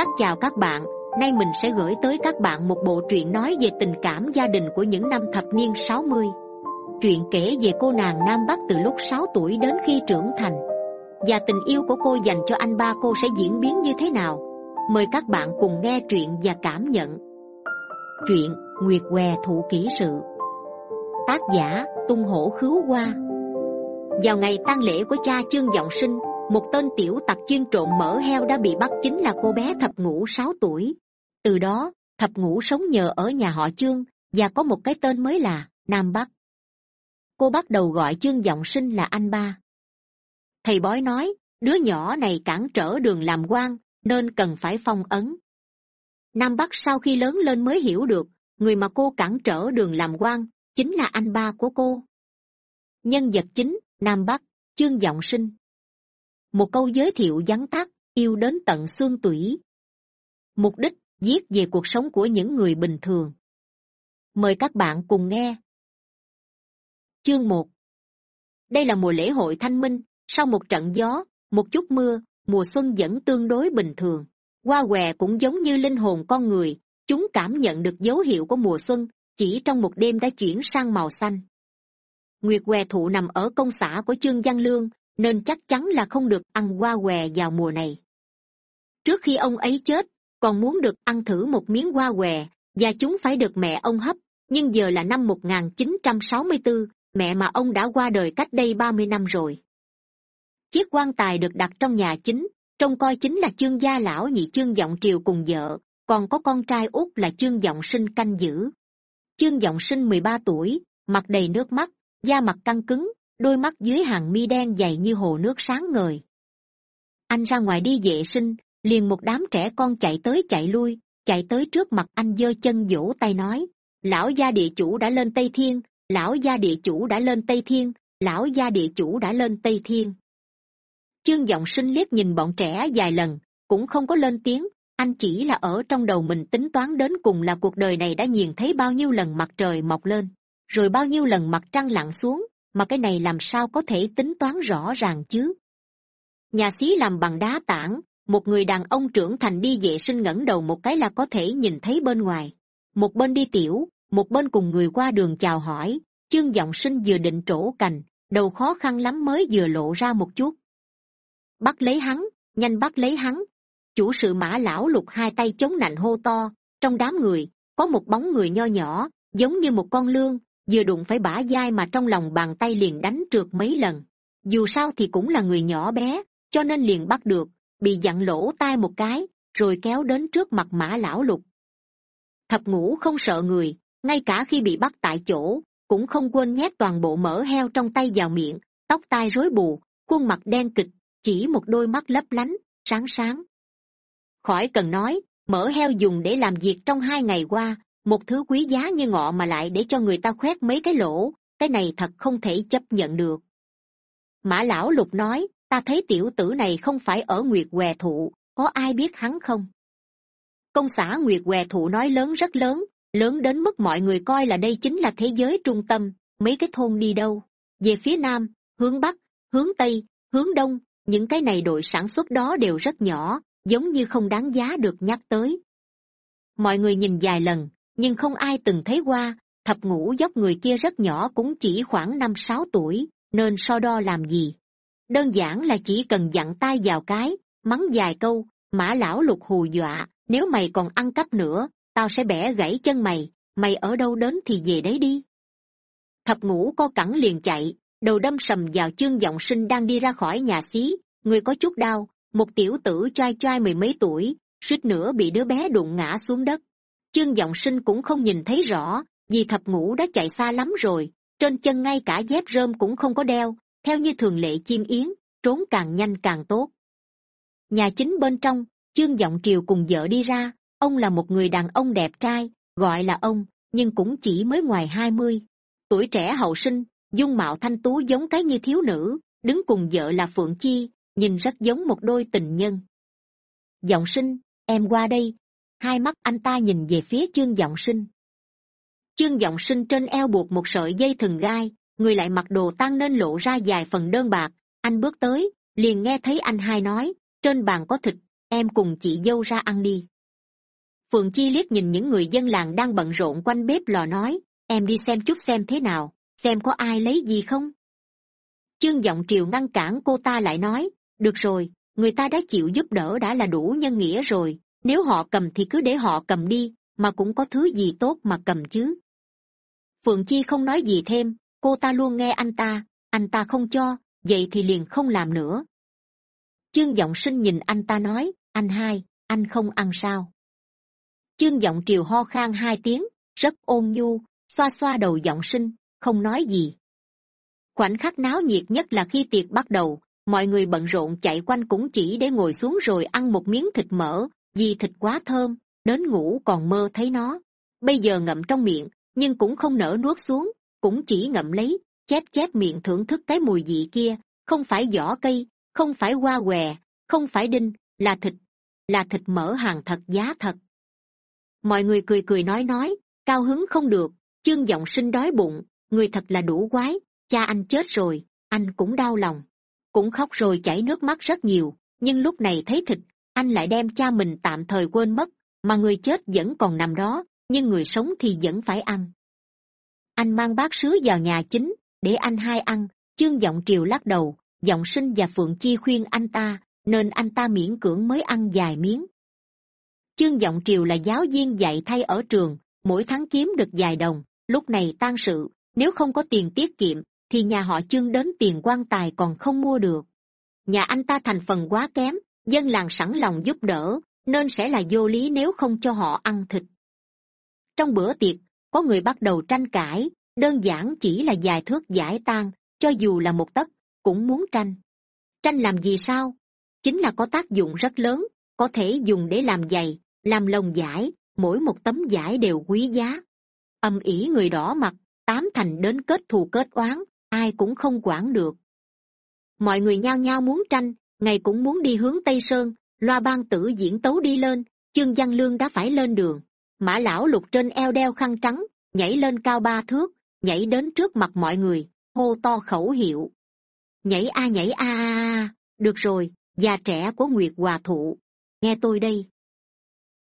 các chào các bạn, nay mình sẽ gửi tới các bạn một bộ truyện nói về tình cảm gia đình của những năm thập niên sáu mươi. Truyện kể về cô nàng Nam Bắc từ lúc sáu tuổi đến khi trưởng thành. Và tình yêu của cô dành cho anh ba cô sẽ diễn biến như thế nào? Mời các bạn cùng nghe truyện và cảm nhận. Truyện Nguyệt Què Thụ Kỹ Sự. Tác giả Tung Hổ Khứu Hoa. Vào ngày tang lễ của cha Chương vọng Sinh, một tên tiểu tặc chuyên trộm mỡ heo đã bị bắt chính là cô bé thập ngũ sáu tuổi. Từ đó, thập ngũ sống nhờ ở nhà họ chương và có một cái tên mới là nam bắc. Cô bắt đầu gọi chương vọng sinh là anh ba. Thầy bói nói, đứa nhỏ này cản trở đường làm quan, nên cần phải phong ấn. Nam bắc sau khi lớn lên mới hiểu được, người mà cô cản trở đường làm quan chính là anh ba của cô. Nhân vật chính, nam bắc chương g sinh. Một câu giới thiệu vắn tắt, yêu đến tận xương tủy. Mục đích, viết về cuộc sống của những người bình thường. Mời các bạn cùng nghe. Chương một. Đây là mùa lễ hội thanh minh, sau một trận gió, một chút mưa, mùa xuân vẫn tương đối bình thường. Hoa què cũng giống như linh hồn con người, chúng cảm nhận được dấu hiệu của mùa xuân chỉ trong một đêm đã chuyển sang màu xanh. Nguyệt què thụ nằm ở công xã của chương văn lương, nên chắc chắn là không được ăn hoa què vào mùa này. Trước khi ông ấy chết, còn muốn được ăn thử một miếng hoa què, và chúng phải được mẹ ông hấp, nhưng giờ là năm một nghìn chín trăm sáu mươi bốn mẹ mà ông đã qua đời cách đây ba mươi năm rồi. Chiếc quan tài được đặt trong nhà chính, trông coi chính là chương gia lão nhị chương giọng triều cùng vợ, còn có con trai út là chương giọng sinh canh giữ chương g sinh mười ba tuổi, mặt đầy nước mắt, da mặt căng cứng, đôi mắt dưới hàng mi đen dày như hồ nước sáng ngời. Anh ra ngoài đi vệ sinh, liền một đám trẻ con chạy tới chạy lui, chạy tới trước mặt anh giơ chân vỗ tay nói, lão gia địa chủ đã lên tây thiên, lão gia địa chủ đã lên tây thiên, lão gia địa chủ đã lên tây thiên. Chương giọng sinh liếc nhìn bọn trẻ vài lần, cũng không có lên tiếng anh chỉ là ở trong đầu mình tính toán đến cùng là cuộc đời này đã nhìn thấy bao nhiêu lần mặt trời mọc lên, rồi bao nhiêu lần mặt trăng lặn xuống, mà cái này làm sao có thể tính toán rõ ràng chứ? Nhà xí làm bằng đá tảng, một người đàn ông trưởng thành đi vệ sinh ngẩng đầu một cái là có thể nhìn thấy bên ngoài. Một bên đi tiểu, một bên cùng người qua đường chào hỏi, chương giọng sinh vừa định trổ cành, đầu khó khăn lắm mới vừa lộ ra một chút. Bắt lấy hắn, nhanh bắt lấy hắn chủ sự mã lão lục hai tay chống nạnh hô to. Trong đám người, có một bóng người nho nhỏ, giống như một con lương vừa đụng phải bả dai mà trong lòng bàn tay liền đánh trượt mấy lần. Dù sao thì cũng là người nhỏ bé, cho nên liền bắt được, bị dặn lỗ tai một cái, rồi kéo đến trước mặt mã lão lục. Thập ngũ không sợ người, ngay cả khi bị bắt tại chỗ, cũng không quên nhét toàn bộ mỡ heo trong tay vào miệng, tóc tai rối bù, khuôn mặt đen kịch, chỉ một đôi mắt lấp lánh, sáng sáng khỏi cần nói mỡ heo dùng để làm việc trong hai ngày qua, một thứ quý giá như ngọ mà lại để cho người ta khoét mấy cái lỗ, cái này thật không thể chấp nhận được. Mã lão lục nói, ta thấy tiểu tử này không phải ở nguyệt què thụ, có ai biết hắn không? Công xã nguyệt què thụ nói lớn rất lớn lớn đến mức mọi người coi là đây chính là thế giới trung tâm, mấy cái thôn đi đâu? Về phía nam, hướng bắc, hướng tây, hướng đông, những cái này đội sản xuất đó đều rất nhỏ giống như không đáng giá được nhắc tới. Mọi người nhìn vài lần, nhưng không ai từng thấy qua, thập ngũ dốc người kia rất nhỏ cũng chỉ khoảng năm sáu tuổi, nên so đo làm gì? Đơn giản là chỉ cần dặn tay vào cái, mắng vài câu, mã lão lục hù dọa, nếu mày còn ăn cắp nữa, tao sẽ bẻ gãy chân mày mày ở đâu đến thì về đấy đi. Thập ngũ co cẳng liền chạy, đầu đâm sầm vào chương giọng sinh đang đi ra khỏi nhà xí người có chút đau một tiểu tử choai choai mười mấy tuổi, suýt nữa bị đứa bé đụng ngã xuống đất. Chương giọng sinh cũng không nhìn thấy rõ, vì thập ngũ đã chạy xa lắm rồi, trên chân ngay cả dép rơm cũng không có đeo, theo như thường lệ chim yến, trốn càng nhanh càng tốt. Nhà chính bên trong chương giọng triều cùng vợ đi ra, ông là một người đàn ông đẹp trai, gọi là ông, nhưng cũng chỉ mới ngoài hai mươi. Tuổi trẻ hậu sinh, dung mạo thanh tú giống cái như thiếu nữ, đứng cùng vợ là phượng chi nhìn rất giống một đôi tình nhân. Giọng sinh, em qua đây. Hai mắt anh ta nhìn về phía chương giọng sinh. Chương g sinh trên eo buộc một sợi dây thừng gai, người lại mặc đồ tăng nên lộ ra dài phần đơn bạc. Anh bước tới, liền nghe thấy anh hai nói, trên bàn có thịt, em cùng chị dâu ra ăn đi. Phượng chi liếc nhìn những người dân làng đang bận rộn quanh bếp lò nói, em đi xem chút xem thế nào, xem có ai lấy gì không? Chương giọng triều ngăn cản cô ta lại nói được rồi, người ta đã chịu giúp đỡ đã là đủ nhân nghĩa rồi. Nếu họ cầm thì cứ để họ cầm đi, mà cũng có thứ gì tốt mà cầm chứ. Phượng chi không nói gì thêm, cô ta luôn nghe anh ta anh ta không cho, vậy thì liền không làm nữa. Chương giọng sinh nhìn anh ta nói, anh hai, anh không ăn sao? Chương giọng triều ho khan hai tiếng, rất ôn nhu, xoa xoa đầu giọng sinh, không nói gì. Khoảnh khắc náo nhiệt nhất là khi tiệc bắt đầu mọi người bận rộn chạy quanh cũng chỉ để ngồi xuống rồi ăn một miếng thịt mỡ, vì thịt quá thơm, đến ngủ còn mơ thấy nó. Bây giờ ngậm trong miệng, nhưng cũng không nỡ nuốt xuống, cũng chỉ ngậm lấy, chép chép miệng thưởng thức cái mùi vị kia. Không phải vỏ cây, không phải hoa què, không phải đinh, là thịt là thịt mỡ hàng thật giá thật. Mọi người cười cười nói nói, cao hứng không được, chương giọng sinh đói bụng, người thật là đủ quái, cha anh chết rồi, anh cũng đau lòng cũng khóc rồi chảy nước mắt rất nhiều. Nhưng lúc này thấy thịt, anh lại đem cha mình tạm thời quên mất. Mà người chết vẫn còn nằm đó, nhưng người sống thì vẫn phải ăn. Anh mang bát sứ vào nhà chính, để anh hai ăn. Chương giọng triều lắc đầu, giọng sinh và phượng chi khuyên anh ta, nên anh ta miễn cưỡng mới ăn vài miếng. Chương giọng triều là giáo viên dạy thay ở trường, mỗi tháng kiếm được vài đồng. Lúc này tan sự, nếu không có tiền tiết kiệm thì nhà họ chương đến tiền quan tài còn không mua được. Nhà anh ta thành phần quá kém, dân làng sẵn lòng giúp đỡ, nên sẽ là vô lý nếu không cho họ ăn thịt. Trong bữa tiệc, có người bắt đầu tranh cãi, đơn giản chỉ là dài thước giải tan cho dù là một tấc, cũng muốn tranh. Tranh làm gì sao? Chính là có tác dụng rất lớn, có thể dùng để làm giày, làm lồng giải, mỗi một tấm giải đều quý giá. Âm ỉ người đỏ mặt, tám thành đến kết thù kết oán ai cũng không quản được. Mọi người nhao nhao muốn tranh, ngày cũng muốn đi hướng tây sơn, loa ban tử diễn tấu đi lên, chương văn lương đã phải lên đường. Mã lão lục trên eo đeo khăn trắng, nhảy lên cao ba thước, nhảy đến trước mặt mọi người, hô to khẩu hiệu. Nhảy a nhảy a a a, được rồi, già trẻ của nguyệt hòa thụ, nghe tôi đây.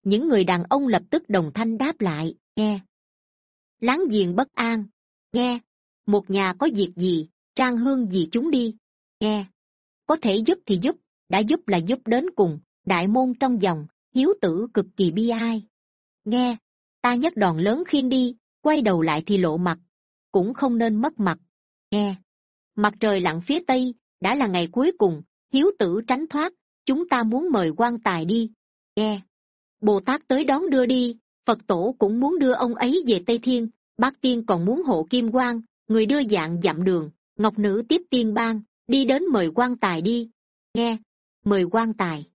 Những người đàn ông lập tức đồng thanh đáp lại, nghe. Láng giềng bất an, nghe một nhà có việc gì, trang hương gì chúng đi. Nghe. Có thể giúp thì giúp, đã giúp là giúp đến cùng, đại môn trong dòng hiếu tử cực kỳ bi ai. Nghe. Ta nhất đòn lớn khiên đi, quay đầu lại thì lộ mặt. Cũng không nên mất mặt. Nghe. Mặt trời lặn phía tây, đã là ngày cuối cùng, hiếu tử tránh thoát, chúng ta muốn mời quan tài đi. Nghe. Bồ tát tới đón đưa đi, phật tổ cũng muốn đưa ông ấy về tây thiên, bác tiên còn muốn hộ kim quan người đưa dạng dặm đường, ngọc nữ tiếp tiên bang, đi đến mời quan tài đi. Nghe, mời quan tài.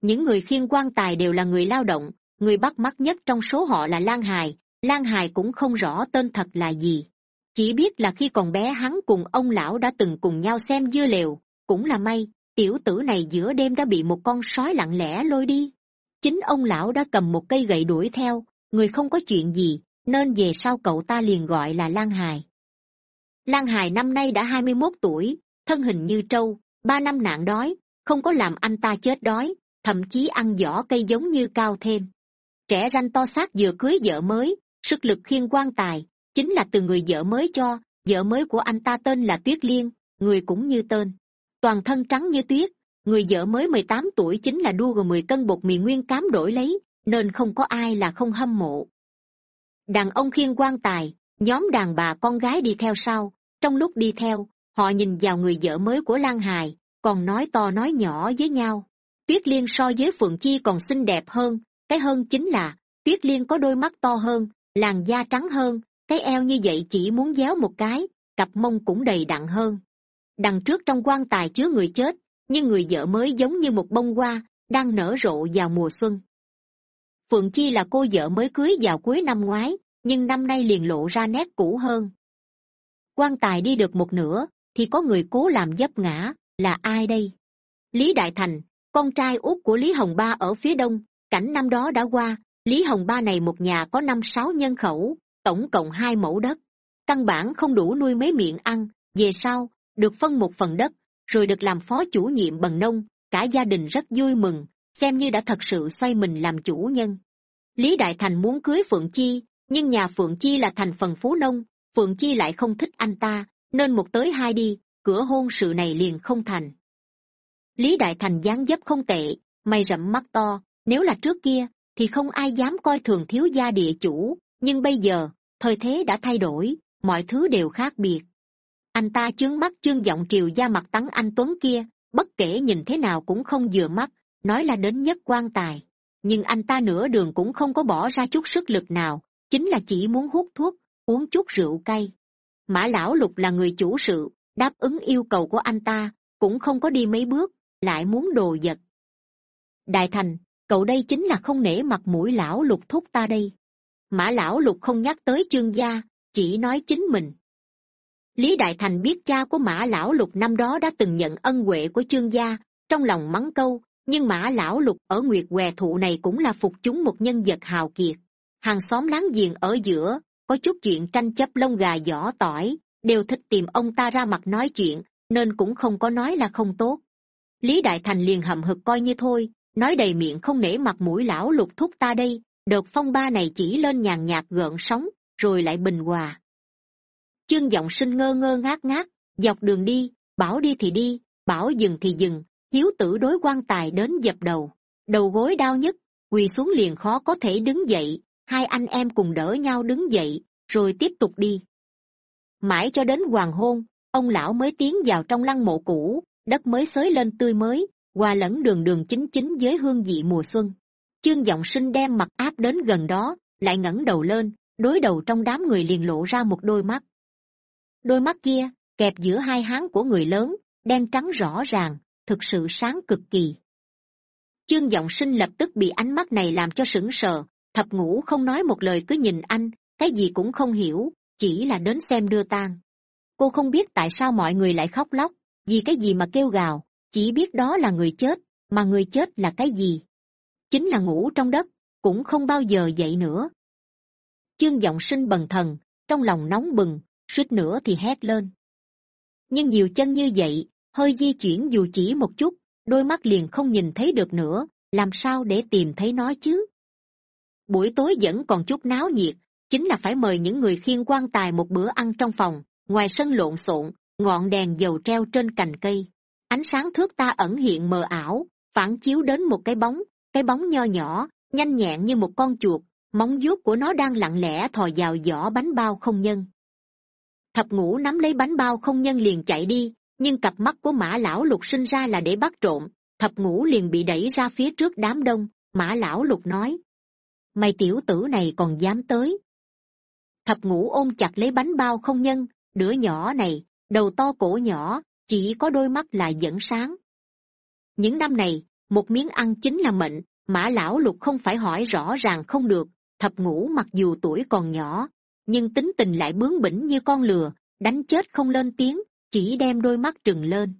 Những người khiêng quan tài đều là người lao động, người bắt mắt nhất trong số họ là lan hài. Lan hài cũng không rõ tên thật là gì. Chỉ biết là khi còn bé hắn cùng ông lão đã từng cùng nhau xem dưa lều. Cũng là may, tiểu tử này giữa đêm đã bị một con sói lặng lẽ lôi đi. Chính ông lão đã cầm một cây gậy đuổi theo. Người không có chuyện gì, nên về sau cậu ta liền gọi là lan hài lan hài năm nay đã hai mươi mốt tuổi, thân hình như trâu, ba năm nạn đói, không có làm anh ta chết đói, thậm chí ăn vỏ cây giống như cao thêm. Trẻ ranh to xác vừa cưới vợ mới, sức lực khiên quan tài, chính là từ người vợ mới cho, vợ mới của anh ta tên là tuyết liên, người cũng như tên. Toàn thân trắng như tuyết, người vợ mới mười tám tuổi chính là đua gồm mười cân bột mì nguyên cám đổi lấy, nên không có ai là không hâm mộ. Đàn ông khiên quan tài, nhóm đàn bà con gái đi theo sau trong lúc đi theo, họ nhìn vào người vợ mới của lan hài, còn nói to nói nhỏ với nhau. Tuyết liên so với phượng chi còn xinh đẹp hơn, cái hơn chính là, tuyết liên có đôi mắt to hơn, làn da trắng hơn, cái eo như vậy chỉ muốn déo một cái, cặp mông cũng đầy đặn hơn. Đằng trước trong quan tài chứa người chết, nhưng người vợ mới giống như một bông hoa, đang nở rộ vào mùa xuân. Phượng chi là cô vợ mới cưới vào cuối năm ngoái, nhưng năm nay liền lộ ra nét cũ hơn quan tài đi được một nửa, thì có người cố làm dấp ngã, là ai đây? Lý đại thành, con trai út của lý hồng ba ở phía đông, cảnh năm đó đã qua, lý hồng ba này một nhà có năm sáu nhân khẩu, tổng cộng hai mẫu đất. Căn bản không đủ nuôi mấy miệng ăn, về sau, được phân một phần đất, rồi được làm phó chủ nhiệm bần nông, cả gia đình rất vui mừng, xem như đã thật sự xoay mình làm chủ nhân. Lý đại thành muốn cưới phượng chi, nhưng nhà phượng chi là thành phần phú nông phượng chi lại không thích anh ta, nên một tới hai đi, cửa hôn sự này liền không thành. Lý đại thành dáng dấp không tệ, mày rậm mắt to, nếu là trước kia, thì không ai dám coi thường thiếu gia địa chủ, nhưng bây giờ, thời thế đã thay đổi, mọi thứ đều khác biệt. Anh ta chướng mắt chương giọng triều da mặt tắng anh tuấn kia, bất kể nhìn thế nào cũng không vừa mắt, nói là đến nhất quan tài. Nhưng anh ta nửa đường cũng không có bỏ ra chút sức lực nào, chính là chỉ muốn hút thuốc uống chút rượu cay. Mã lão lục là người chủ sự, đáp ứng yêu cầu của anh ta, cũng không có đi mấy bước, lại muốn đồ vật. Đại thành, cậu đây chính là không nể mặt mũi lão lục thúc ta đây. Mã lão lục không nhắc tới chương gia, chỉ nói chính mình. Lý đại thành biết cha của mã lão lục năm đó đã từng nhận ân huệ của chương gia, trong lòng mắng câu, nhưng mã lão lục ở nguyệt què thụ này cũng là phục chúng một nhân vật hào kiệt. Hàng xóm láng giềng ở giữa có chút chuyện tranh chấp lông gà giỏ tỏi, đều thích tìm ông ta ra mặt nói chuyện, nên cũng không có nói là không tốt. Lý đại thành liền hậm hực coi như thôi, nói đầy miệng không nể mặt mũi lão lục thúc ta đây, đợt phong ba này chỉ lên nhàn nhạt gợn sóng, rồi lại bình hòa. Chương giọng sinh ngơ ngơ ngác ngác, dọc đường đi, bảo đi thì đi, bảo dừng thì dừng, hiếu tử đối quan tài đến dập đầu đầu gối đau nhất quỳ xuống liền khó có thể đứng dậy hai anh em cùng đỡ nhau đứng dậy, rồi tiếp tục đi. Mãi cho đến hoàng hôn, ông lão mới tiến vào trong lăng mộ cũ, đất mới xới lên tươi mới, hòa lẫn đường đường chính chính với hương vị mùa xuân. Chương giọng sinh đem mặt áp đến gần đó, lại ngẩng đầu lên, đối đầu trong đám người liền lộ ra một đôi mắt. Đôi mắt kia, kẹp giữa hai háng của người lớn, đen trắng rõ ràng, thực sự sáng cực kỳ. Chương giọng sinh lập tức bị ánh mắt này làm cho sững sờ thập ngũ không nói một lời cứ nhìn anh, cái gì cũng không hiểu, chỉ là đến xem đưa tang. Cô không biết tại sao mọi người lại khóc lóc, vì cái gì mà kêu gào, chỉ biết đó là người chết, mà người chết là cái gì? Chính là ngủ trong đất, cũng không bao giờ dậy nữa. Chương giọng sinh bần thần, trong lòng nóng bừng, suýt nữa thì hét lên. Nhưng nhiều chân như vậy, hơi di chuyển dù chỉ một chút, đôi mắt liền không nhìn thấy được nữa, làm sao để tìm thấy nó chứ? Buổi tối vẫn còn chút náo nhiệt, chính là phải mời những người khiêng quan tài một bữa ăn trong phòng, ngoài sân lộn xộn, ngọn đèn dầu treo trên cành cây. Ánh sáng thước ta ẩn hiện mờ ảo, phản chiếu đến một cái bóng cái bóng nho nhỏ, nhanh nhẹn như một con chuột, móng vuốt của nó đang lặng lẽ thò vào giỏ bánh bao không nhân. Thập ngũ nắm lấy bánh bao không nhân liền chạy đi, nhưng cặp mắt của mã lão lục sinh ra là để bắt trộm, thập ngũ liền bị đẩy ra phía trước đám đông, mã lão lục nói mày tiểu tử này còn dám tới. Thập ngũ ôm chặt lấy bánh bao không nhân, đứa nhỏ này, đầu to cổ nhỏ, chỉ có đôi mắt là dẫn sáng. Những năm này, một miếng ăn chính là mệnh, mã lão lục không phải hỏi rõ ràng không được, thập ngũ mặc dù tuổi còn nhỏ, nhưng tính tình lại bướng bỉnh như con lừa, đánh chết không lên tiếng, chỉ đem đôi mắt trừng lên.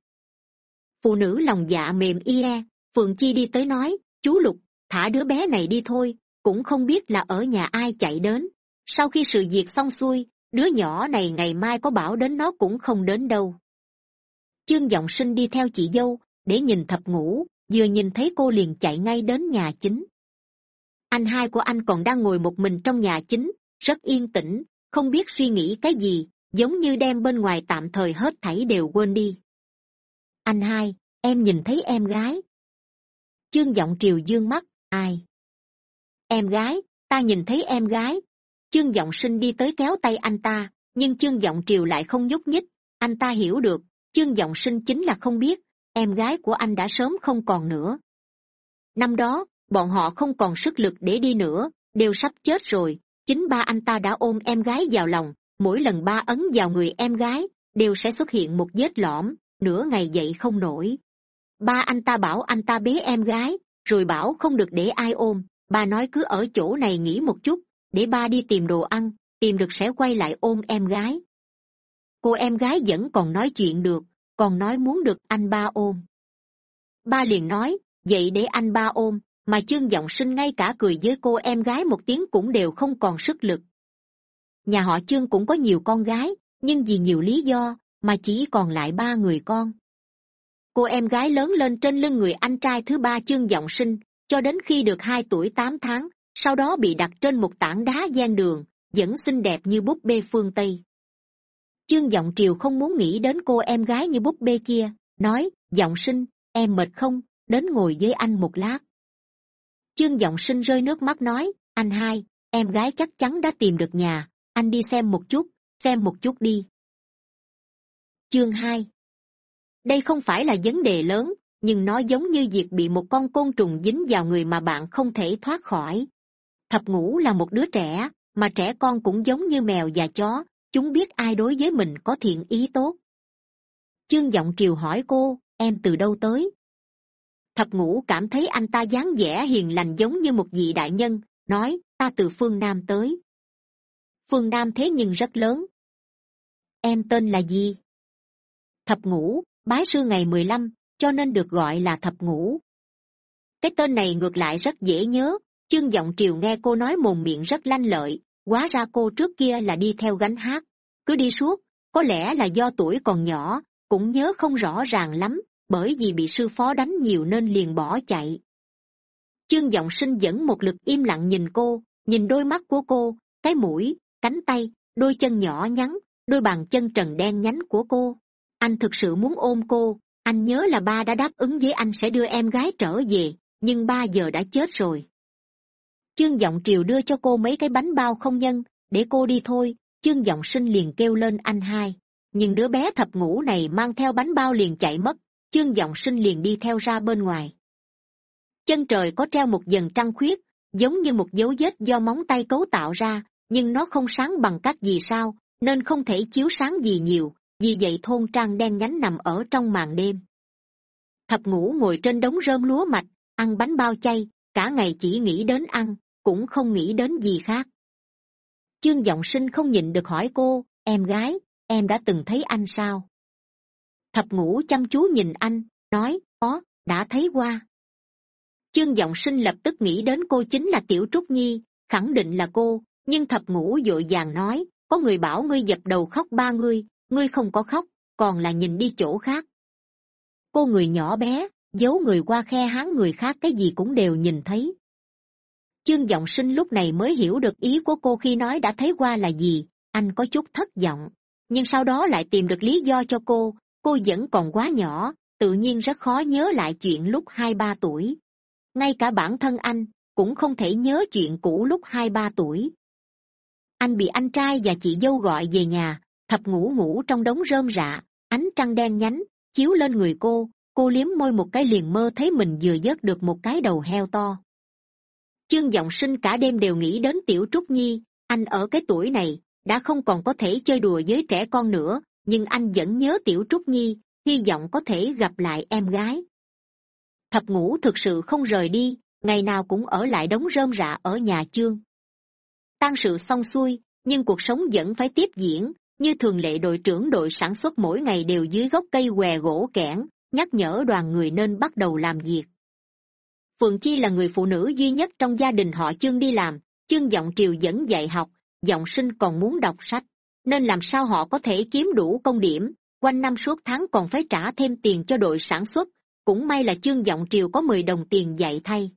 Phụ nữ lòng dạ mềm ie phượng chi đi tới nói, chú lục, thả đứa bé này đi thôi cũng không biết là ở nhà ai chạy đến. Sau khi sự việc xong xuôi, đứa nhỏ này ngày mai có bảo đến nó cũng không đến đâu. Chương giọng sinh đi theo chị dâu, để nhìn thập ngũ, vừa nhìn thấy cô liền chạy ngay đến nhà chính. Anh hai của anh còn đang ngồi một mình trong nhà chính, rất yên tĩnh, không biết suy nghĩ cái gì, giống như đem bên ngoài tạm thời hết thảy đều quên đi. Anh hai, em nhìn thấy em gái. Chương giọng triều dương mắt, ai? Em gái, ta nhìn thấy em gái. Chương giọng sinh đi tới kéo tay anh ta, nhưng chương giọng triều lại không nhúc nhích. Anh ta hiểu được, chương giọng sinh chính là không biết, em gái của anh đã sớm không còn nữa. Năm đó, bọn họ không còn sức lực để đi nữa, đều sắp chết rồi. Chính ba anh ta đã ôm em gái vào lòng, mỗi lần ba ấn vào người em gái, đều sẽ xuất hiện một vết lõm, nửa ngày dậy không nổi. Ba anh ta bảo anh ta bế em gái, rồi bảo không được để ai ôm ba nói cứ ở chỗ này nghỉ một chút, để ba đi tìm đồ ăn, tìm được sẽ quay lại ôm em gái. Cô em gái vẫn còn nói chuyện được, còn nói muốn được anh ba ôm. Ba liền nói, vậy để anh ba ôm, mà chương giọng sinh ngay cả cười với cô em gái một tiếng cũng đều không còn sức lực. Nhà họ chương cũng có nhiều con gái, nhưng vì nhiều lý do mà chỉ còn lại ba người con. Cô em gái lớn lên trên lưng người anh trai thứ ba chương giọng sinh cho đến khi được hai tuổi tám tháng, sau đó bị đặt trên một tảng đá gian đường, vẫn xinh đẹp như búp bê phương tây. Chương giọng triều không muốn nghĩ đến cô em gái như búp bê kia, nói, giọng sinh, em mệt không? Đến ngồi với anh một lát. Chương giọng sinh rơi nước mắt nói, anh hai, em gái chắc chắn đã tìm được nhà, anh đi xem một chút, xem một chút đi. Chương hai. Đây không phải là vấn đề lớn nhưng nó giống như việc bị một con côn trùng dính vào người mà bạn không thể thoát khỏi. Thập ngũ là một đứa trẻ, mà trẻ con cũng giống như mèo và chó, chúng biết ai đối với mình có thiện ý tốt. Chương giọng triều hỏi cô, em từ đâu tới? Thập ngũ cảm thấy anh ta dáng vẻ hiền lành giống như một vị đại nhân, nói, ta từ phương nam tới. Phương nam thế nhưng rất lớn. Em tên là gì? Thập ngũ, bái sư ngày mười lăm cho nên được gọi là thập ngũ. Cái tên này ngược lại rất dễ nhớ. Chương giọng triều nghe cô nói mồm miệng rất lanh lợi quá ra cô trước kia là đi theo gánh hát. Cứ đi suốt, có lẽ là do tuổi còn nhỏ, cũng nhớ không rõ ràng lắm, bởi vì bị sư phó đánh nhiều nên liền bỏ chạy. Chương giọng sinh dẫn một lực im lặng nhìn cô, nhìn đôi mắt của cô, cái mũi, cánh tay, đôi chân nhỏ nhắn, đôi bàn chân trần đen nhánh của cô. Anh thực sự muốn ôm cô anh nhớ là ba đã đáp ứng với anh sẽ đưa em gái trở về, nhưng ba giờ đã chết rồi. Chương giọng triều đưa cho cô mấy cái bánh bao không nhân, để cô đi thôi. Chương giọng sinh liền kêu lên, anh hai, nhưng đứa bé thập ngũ này mang theo bánh bao liền chạy mất. Chương giọng sinh liền đi theo ra bên ngoài. Chân trời có treo một dần trăng khuyết, giống như một dấu vết do móng tay cấu tạo ra, nhưng nó không sáng bằng các gì sao, nên không thể chiếu sáng gì nhiều vì vậy thôn trang đen nhánh nằm ở trong màn đêm. Thập ngũ ngồi trên đống rơm lúa mạch, ăn bánh bao chay, cả ngày chỉ nghĩ đến ăn, cũng không nghĩ đến gì khác. Chương g sinh không nhịn được hỏi cô, em gái, em đã từng thấy anh sao? Thập ngũ chăm chú nhìn anh, nói, có, đã thấy qua. Chương giọng sinh lập tức nghĩ đến cô chính là tiểu trúc nhi, khẳng định là cô, nhưng thập ngũ d ộ i vàng nói, có người bảo ngươi dập đầu khóc ba ngươi ngươi không có khóc, còn là nhìn đi chỗ khác. Cô người nhỏ bé, giấu người qua khe háng người khác cái gì cũng đều nhìn thấy. Chương giọng sinh lúc này mới hiểu được ý của cô khi nói đã thấy qua là gì, anh có chút thất vọng. Nhưng sau đó lại tìm được lý do cho cô cô vẫn còn quá nhỏ, tự nhiên rất khó nhớ lại chuyện lúc hai ba tuổi. Ngay cả bản thân anh, cũng không thể nhớ chuyện cũ lúc hai ba tuổi. Anh bị anh trai và chị dâu gọi về nhà thập ngủ ngủ trong đống rơm rạ, ánh trăng đen nhánh, chiếu lên người cô. Cô liếm môi một cái liền mơ thấy mình vừa vớt được một cái đầu heo to. Chương giọng sinh cả đêm đều nghĩ đến tiểu trúc nhi. Anh ở cái tuổi này, đã không còn có thể chơi đùa với trẻ con nữa, nhưng anh vẫn nhớ tiểu trúc nhi, hy vọng có thể gặp lại em gái. Thập ngũ thực sự không rời đi, ngày nào cũng ở lại đống rơm rạ ở nhà chương. Tan sự xong xuôi, nhưng cuộc sống vẫn phải tiếp diễn như thường lệ đội trưởng đội sản xuất mỗi ngày đều dưới gốc cây què gỗ kẽn nhắc nhở đoàn người nên bắt đầu làm việc. Phượng chi là người phụ nữ duy nhất trong gia đình họ chương đi làm. Chương giọng triều dẫn dạy học, giọng sinh còn muốn đọc sách. Nên làm sao họ có thể kiếm đủ công điểm? Quanh năm suốt tháng còn phải trả thêm tiền cho đội sản xuất. Cũng may là chương giọng triều có mười đồng tiền dạy thay.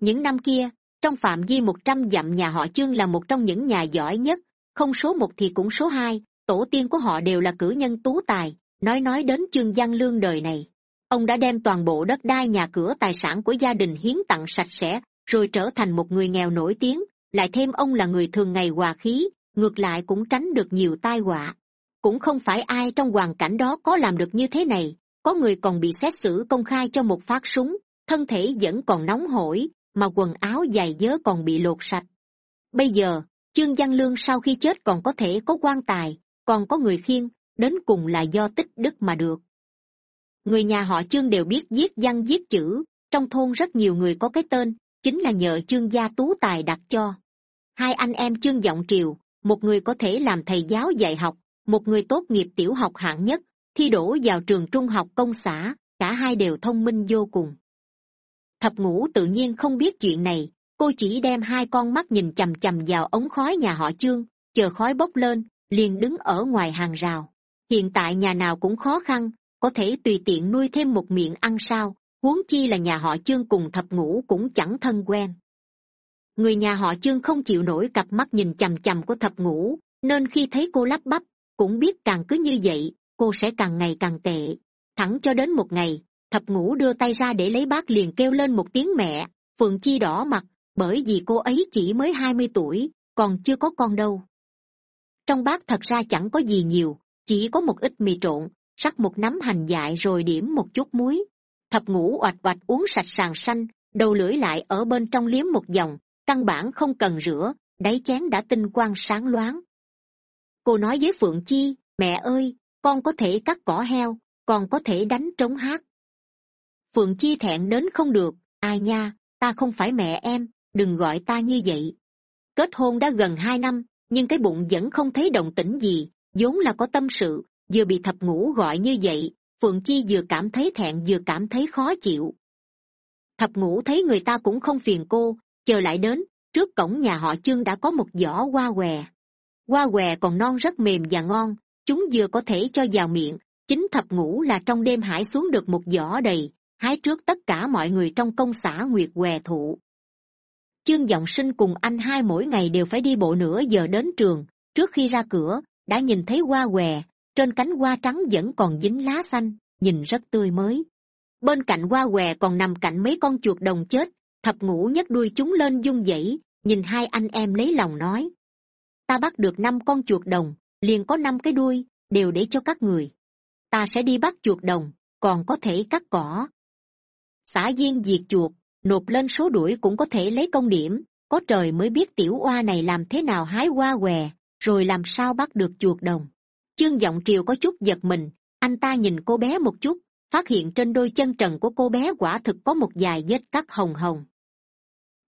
Những năm kia, trong phạm vi một trăm dặm nhà họ chương là một trong những nhà giỏi nhất. Không số một thì cũng số hai tổ tiên của họ đều là cử nhân tú tài, nói nói đến chương giang lương đời này. Ông đã đem toàn bộ đất đai nhà cửa tài sản của gia đình hiến tặng sạch sẽ, rồi trở thành một người nghèo nổi tiếng, lại thêm ông là người thường ngày hòa khí, ngược lại cũng tránh được nhiều tai họa. Cũng không phải ai trong hoàn cảnh đó có làm được như thế này, có người còn bị xét xử công khai cho một phát súng, thân thể vẫn còn nóng hổi, mà quần áo dài dớ còn bị lột sạch. Bây giờ chương văn lương sau khi chết còn có thể có quan tài còn có người khiêng, đến cùng là do tích đức mà được. Người nhà họ chương đều biết viết văn viết chữ, trong thôn rất nhiều người có cái tên, chính là nhờ chương gia tú tài đặt cho. Hai anh em chương giọng triều, một người có thể làm thầy giáo dạy học, một người tốt nghiệp tiểu học hạng nhất, thi đỗ vào trường trung học công xã, cả hai đều thông minh vô cùng. Thập ngũ tự nhiên không biết chuyện này, cô chỉ đem hai con mắt nhìn chằm chằm vào ống khói nhà họ chương, chờ khói bốc lên liền đứng ở ngoài hàng rào. Hiện tại nhà nào cũng khó khăn, có thể tùy tiện nuôi thêm một miệng ăn sao, huống chi là nhà họ chương cùng thập ngũ cũng chẳng thân quen. Người nhà họ chương không chịu nổi cặp mắt nhìn chằm chằm của thập ngũ, nên khi thấy cô lắp bắp, cũng biết càng cứ như vậy, cô sẽ càng ngày càng tệ. Thẳng cho đến một ngày, thập ngũ đưa tay ra để lấy bát liền kêu lên một tiếng mẹ, phượng chi đỏ mặt, bởi vì cô ấy chỉ mới hai mươi tuổi, còn chưa có con đâu trong bát thật ra chẳng có gì nhiều, chỉ có một ít mì trộn, sắc một nắm hành dại rồi điểm một chút muối. Thập ngũ oạch oạch uống sạch sàng xanh đầu lưỡi lại ở bên trong liếm một dòng căn bản không cần rửa, đáy chén đã tinh quang sáng loáng. Cô nói với phượng chi, mẹ ơi, con có thể cắt cỏ heo còn có thể đánh trống hát. Phượng chi thẹn đến không được, ai nha, ta không phải mẹ em, đừng gọi ta như vậy. Kết hôn đã gần hai năm nhưng cái bụng vẫn không thấy động tĩnh gì, vốn là có tâm sự, vừa bị thập ngũ gọi như vậy, phượng chi vừa cảm thấy thẹn, vừa cảm thấy khó chịu. Thập ngũ thấy người ta cũng không phiền cô, chờ lại đến, trước cổng nhà họ chương đã có một giỏ hoa què. Hoa què còn non rất mềm và ngon, chúng vừa có thể cho vào miệng, chính thập ngũ là trong đêm hải xuống được một giỏ đầy, hái trước tất cả mọi người trong công xã nguyệt què thụ chương g sinh cùng anh hai mỗi ngày đều phải đi bộ nửa giờ đến trường. Trước khi ra cửa, đã nhìn thấy hoa què, trên cánh hoa trắng vẫn còn dính lá xanh, nhìn rất tươi mới. Bên cạnh hoa què còn nằm cạnh mấy con chuột đồng chết, thập ngũ nhấc đuôi chúng lên dung dãy nhìn hai anh em lấy lòng nói. Ta bắt được năm con chuột đồng, liền có năm cái đuôi, đều để cho các người. Ta sẽ đi bắt chuột đồng, còn có thể cắt cỏ. Xã viên diệt chuột nộp lên số đuổi cũng có thể lấy công điểm. Có trời mới biết tiểu oa này làm thế nào hái hoa què, rồi làm sao bắt được chuột đồng. Chương giọng triều có chút giật mình. Anh ta nhìn cô bé một chút, phát hiện trên đôi chân trần của cô bé quả thực có một vài vết cắt hồng hồng.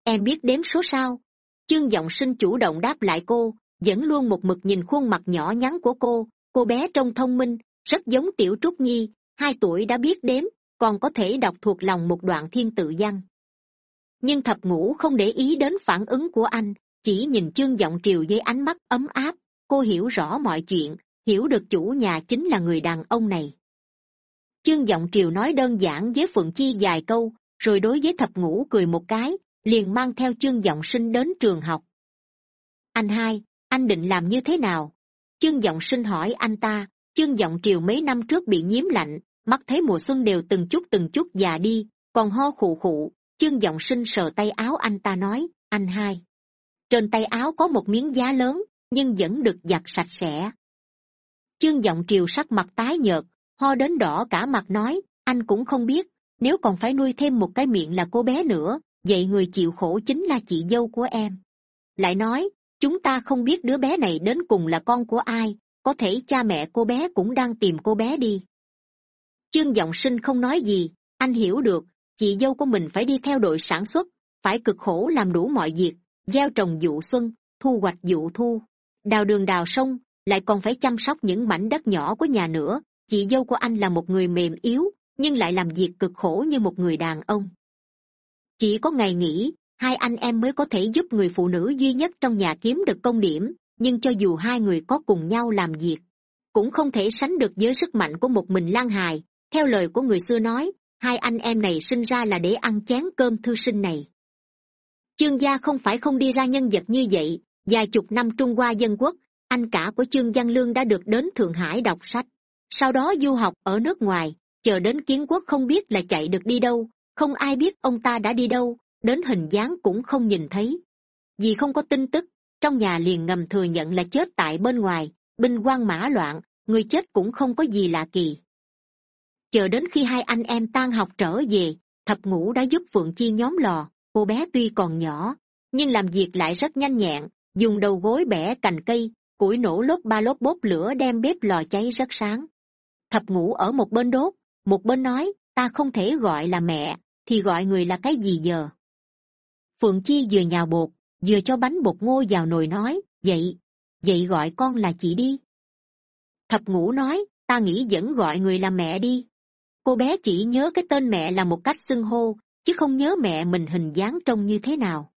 Em biết đếm số sao? Chương giọng sinh chủ động đáp lại cô, vẫn luôn một mực nhìn khuôn mặt nhỏ nhắn của cô. Cô bé trông thông minh, rất giống tiểu trúc nhi, hai tuổi đã biết đếm, còn có thể đọc thuộc lòng một đoạn thiên tự văn nhưng thập ngũ không để ý đến phản ứng của anh, chỉ nhìn chương giọng triều với ánh mắt ấm áp. Cô hiểu rõ mọi chuyện, hiểu được chủ nhà chính là người đàn ông này. Chương giọng triều nói đơn giản với phượng chi vài câu, rồi đối với thập ngũ cười một cái, liền mang theo chương giọng sinh đến trường học. Anh hai, anh định làm như thế nào? Chương giọng sinh hỏi anh ta. Chương giọng triều mấy năm trước bị nhiễm lạnh, mắt thấy mùa xuân đều từng chút từng chút già đi, còn ho khụ khụ chương g sinh sờ tay áo anh ta nói, anh hai. Trên tay áo có một miếng giá lớn, nhưng vẫn được giặt sạch sẽ. Chương g triều sắc mặt tái nhợt, ho đến đỏ cả mặt nói, anh cũng không biết, nếu còn phải nuôi thêm một cái miệng là cô bé nữa, vậy người chịu khổ chính là chị dâu của em. Lại nói, chúng ta không biết đứa bé này đến cùng là con của ai, có thể cha mẹ cô bé cũng đang tìm cô bé đi. Chương g sinh không nói gì, anh hiểu được chị dâu của mình phải đi theo đội sản xuất, phải cực khổ làm đủ mọi việc, gieo trồng vụ xuân, thu hoạch vụ thu. Đào đường đào sông, lại còn phải chăm sóc những mảnh đất nhỏ của nhà nữa. Chị dâu của anh là một người mềm yếu, nhưng lại làm việc cực khổ như một người đàn ông. Chỉ có ngày nghỉ, hai anh em mới có thể giúp người phụ nữ duy nhất trong nhà kiếm được công điểm, nhưng cho dù hai người có cùng nhau làm việc, cũng không thể sánh được với sức mạnh của một mình lan hài. Theo lời của người xưa nói hai anh em này sinh ra là để ăn chén cơm thư sinh này. Chương gia không phải không đi ra nhân vật như vậy, vài chục năm trung hoa dân quốc, anh cả của chương văn lương đã được đến thượng hải đọc sách. Sau đó du học ở nước ngoài, chờ đến kiến quốc không biết là chạy được đi đâu, không ai biết ông ta đã đi đâu, đến hình dáng cũng không nhìn thấy. Vì không có tin tức, trong nhà liền ngầm thừa nhận là chết tại bên ngoài, binh quan mã loạn, người chết cũng không có gì lạ kỳ chờ đến khi hai anh em tan học trở về, thập ngũ đã giúp phượng chi nhóm lò. Cô bé tuy còn nhỏ, nhưng làm việc lại rất nhanh nhẹn, dùng đầu gối bẻ cành cây, củi nổ lốp ba lốp bốt lửa đem bếp lò cháy rất sáng. Thập ngũ ở một bên đốt, một bên nói, ta không thể gọi là mẹ, thì gọi người là cái gì giờ? Phượng chi vừa nhào bột, vừa cho bánh bột ngô vào nồi nói, vậy vậy gọi con là chị đi. Thập ngũ nói, ta nghĩ vẫn gọi người là mẹ đi cô bé chỉ nhớ cái tên mẹ là một cách xưng hô, chứ không nhớ mẹ mình hình dáng trông như thế nào.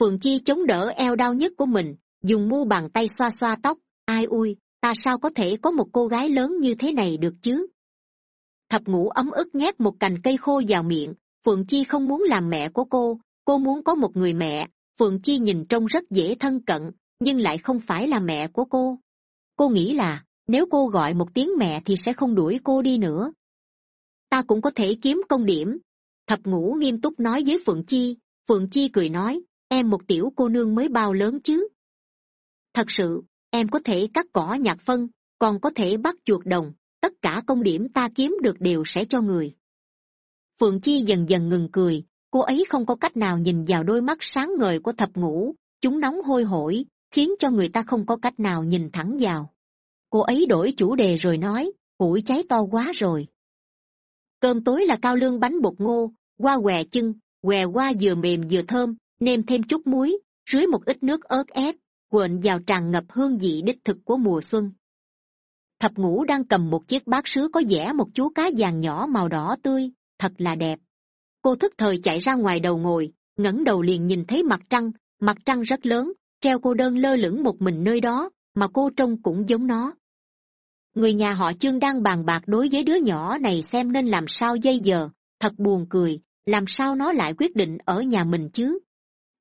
Phượng chi chống đỡ eo đau nhất của mình, dùng mu bàn tay xoa xoa tóc. Ai ui, ta sao có thể có một cô gái lớn như thế này được chứ? Thập ngũ ấm ức nhét một cành cây khô vào miệng. Phượng chi không muốn làm mẹ của cô cô muốn có một người mẹ. Phượng chi nhìn trông rất dễ thân cận, nhưng lại không phải là mẹ của cô. Cô nghĩ là, nếu cô gọi một tiếng mẹ thì sẽ không đuổi cô đi nữa ta cũng có thể kiếm công điểm. Thập ngũ nghiêm túc nói với phượng chi. Phượng chi cười nói, em một tiểu cô nương mới bao lớn chứ? Thật sự, em có thể cắt cỏ nhặt phân, còn có thể bắt chuột đồng. Tất cả công điểm ta kiếm được đều sẽ cho người. Phượng chi dần dần ngừng cười. Cô ấy không có cách nào nhìn vào đôi mắt sáng ngời của thập ngũ. Chúng nóng hôi hổi, khiến cho người ta không có cách nào nhìn thẳng vào. Cô ấy đổi chủ đề rồi nói, củi cháy to quá rồi cơm tối là cao lương bánh bột ngô qua què chân què qua vừa mềm vừa thơm, nêm thêm chút muối, rưới một ít nước ớt ép, quện vào tràn ngập hương vị đích thực của mùa xuân. Thập ngũ đang cầm một chiếc bát sứ có vẽ một chú cá vàng nhỏ màu đỏ tươi, thật là đẹp. Cô thức thời chạy ra ngoài đầu ngồi, ngẩng đầu liền nhìn thấy mặt trăng mặt trăng rất lớn, treo cô đơn lơ lửng một mình nơi đó, mà cô trông cũng giống nó người nhà họ chương đang bàn bạc đối với đứa nhỏ này xem nên làm sao dây giờ thật buồn cười, làm sao nó lại quyết định ở nhà mình chứ?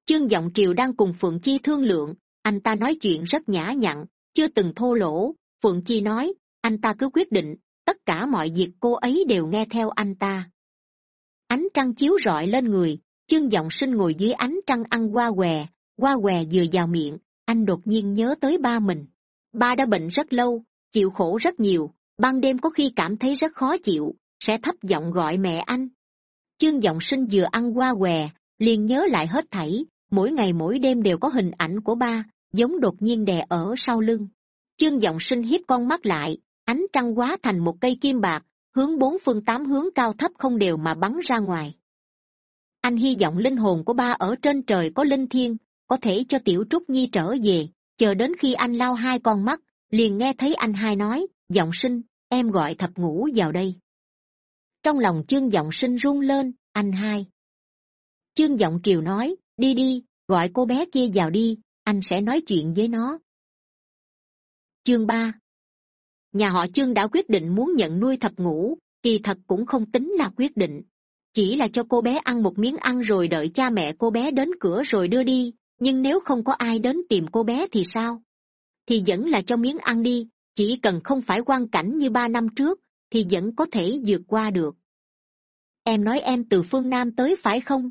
Chương giọng triều đang cùng phượng chi thương lượng, anh ta nói chuyện rất nhã nhặn, chưa từng thô lỗ. Phượng chi nói, anh ta cứ quyết định, tất cả mọi việc cô ấy đều nghe theo anh ta. Ánh trăng chiếu rọi lên người, chương giọng sinh ngồi dưới ánh trăng ăn qua què qua què vừa vào miệng, anh đột nhiên nhớ tới ba mình. Ba đã bệnh rất lâu chịu khổ rất nhiều, ban đêm có khi cảm thấy rất khó chịu, sẽ thấp giọng gọi mẹ anh. Chương giọng sinh vừa ăn qua què, liền nhớ lại hết thảy, mỗi ngày mỗi đêm đều có hình ảnh của ba, giống đột nhiên đè ở sau lưng. Chương giọng sinh hiếp con mắt lại, ánh trăng quá thành một cây kim bạc, hướng bốn phương tám hướng cao thấp không đều mà bắn ra ngoài. Anh hy vọng linh hồn của ba ở trên trời có linh thiêng, có thể cho tiểu trúc nhi trở về, chờ đến khi anh lau hai con mắt liền nghe thấy anh hai nói, giọng sinh, em gọi thập ngũ vào đây. Trong lòng chương giọng sinh run lên, anh hai. Chương giọng triều nói, đi đi, gọi cô bé kia vào đi, anh sẽ nói chuyện với nó. Chương ba. Nhà họ chương đã quyết định muốn nhận nuôi thập ngũ, kỳ thật cũng không tính là quyết định. Chỉ là cho cô bé ăn một miếng ăn rồi đợi cha mẹ cô bé đến cửa rồi đưa đi, nhưng nếu không có ai đến tìm cô bé thì sao? Thì vẫn là cho miếng ăn đi, chỉ cần không phải quan cảnh như ba năm trước, thì vẫn có thể vượt qua được. Em nói em từ phương nam tới phải không?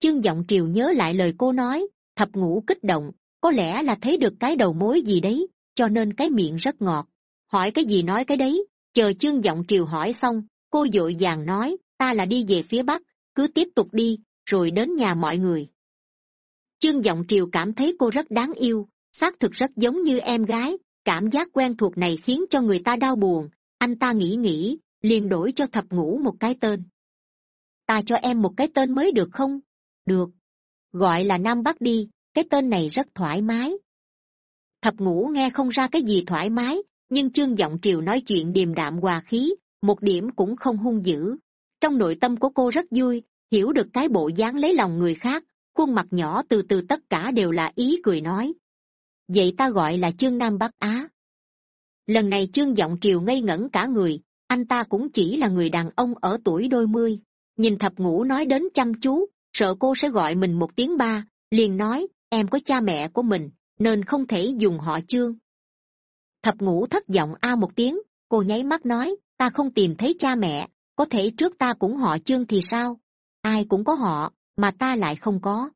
Chương giọng triều nhớ lại lời cô nói, thập ngũ kích động, có lẽ là thấy được cái đầu mối gì đấy, cho nên cái miệng rất ngọt. Hỏi cái gì nói cái đấy, chờ chương giọng triều hỏi xong, cô d ộ i vàng nói, ta là đi về phía bắc, cứ tiếp tục đi, rồi đến nhà mọi người. Chương giọng triều cảm thấy cô rất đáng yêu xác thực rất giống như em gái, cảm giác quen thuộc này khiến cho người ta đau buồn. Anh ta nghĩ nghĩ, liền đổi cho thập ngũ một cái tên. Ta cho em một cái tên mới được không? Được. Gọi là nam bắc đi, cái tên này rất thoải mái. Thập ngũ nghe không ra cái gì thoải mái, nhưng trương giọng triều nói chuyện điềm đạm hòa khí, một điểm cũng không hung dữ. Trong nội tâm của cô rất vui, hiểu được cái bộ dáng lấy lòng người khác, khuôn mặt nhỏ từ từ tất cả đều là ý cười nói vậy ta gọi là chương nam bắc á. Lần này trương g triều ngây ngẩn cả người, anh ta cũng chỉ là người đàn ông ở tuổi đôi mươi. Nhìn thập ngũ nói đến chăm chú, sợ cô sẽ gọi mình một tiếng ba, liền nói, em có cha mẹ của mình, nên không thể dùng họ chương. Thập ngũ thất vọng a một tiếng, cô nháy mắt nói, ta không tìm thấy cha mẹ, có thể trước ta cũng họ chương thì sao? Ai cũng có họ, mà ta lại không có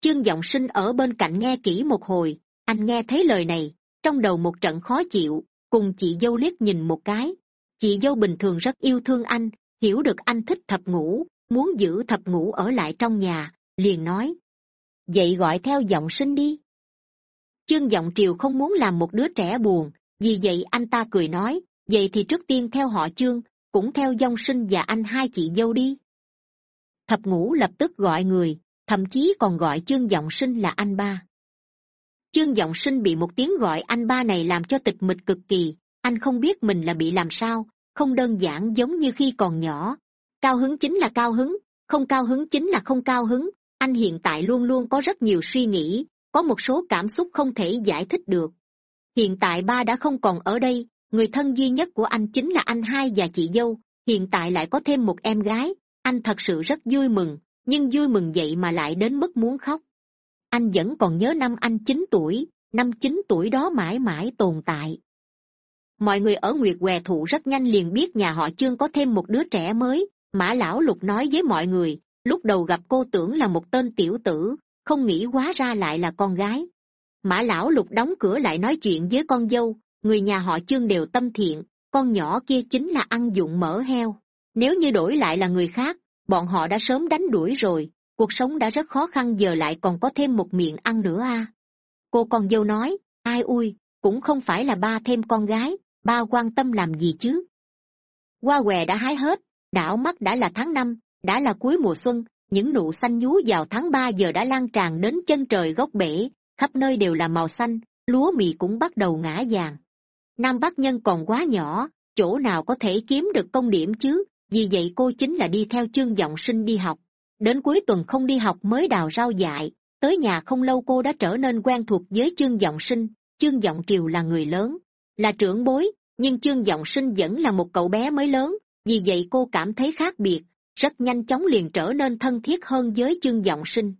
chương giọng sinh ở bên cạnh nghe kỹ một hồi, anh nghe thấy lời này, trong đầu một trận khó chịu, cùng chị dâu liếc nhìn một cái. Chị dâu bình thường rất yêu thương anh, hiểu được anh thích thập ngũ, muốn giữ thập ngũ ở lại trong nhà, liền nói, vậy gọi theo giọng sinh đi. Chương giọng triều không muốn làm một đứa trẻ buồn, vì vậy anh ta cười nói, vậy thì trước tiên theo họ chương cũng theo dông sinh và anh hai chị dâu đi. Thập ngũ lập tức gọi người thậm chí còn gọi chương giọng sinh là anh ba. Chương giọng sinh bị một tiếng gọi anh ba này làm cho tịch mịch cực kỳ. Anh không biết mình là bị làm sao, không đơn giản giống như khi còn nhỏ. Cao hứng chính là cao hứng, không cao hứng chính là không cao hứng. Anh hiện tại luôn luôn có rất nhiều suy nghĩ, có một số cảm xúc không thể giải thích được. Hiện tại ba đã không còn ở đây, người thân duy nhất của anh chính là anh hai và chị dâu. Hiện tại lại có thêm một em gái, anh thật sự rất vui mừng nhưng vui mừng vậy mà lại đến mức muốn khóc. Anh vẫn còn nhớ năm anh chín tuổi, năm chín tuổi đó mãi mãi tồn tại. Mọi người ở nguyệt què thụ rất nhanh liền biết nhà họ chương có thêm một đứa trẻ mới, mã lão lục nói với mọi người, lúc đầu gặp cô tưởng là một tên tiểu tử, không nghĩ quá ra lại là con gái. Mã lão lục đóng cửa lại nói chuyện với con dâu, người nhà họ chương đều tâm thiện, con nhỏ kia chính là ăn dụng mỡ heo. Nếu như đổi lại là người khác bọn họ đã sớm đánh đuổi rồi, cuộc sống đã rất khó khăn, giờ lại còn có thêm một miệng ăn nữa a cô con dâu nói, ai ui, cũng không phải là ba thêm con gái, ba quan tâm làm gì chứ? Hoa què đã hái hết, đảo mắt đã là tháng năm, đã là cuối mùa xuân, những nụ xanh nhú vào tháng ba giờ đã lan tràn đến chân trời gốc bể, khắp nơi đều là màu xanh, lúa mì cũng bắt đầu ngã vàng. Nam bắc nhân còn quá nhỏ, chỗ nào có thể kiếm được công điểm chứ? Vì vậy cô chính là đi theo chương giọng sinh đi học. Đến cuối tuần không đi học mới đào rau dại. Tới nhà không lâu cô đã trở nên quen thuộc với chương giọng sinh. Chương giọng triều là người lớn, là trưởng bối, nhưng chương giọng sinh vẫn là một cậu bé mới lớn. Vì vậy cô cảm thấy khác biệt, rất nhanh chóng liền trở nên thân thiết hơn với chương giọng sinh.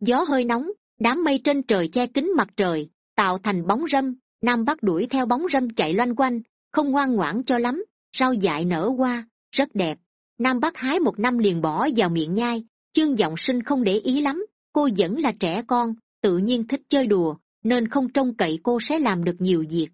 Gió hơi nóng, đám mây trên trời che kín mặt trời, tạo thành bóng râm. Nam bắc đuổi theo bóng râm chạy loanh quanh, không ngoan ngoãn cho lắm. Rau dại nở hoa rất đẹp. Nam bắc hái một năm liền bỏ vào miệng nhai chương g sinh không để ý lắm, cô vẫn là trẻ con, tự nhiên thích chơi đùa, nên không trông cậy cô sẽ làm được nhiều việc.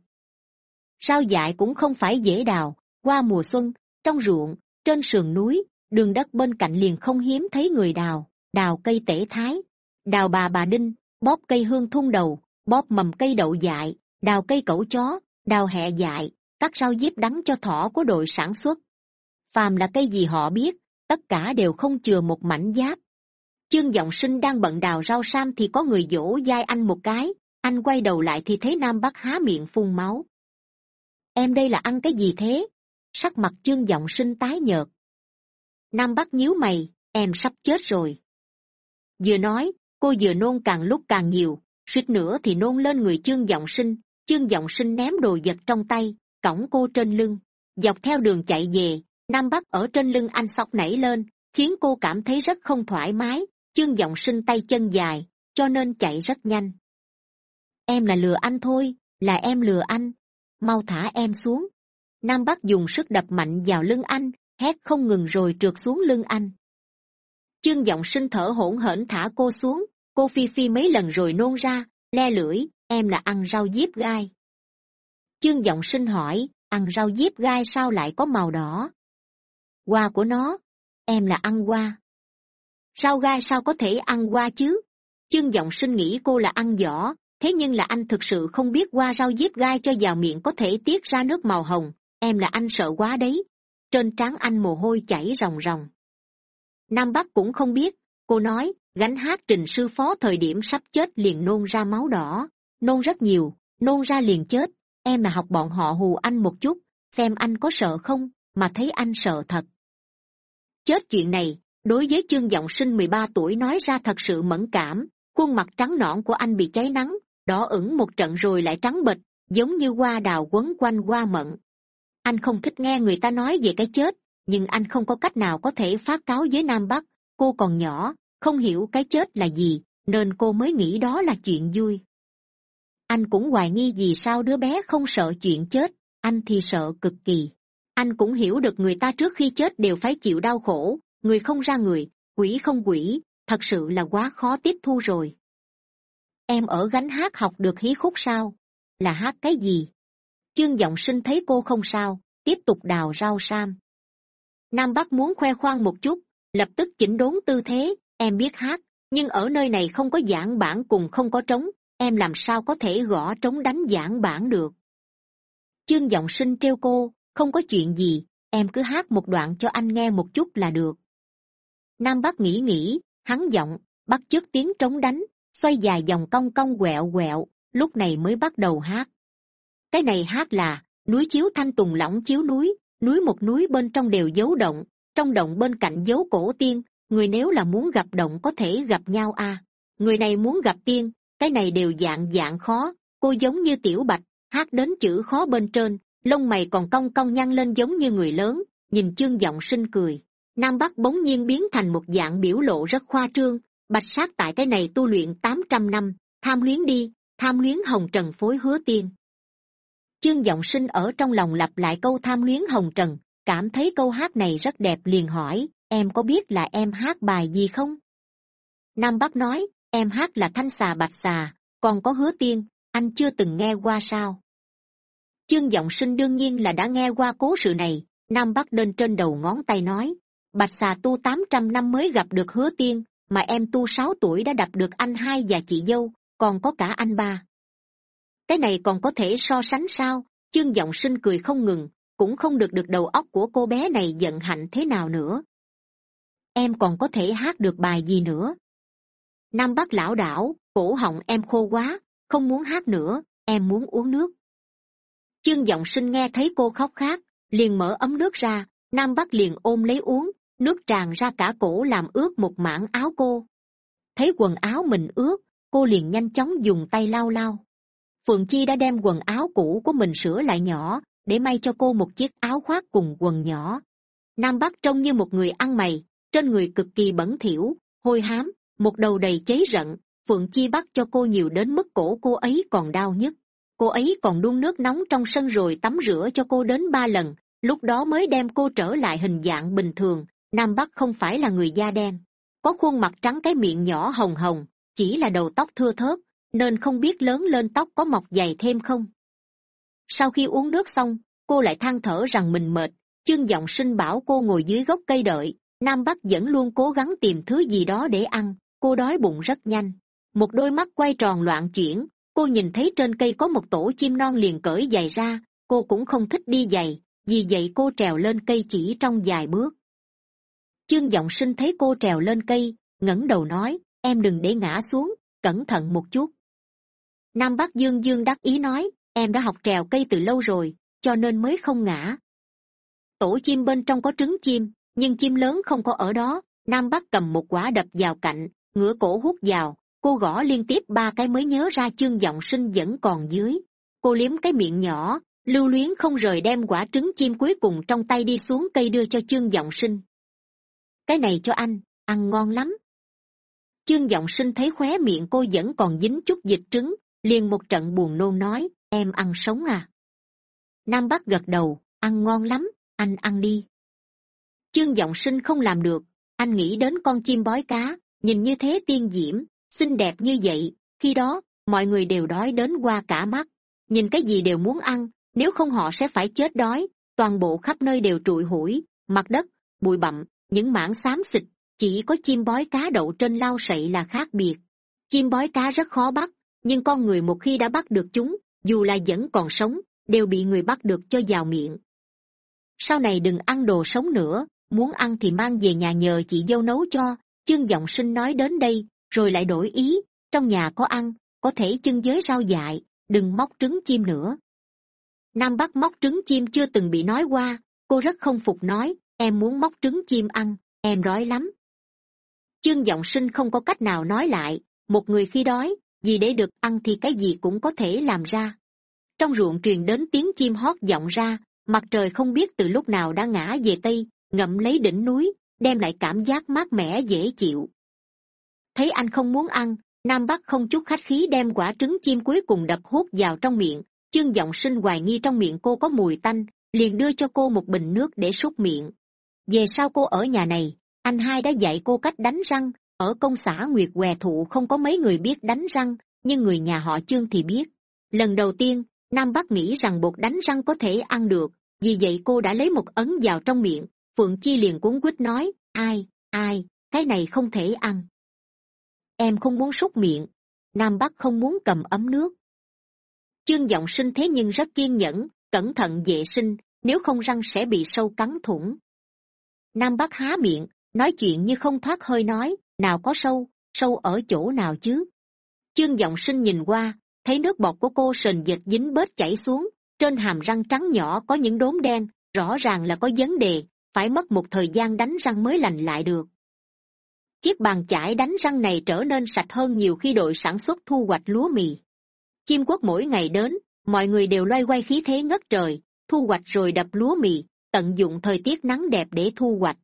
Rau dại cũng không phải dễ đào, qua mùa xuân, trong ruộng, trên sườn núi, đường đất bên cạnh liền không hiếm thấy người đào đào cây tể thái. Đào bà bà đinh, bóp cây hương thun đầu, bóp mầm cây đậu dại, đào cây cẩu chó, đào hẹ dại, cắt rau diếp đắng cho thỏ của đội sản xuất phàm là cây gì họ biết, tất cả đều không chừa một mảnh giáp. Chương giọng sinh đang bận đào rau sam thì có người dỗ dai anh một cái, anh quay đầu lại thì thấy nam bắc há miệng phun máu. Em đây là ăn cái gì thế? Sắc mặt chương giọng sinh tái nhợt. Nam bắc nhíu mày, em sắp chết rồi. Vừa nói, cô vừa nôn càng lúc càng nhiều, suýt nữa thì nôn lên người chương giọng sinh, chương giọng sinh ném đồ vật trong tay, cõng cô trên lưng, dọc theo đường chạy về nam bắc ở trên lưng anh sóc nảy lên, khiến cô cảm thấy rất không thoải mái, chương giọng sinh tay chân dài, cho nên chạy rất nhanh. Em là lừa anh thôi, là em lừa anh. Mau thả em xuống. Nam bắc dùng sức đập mạnh vào lưng anh, hét không ngừng rồi trượt xuống lưng anh. Chương giọng sinh thở hổn hển thả cô xuống, cô phi phi mấy lần rồi nôn ra, le lưỡi, em là ăn rau diếp gai. Chương giọng sinh hỏi, ăn rau diếp gai sao lại có màu đỏ? Hoa của nó. Em là ăn hoa. Rau gai sao có thể ăn hoa chứ? Chương giọng sinh nghĩ cô là ăn giỏ. thế nhưng là anh thực sự không biết qua rau diếp gai cho vào miệng có thể tiết ra nước màu hồng. Em là anh sợ quá đấy. Trên trán anh mồ hôi chảy ròng ròng. Nam bắc cũng không biết. Cô nói, gánh hát trình sư phó thời điểm sắp chết liền nôn ra máu đỏ. Nôn rất nhiều, nôn ra liền chết. Em là học bọn họ hù anh một chút, xem anh có sợ không? Mà thấy anh sợ thật. Chết chuyện này, đối với chương giọng sinh mười ba tuổi nói ra thật sự mẫn cảm, khuôn mặt trắng nõn của anh bị cháy nắng, đỏ ửng một trận rồi lại trắng bệch, giống như hoa đào quấn quanh hoa mận. Anh không thích nghe người ta nói về cái chết, nhưng anh không có cách nào có thể phát cáo với nam bắc. Cô còn nhỏ, không hiểu cái chết là gì, nên cô mới nghĩ đó là chuyện vui. Anh cũng hoài nghi vì sao đứa bé không sợ chuyện chết, anh thì sợ cực kỳ anh cũng hiểu được người ta trước khi chết đều phải chịu đau khổ. Người không ra người, quỷ không quỷ, thật sự là quá khó tiếp thu rồi. Em ở gánh hát học được hí khúc sao? Là hát cái gì? Chương giọng sinh thấy cô không sao, tiếp tục đào rau sam. Nam bắc muốn khoe khoang một chút, lập tức chỉnh đốn tư thế, em biết hát, nhưng ở nơi này không có giảng bản cùng không có trống, em làm sao có thể gõ trống đánh giảng bản được? Chương giọng sinh trêu cô không có chuyện gì, em cứ hát một đoạn cho anh nghe một chút là được. Nam bắc nghĩ nghĩ, hắn giọng, bắt chước tiếng trống đánh, xoay dài dòng cong cong quẹo quẹo, lúc này mới bắt đầu hát. Cái này hát là, núi chiếu thanh tùng lỏng chiếu núi núi một núi bên trong đều dấu động, trong động bên cạnh dấu cổ tiên, người nếu là muốn gặp động có thể gặp nhau a người này muốn gặp tiên, cái này đều dạng dạng khó, cô giống như tiểu bạch, hát đến chữ khó bên trên lông mày còn cong cong nhăn lên giống như người lớn, nhìn chương giọng sinh cười. Nam bắc bỗng nhiên biến thành một dạng biểu lộ rất khoa trương, bạch sát tại cái này tu luyện tám trăm năm, tham luyến đi, tham luyến hồng trần phối hứa tiên. Chương giọng sinh ở trong lòng lặp lại câu tham luyến hồng trần, cảm thấy câu hát này rất đẹp liền hỏi, em có biết là em hát bài gì không? Nam bắc nói, em hát là thanh xà bạch xà, còn có hứa tiên, anh chưa từng nghe qua sao? Chương giọng sinh đương nhiên là đã nghe qua cố sự này, nam bắc đên trên đầu ngón tay nói, bạch xà tu tám trăm năm mới gặp được hứa tiên, mà em tu sáu tuổi đã đập được anh hai và chị dâu, còn có cả anh ba. Cái này còn có thể so sánh sao? Chương giọng sinh cười không ngừng, cũng không được được đầu óc của cô bé này giận hạnh thế nào nữa. Em còn có thể hát được bài gì nữa? Nam bắc lão đảo, cổ họng em khô quá, không muốn hát nữa, em muốn uống nước chương giọng sinh nghe thấy cô khóc khát liền mở ấm nước ra, nam bắc liền ôm lấy uống, nước tràn ra cả cổ làm ướt một mảng áo cô. Thấy quần áo mình ướt, cô liền nhanh chóng dùng tay lau lau. Phượng chi đã đem quần áo cũ của mình sửa lại nhỏ, để may cho cô một chiếc áo khoác cùng quần nhỏ. Nam bắc trông như một người ăn mày, trên người cực kỳ bẩn thỉu, hôi hám, một đầu đầy cháy rận. Phượng chi bắt cho cô nhiều đến mức cổ cô ấy còn đau nhất cô ấy còn đun nước nóng trong sân rồi tắm rửa cho cô đến ba lần, lúc đó mới đem cô trở lại hình dạng bình thường, nam bắc không phải là người da đen. Có khuôn mặt trắng cái miệng nhỏ hồng hồng, chỉ là đầu tóc thưa thớt, nên không biết lớn lên tóc có mọc dày thêm không. Sau khi uống nước xong, cô lại than thở rằng mình mệt, chương giọng sinh bảo cô ngồi dưới gốc cây đợi. Nam bắc vẫn luôn cố gắng tìm thứ gì đó để ăn, cô đói bụng rất nhanh. Một đôi mắt quay tròn loạn chuyển cô nhìn thấy trên cây có một tổ chim non liền cởi giày ra, cô cũng không thích đi giày, vì vậy cô trèo lên cây chỉ trong vài bước. Chương g sinh thấy cô trèo lên cây, ngẩng đầu nói, em đừng để ngã xuống, cẩn thận một chút. Nam bắc dương dương đắc ý nói, em đã học trèo cây từ lâu rồi, cho nên mới không ngã. Tổ chim bên trong có trứng chim, nhưng chim lớn không có ở đó, nam bắc cầm một quả đập vào cạnh, ngửa cổ hút vào cô gõ liên tiếp ba cái mới nhớ ra chương giọng sinh vẫn còn dưới. Cô liếm cái miệng nhỏ, lưu luyến không rời đem quả trứng chim cuối cùng trong tay đi xuống cây đưa cho chương giọng sinh. Cái này cho anh, ăn ngon lắm. Chương giọng sinh thấy khóe miệng cô vẫn còn dính chút dịch trứng, liền một trận buồn nôn nói, em ăn sống à? Nam bắc gật đầu, ăn ngon lắm, anh ăn đi. Chương giọng sinh không làm được, anh nghĩ đến con chim bói cá, nhìn như thế tiên diễm xinh đẹp như vậy, khi đó, mọi người đều đói đến qua cả mắt. Nhìn cái gì đều muốn ăn, nếu không họ sẽ phải chết đói. Toàn bộ khắp nơi đều trụi hủi, mặt đất, bụi bặm, những mảng xám xịt. Chỉ có chim bói cá đậu trên lau sậy là khác biệt. Chim bói cá rất khó bắt, nhưng con người một khi đã bắt được chúng, dù là vẫn còn sống, đều bị người bắt được cho vào miệng. Sau này đừng ăn đồ sống nữa, muốn ăn thì mang về nhà nhờ chị dâu nấu cho, chương giọng sinh nói đến đây rồi lại đổi ý, trong nhà có ăn, có thể chân giới rau dại, đừng móc trứng chim nữa. Nam bắc móc trứng chim chưa từng bị nói qua, cô rất không phục nói, em muốn móc trứng chim ăn, em đói lắm. Chương giọng sinh không có cách nào nói lại, một người khi đói, vì để được ăn thì cái gì cũng có thể làm ra. Trong ruộng truyền đến tiếng chim hót vọng ra, mặt trời không biết từ lúc nào đã ngã về tây, ngậm lấy đỉnh núi, đem lại cảm giác mát mẻ dễ chịu thấy anh không muốn ăn, nam bắc không chút khách khí đem quả trứng chim cuối cùng đập hút vào trong miệng. Chương giọng sinh hoài nghi trong miệng cô có mùi tanh, liền đưa cho cô một bình nước để súc miệng. Về sau cô ở nhà này, anh hai đã dạy cô cách đánh răng. Ở công xã nguyệt què thụ không có mấy người biết đánh răng, nhưng người nhà họ chương thì biết. Lần đầu tiên, nam bắc nghĩ rằng bột đánh răng có thể ăn được, vì vậy cô đã lấy một ấn vào trong miệng. Phượng chi liền cuốn quýt nói, ai ai, cái này không thể ăn em không muốn súc miệng. Nam bắc không muốn cầm ấm nước. Chương giọng sinh thế nhưng rất kiên nhẫn, cẩn thận, vệ sinh, nếu không răng sẽ bị sâu cắn thủng. Nam bắc há miệng, nói chuyện như không thoát hơi nói, nào có sâu sâu ở chỗ nào chứ? Chương giọng sinh nhìn qua, thấy nước bọt của cô sền dịch dính bết chảy xuống, trên hàm răng trắng nhỏ có những đốm đen, rõ ràng là có vấn đề, phải mất một thời gian đánh răng mới lành lại được chiếc bàn chải đánh răng này trở nên sạch hơn nhiều khi đội sản xuất thu hoạch lúa mì. Chim quốc mỗi ngày đến, mọi người đều loay quay khí thế ngất trời, thu hoạch rồi đập lúa mì, tận dụng thời tiết nắng đẹp để thu hoạch.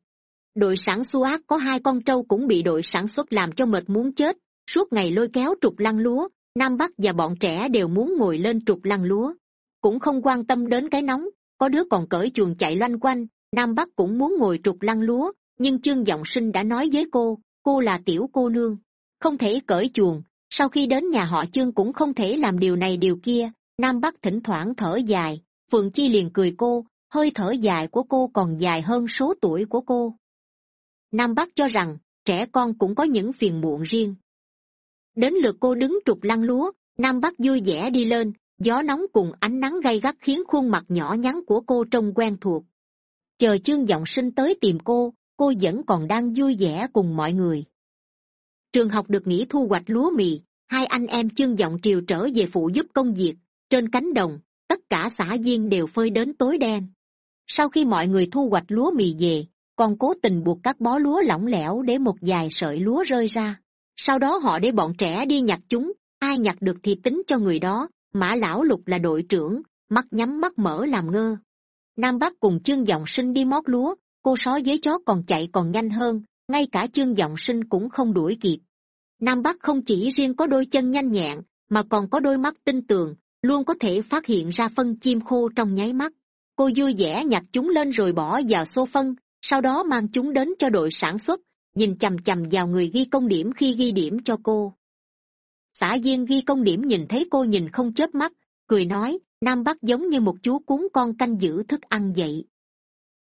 Đội sản xu ác có hai con trâu cũng bị đội sản xuất làm cho mệt muốn chết, suốt ngày lôi kéo trục lăn lúa, nam bắc và bọn trẻ đều muốn ngồi lên trục lăn lúa. Cũng không quan tâm đến cái nóng, có đứa còn cởi chuồng chạy loanh quanh, nam bắc cũng muốn ngồi trục lăn lúa, nhưng chương giọng sinh đã nói với cô cô là tiểu cô nương, không thể cởi chuồng. Sau khi đến nhà họ chương cũng không thể làm điều này điều kia. Nam bắc thỉnh thoảng thở dài. Phượng chi liền cười cô, hơi thở dài của cô còn dài hơn số tuổi của cô. Nam bắc cho rằng, trẻ con cũng có những phiền muộn riêng. Đến lượt cô đứng trục lăn lúa, nam bắc vui vẻ đi lên. Gió nóng cùng ánh nắng gay gắt khiến khuôn mặt nhỏ nhắn của cô trông quen thuộc. Chờ chương giọng sinh tới tìm cô cô vẫn còn đang vui vẻ cùng mọi người. Trường học được nghỉ thu hoạch lúa mì, hai anh em chương giọng triều trở về phụ giúp công việc, trên cánh đồng, tất cả xã viên đều phơi đến tối đen. Sau khi mọi người thu hoạch lúa mì về, còn cố tình buộc các bó lúa lỏng lẻo để một vài sợi lúa rơi ra. Sau đó họ để bọn trẻ đi nhặt chúng, ai nhặt được thì tính cho người đó, mã lão lục là đội trưởng, mắt nhắm mắt mở làm ngơ. Nam bắc cùng chương giọng sinh đi mót lúa cô sói với chó còn chạy còn nhanh hơn, ngay cả chương giọng sinh cũng không đuổi kịp. Nam bắc không chỉ riêng có đôi chân nhanh nhẹn, mà còn có đôi mắt tinh tường, luôn có thể phát hiện ra phân chim khô trong nháy mắt. Cô vui vẻ nhặt chúng lên rồi bỏ vào xô phân, sau đó mang chúng đến cho đội sản xuất, nhìn chằm chằm vào người ghi công điểm khi ghi điểm cho cô. Xã viên ghi công điểm nhìn thấy cô nhìn không chớp mắt, cười nói, nam bắc giống như một chú cún con canh giữ thức ăn vậy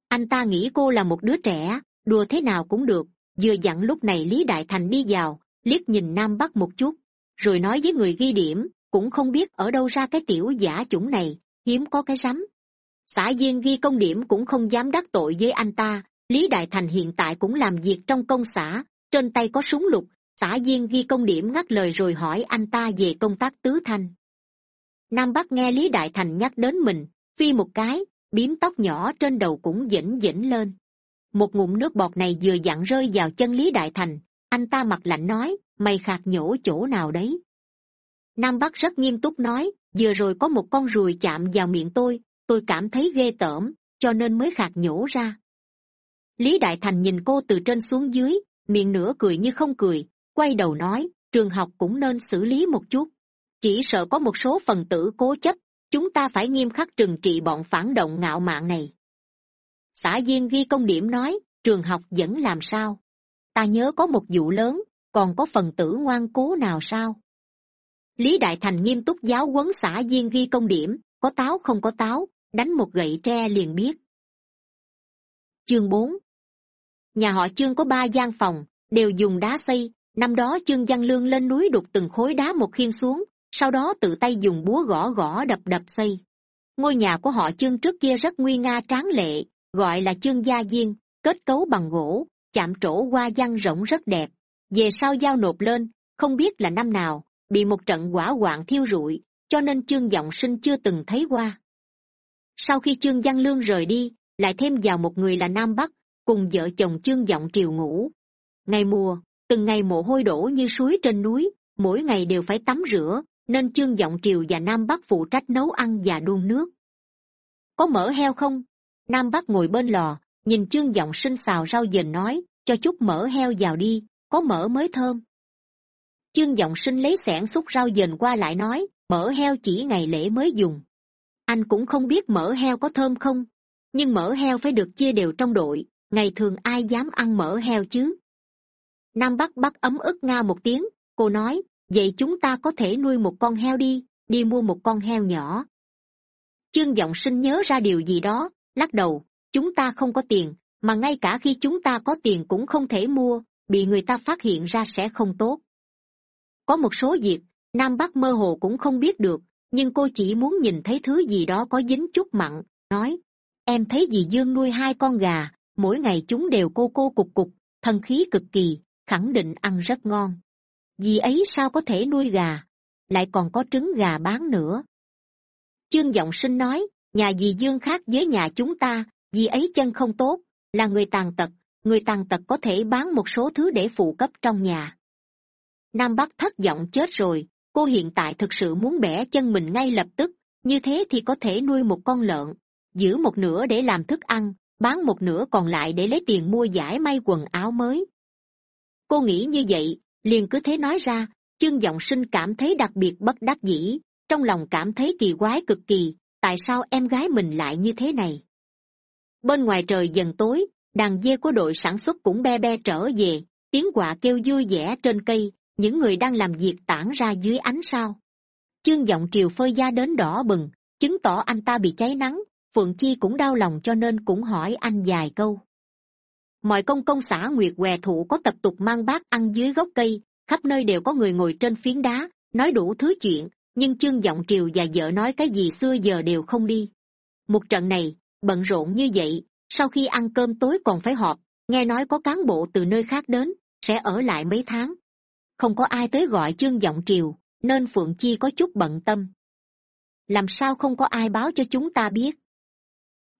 anh ta nghĩ cô là một đứa trẻ, đùa thế nào cũng được. Vừa dặn lúc này lý đại thành đi vào, liếc nhìn nam bắc một chút, rồi nói với người ghi điểm, cũng không biết ở đâu ra cái tiểu giả chủng này, hiếm có cái rắm. Xã viên ghi công điểm cũng không dám đắc tội với anh ta. Lý đại thành hiện tại cũng làm việc trong công xã, trên tay có súng lục. Xã viên ghi công điểm ngắt lời rồi hỏi anh ta về công tác tứ thanh. Nam bắc nghe lý đại thành nhắc đến mình, phi một cái biếm tóc nhỏ trên đầu cũng dĩnh dĩnh lên. Một ngụm nước bọt này vừa dặn rơi vào chân lý đại thành. Anh ta mặt lạnh nói, mày khạc nhổ chỗ nào đấy? Nam bắc rất nghiêm túc nói, vừa rồi có một con ruồi chạm vào miệng tôi tôi cảm thấy ghê tởm, cho nên mới khạc nhổ ra. Lý đại thành nhìn cô từ trên xuống dưới, miệng nửa cười như không cười, quay đầu nói, trường học cũng nên xử lý một chút. Chỉ sợ có một số phần tử cố chấp chúng ta phải nghiêm khắc trừng trị bọn phản động ngạo mạn này. Xã viên ghi công điểm nói, trường học vẫn làm sao? Ta nhớ có một vụ lớn, còn có phần tử ngoan cố nào sao? Lý đại thành nghiêm túc giáo huấn xã viên ghi công điểm, có táo không có táo, đánh một gậy tre liền biết. Chương bốn. Nhà họ chương có ba gian phòng, đều dùng đá xây, năm đó chương văn lương lên núi đục từng khối đá một khiên xuống sau đó tự tay dùng búa gõ gõ đập đập xây. Ngôi nhà của họ chương trước kia rất nguy nga tráng lệ, gọi là chương gia viên kết cấu bằng gỗ, chạm trổ hoa văn rộng rất đẹp. Về sau giao nộp lên, không biết là năm nào, bị một trận quả hoạn thiêu rụi, cho nên chương giọng sinh chưa từng thấy qua sau khi chương văn lương rời đi, lại thêm vào một người là nam bắc, cùng vợ chồng chương giọng triều ngủ ngày mùa, từng ngày mồ hôi đổ như suối trên núi, mỗi ngày đều phải tắm rửa nên chương giọng triều và nam bắc phụ trách nấu ăn và đun nước. Có mỡ heo không? Nam bắc ngồi bên lò, nhìn chương giọng sinh xào rau dền nói, cho chút mỡ heo vào đi, có mỡ mới thơm. Chương giọng sinh lấy xẻng xúc rau dền qua lại nói, mỡ heo chỉ ngày lễ mới dùng. Anh cũng không biết mỡ heo có thơm không, nhưng mỡ heo phải được chia đều trong đội, ngày thường ai dám ăn mỡ heo chứ? Nam bắc bắt ấm ức nga một tiếng, cô nói vậy chúng ta có thể nuôi một con heo đi đi mua một con heo nhỏ. Chương giọng sinh nhớ ra điều gì đó, lắc đầu, chúng ta không có tiền, mà ngay cả khi chúng ta có tiền cũng không thể mua, bị người ta phát hiện ra sẽ không tốt. Có một số việc, nam bắc mơ hồ cũng không biết được, nhưng cô chỉ muốn nhìn thấy thứ gì đó có dính chút mặn, nói, em thấy dì dương nuôi hai con gà, mỗi ngày chúng đều cô cô cục cục, thần khí cực kỳ, khẳng định ăn rất ngon dì ấy sao có thể nuôi gà, lại còn có trứng gà bán nữa. Chương giọng sinh nói, nhà dì dương khác với nhà chúng ta, dì ấy chân không tốt, là người tàn tật, người tàn tật có thể bán một số thứ để phụ cấp trong nhà. Nam bắc thất vọng chết rồi, cô hiện tại thực sự muốn bẻ chân mình ngay lập tức, như thế thì có thể nuôi một con lợn, giữ một nửa để làm thức ăn, bán một nửa còn lại để lấy tiền mua giải may quần áo mới. Cô nghĩ như vậy liền cứ thế nói ra, chương giọng sinh cảm thấy đặc biệt bất đắc dĩ, trong lòng cảm thấy kỳ quái cực kỳ, tại sao em gái mình lại như thế này? Bên ngoài trời dần tối, đàn dê của đội sản xuất cũng be be trở về, tiếng quạ kêu vui vẻ trên cây, những người đang làm việc tản ra dưới ánh sao. Chương giọng triều phơi da đến đỏ bừng, chứng tỏ anh ta bị cháy nắng, phượng chi cũng đau lòng cho nên cũng hỏi anh vài câu mọi công công xã nguyệt què thụ có tập tục mang bát ăn dưới gốc cây. Khắp nơi đều có người ngồi trên phiến đá, nói đủ thứ chuyện, nhưng chương giọng triều và vợ nói cái gì xưa giờ đều không đi. Một trận này, bận rộn như vậy, sau khi ăn cơm tối còn phải họp, nghe nói có cán bộ từ nơi khác đến, sẽ ở lại mấy tháng. Không có ai tới gọi chương giọng triều, nên phượng chi có chút bận tâm. Làm sao không có ai báo cho chúng ta biết?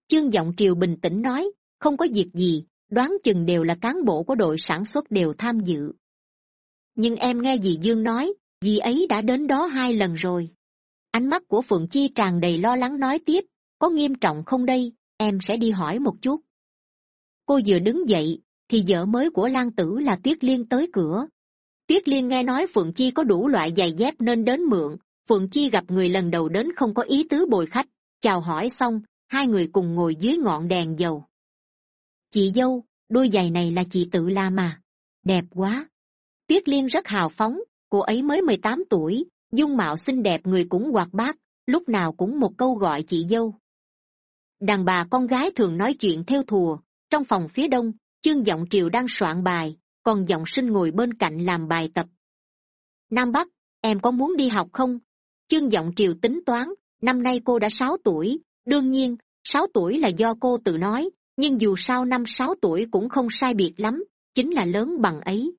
Chương giọng triều bình tĩnh nói, không có việc gì đoán chừng đều là cán bộ của đội sản xuất đều tham dự. Nhưng em nghe dì dương nói, dì ấy đã đến đó hai lần rồi. Ánh mắt của phượng chi tràn đầy lo lắng nói tiếp, có nghiêm trọng không đây? Em sẽ đi hỏi một chút. Cô vừa đứng dậy, thì vợ mới của lan tử là tuyết liên tới cửa. Tuyết liên nghe nói phượng chi có đủ loại giày dép nên đến mượn, phượng chi gặp người lần đầu đến không có ý tứ bồi khách, chào hỏi xong, hai người cùng ngồi dưới ngọn đèn dầu chị dâu, đôi giày này là chị tự làm mà. Đẹp quá. Tuyết liên rất hào phóng, cô ấy mới mười tám tuổi, dung mạo xinh đẹp người cũng hoạt bát, lúc nào cũng một câu gọi chị dâu. Đàn bà con gái thường nói chuyện theo thùa, trong phòng phía đông chương giọng triều đang soạn bài, còn giọng sinh ngồi bên cạnh làm bài tập. Nam bắc, em có muốn đi học không? Chương giọng triều tính toán, năm nay cô đã sáu tuổi, đương nhiên, sáu tuổi là do cô tự nói nhưng dù sao năm sáu tuổi cũng không sai biệt lắm, chính là lớn bằng ấy.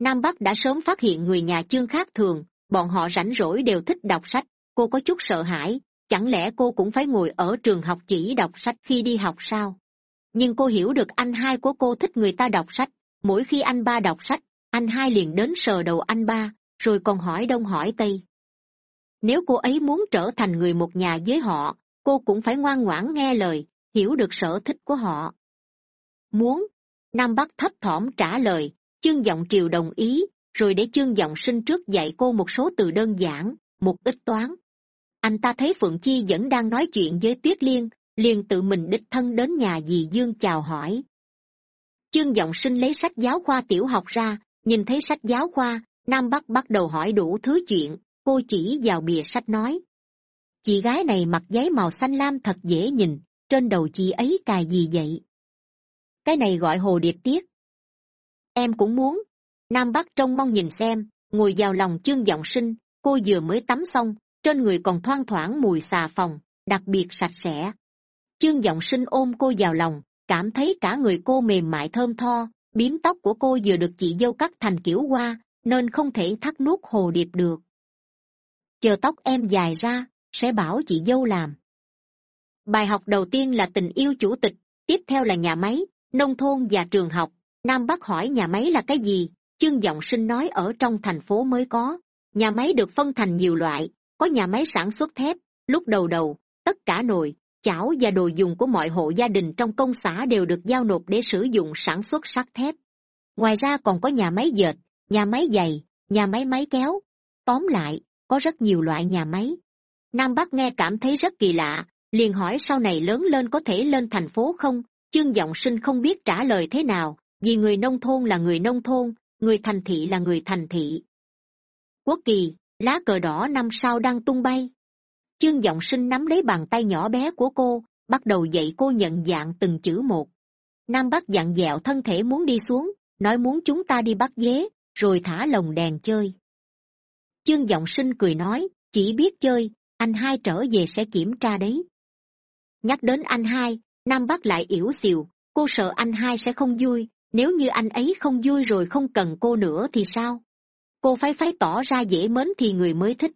Nam bắc đã sớm phát hiện người nhà chương khác thường, bọn họ rảnh rỗi đều thích đọc sách, cô có chút sợ hãi, chẳng lẽ cô cũng phải ngồi ở trường học chỉ đọc sách khi đi học sao? Nhưng cô hiểu được anh hai của cô thích người ta đọc sách, mỗi khi anh ba đọc sách, anh hai liền đến sờ đầu anh ba, rồi còn hỏi đông hỏi tây. Nếu cô ấy muốn trở thành người một nhà với họ, cô cũng phải ngoan ngoãn nghe lời hiểu được sở thích của họ. Muốn, nam bắc thấp thỏm trả lời, chương giọng triều đồng ý, rồi để chương giọng sinh trước dạy cô một số từ đơn giản, một ít toán. Anh ta thấy phượng chi vẫn đang nói chuyện với tuyết liên, liền tự mình đích thân đến nhà dì dương chào hỏi. Chương giọng sinh lấy sách giáo khoa tiểu học ra, nhìn thấy sách giáo khoa, nam bắc bắt đầu hỏi đủ thứ chuyện, cô chỉ vào bìa sách nói. Chị gái này mặc giấy màu xanh lam thật dễ nhìn trên đầu chị ấy cài gì vậy? Cái này gọi hồ điệp tiết. Em cũng muốn. Nam bắc trông mong nhìn xem. Ngồi vào lòng chương giọng sinh, cô vừa mới tắm xong, trên người còn thoang thoảng mùi xà phòng, đặc biệt sạch sẽ. Chương giọng sinh ôm cô vào lòng, cảm thấy cả người cô mềm mại thơm tho biếm tóc của cô vừa được chị dâu cắt thành kiểu hoa, nên không thể thắt nuốt hồ điệp được. Chờ tóc em dài ra, sẽ bảo chị dâu làm bài học đầu tiên là tình yêu chủ tịch, tiếp theo là nhà máy, nông thôn và trường học. Nam bắc hỏi nhà máy là cái gì? Chương giọng sinh nói ở trong thành phố mới có. Nhà máy được phân thành nhiều loại, có nhà máy sản xuất thép, lúc đầu đầu, tất cả nồi, chảo và đồ dùng của mọi hộ gia đình trong công xã đều được giao nộp để sử dụng sản xuất sắt thép. Ngoài ra còn có nhà máy dệt, nhà máy giày, nhà máy máy kéo. Tóm lại, có rất nhiều loại nhà máy. Nam bắc nghe cảm thấy rất kỳ lạ liền hỏi sau này lớn lên có thể lên thành phố không? Chương giọng sinh không biết trả lời thế nào, vì người nông thôn là người nông thôn, người thành thị là người thành thị. Quốc kỳ, lá cờ đỏ năm sau đang tung bay. Chương giọng sinh nắm lấy bàn tay nhỏ bé của cô, bắt đầu dạy cô nhận dạng từng chữ một. Nam bắc dặn dẹo thân thể muốn đi xuống, nói muốn chúng ta đi bắt dế, rồi thả lồng đèn chơi. Chương giọng sinh cười nói, chỉ biết chơi, anh hai trở về sẽ kiểm tra đấy nhắc đến anh hai, nam bắc lại yểu xìu, cô sợ anh hai sẽ không vui, nếu như anh ấy không vui rồi không cần cô nữa thì sao? Cô phái phái tỏ ra dễ mến thì người mới thích.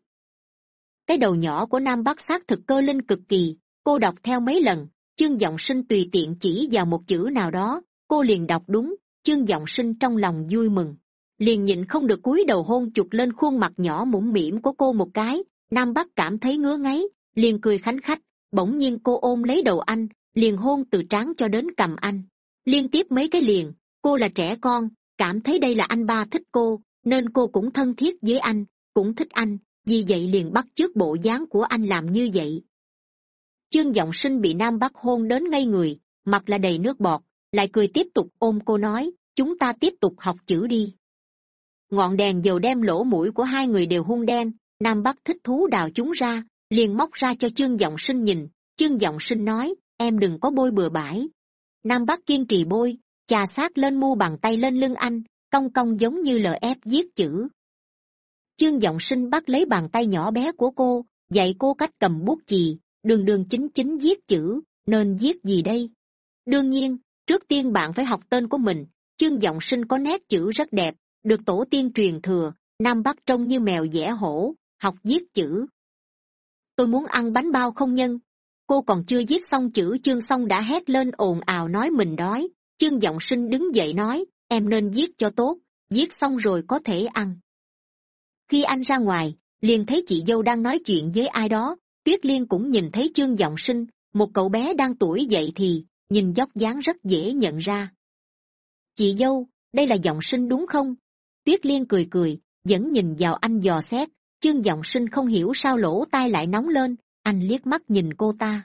Cái đầu nhỏ của nam bắc xác thực cơ linh cực kỳ, cô đọc theo mấy lần, chương giọng sinh tùy tiện chỉ vào một chữ nào đó, cô liền đọc đúng, chương giọng sinh trong lòng vui mừng. Liền nhịn không được cúi đầu hôn chụt lên khuôn mặt nhỏ mũm mĩm của cô một cái, nam bắc cảm thấy ngứa ngáy, liền cười khánh khách bỗng nhiên cô ôm lấy đầu anh, liền hôn từ trán cho đến cầm anh. Liên tiếp mấy cái liền, cô là trẻ con, cảm thấy đây là anh ba thích cô, nên cô cũng thân thiết với anh, cũng thích anh, vì vậy liền bắt chước bộ dáng của anh làm như vậy. Chương giọng sinh bị nam bắc hôn đến ngay người, mặt là đầy nước bọt, lại cười tiếp tục ôm cô nói, chúng ta tiếp tục học chữ đi. Ngọn đèn dầu đem lỗ mũi của hai người đều hung đen, nam bắc thích thú đào chúng ra liền móc ra cho chương giọng sinh nhìn. Chương giọng sinh nói, em đừng có bôi bừa bãi. Nam bắc kiên trì bôi, chà sát lên mu bàn tay lên lưng anh, cong cong giống như lờ ép viết chữ. Chương giọng sinh bắt lấy bàn tay nhỏ bé của cô, dạy cô cách cầm bút chì, đường đường chính chính viết chữ, nên viết gì đây? Đương nhiên, trước tiên bạn phải học tên của mình. Chương giọng sinh có nét chữ rất đẹp, được tổ tiên truyền thừa, nam bắc trông như mèo dẻ hổ, học viết chữ tôi muốn ăn bánh bao không nhân? Cô còn chưa viết xong chữ, chương xong đã hét lên ồn ào nói mình đói. Chương giọng sinh đứng dậy nói, em nên viết cho tốt, viết xong rồi có thể ăn. Khi anh ra ngoài, liền thấy chị dâu đang nói chuyện với ai đó. Tuyết liên cũng nhìn thấy chương giọng sinh, một cậu bé đang tuổi dậy thì nhìn dốc dáng rất dễ nhận ra. Chị dâu, đây là giọng sinh đúng không? Tuyết liên cười cười, vẫn nhìn vào anh dò xét chương giọng sinh không hiểu sao lỗ tai lại nóng lên, anh liếc mắt nhìn cô ta.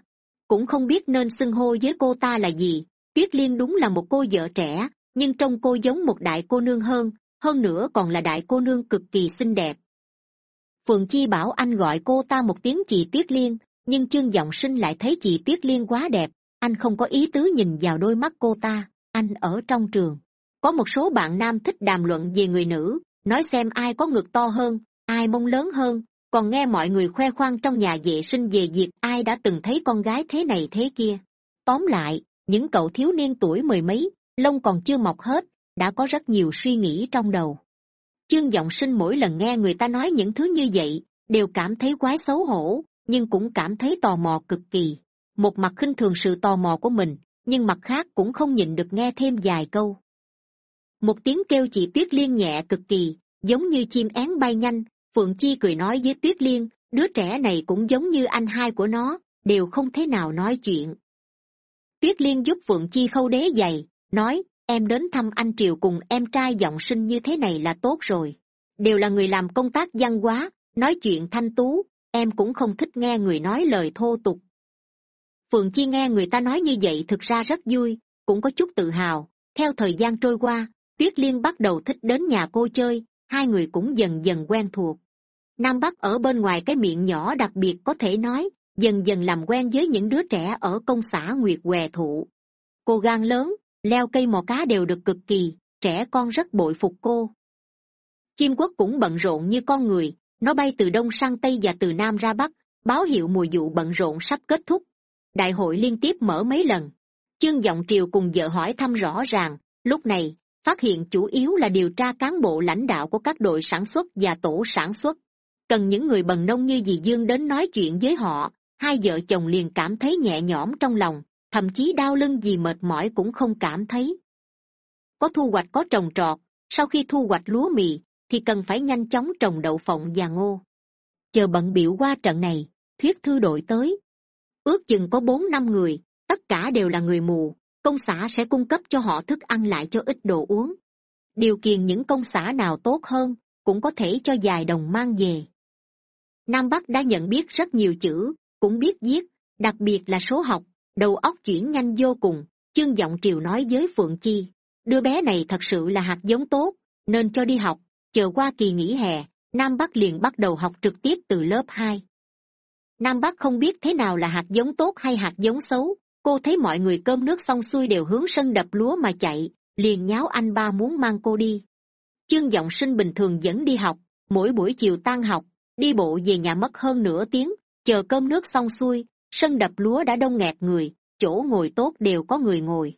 Cũng không biết nên xưng hô với cô ta là gì, tuyết liên đúng là một cô vợ trẻ, nhưng trông cô giống một đại cô nương hơn hơn nữa còn là đại cô nương cực kỳ xinh đẹp. Phượng chi bảo anh gọi cô ta một tiếng chị tuyết liên, nhưng chương giọng sinh lại thấy chị tuyết liên quá đẹp, anh không có ý tứ nhìn vào đôi mắt cô ta, anh ở trong trường. Có một số bạn nam thích đàm luận về người nữ, nói xem ai có ngực to hơn ai mong lớn hơn, còn nghe mọi người khoe khoang trong nhà vệ sinh về việc ai đã từng thấy con gái thế này thế kia. Tóm lại, những cậu thiếu niên tuổi mười mấy, lông còn chưa mọc hết, đã có rất nhiều suy nghĩ trong đầu. Chương giọng sinh mỗi lần nghe người ta nói những thứ như vậy, đều cảm thấy quái xấu hổ, nhưng cũng cảm thấy tò mò cực kỳ. Một mặt khinh thường sự tò mò của mình, nhưng mặt khác cũng không nhịn được nghe thêm vài câu. Một tiếng kêu chị tuyết liên nhẹ cực kỳ, giống như chim én bay nhanh phượng chi cười nói với tuyết liên, đứa trẻ này cũng giống như anh hai của nó, đều không thế nào nói chuyện. Tuyết liên giúp phượng chi khâu đế giày, nói, em đến thăm anh triều cùng em trai giọng sinh như thế này là tốt rồi. Đều là người làm công tác văn hóa, nói chuyện thanh tú, em cũng không thích nghe người nói lời thô tục. Phượng chi nghe người ta nói như vậy thực ra rất vui, cũng có chút tự hào. Theo thời gian trôi qua, tuyết liên bắt đầu thích đến nhà cô chơi, hai người cũng dần dần quen thuộc nam bắc ở bên ngoài cái miệng nhỏ đặc biệt có thể nói, dần dần làm quen với những đứa trẻ ở công xã nguyệt què thụ. Cô gan lớn, leo cây mò cá đều được cực kỳ, trẻ con rất bội phục cô. Chim quốc cũng bận rộn như con người, nó bay từ đông sang tây và từ nam ra bắc, báo hiệu mùa vụ bận rộn sắp kết thúc. Đại hội liên tiếp mở mấy lần. Chương giọng triều cùng vợ hỏi thăm rõ ràng, lúc này, phát hiện chủ yếu là điều tra cán bộ lãnh đạo của các đội sản xuất và tổ sản xuất cần những người bần nông như dì dương đến nói chuyện với họ, hai vợ chồng liền cảm thấy nhẹ nhõm trong lòng, thậm chí đau lưng vì mệt mỏi cũng không cảm thấy. Có thu hoạch có trồng trọt, sau khi thu hoạch lúa mì, thì cần phải nhanh chóng trồng đậu phộng và ngô. Chờ bận biểu qua trận này, thuyết thư đội tới. Ước chừng có bốn năm người, tất cả đều là người mù, công xã sẽ cung cấp cho họ thức ăn lại cho ít đồ uống. Điều kiện những công xã nào tốt hơn, cũng có thể cho vài đồng mang về nam bắc đã nhận biết rất nhiều chữ, cũng biết viết, đặc biệt là số học, đầu óc chuyển nhanh vô cùng. Chương giọng triều nói với phượng chi, đứa bé này thật sự là hạt giống tốt, nên cho đi học. Chờ qua kỳ nghỉ hè, nam bắc liền bắt đầu học trực tiếp từ lớp hai. Nam bắc không biết thế nào là hạt giống tốt hay hạt giống xấu. Cô thấy mọi người cơm nước xong xuôi đều hướng sân đập lúa mà chạy, liền nháo anh ba muốn mang cô đi. Chương giọng sinh bình thường vẫn đi học, mỗi buổi chiều tan học đi bộ về nhà mất hơn nửa tiếng, chờ cơm nước xong xuôi, sân đập lúa đã đông nghẹt người, chỗ ngồi tốt đều có người ngồi.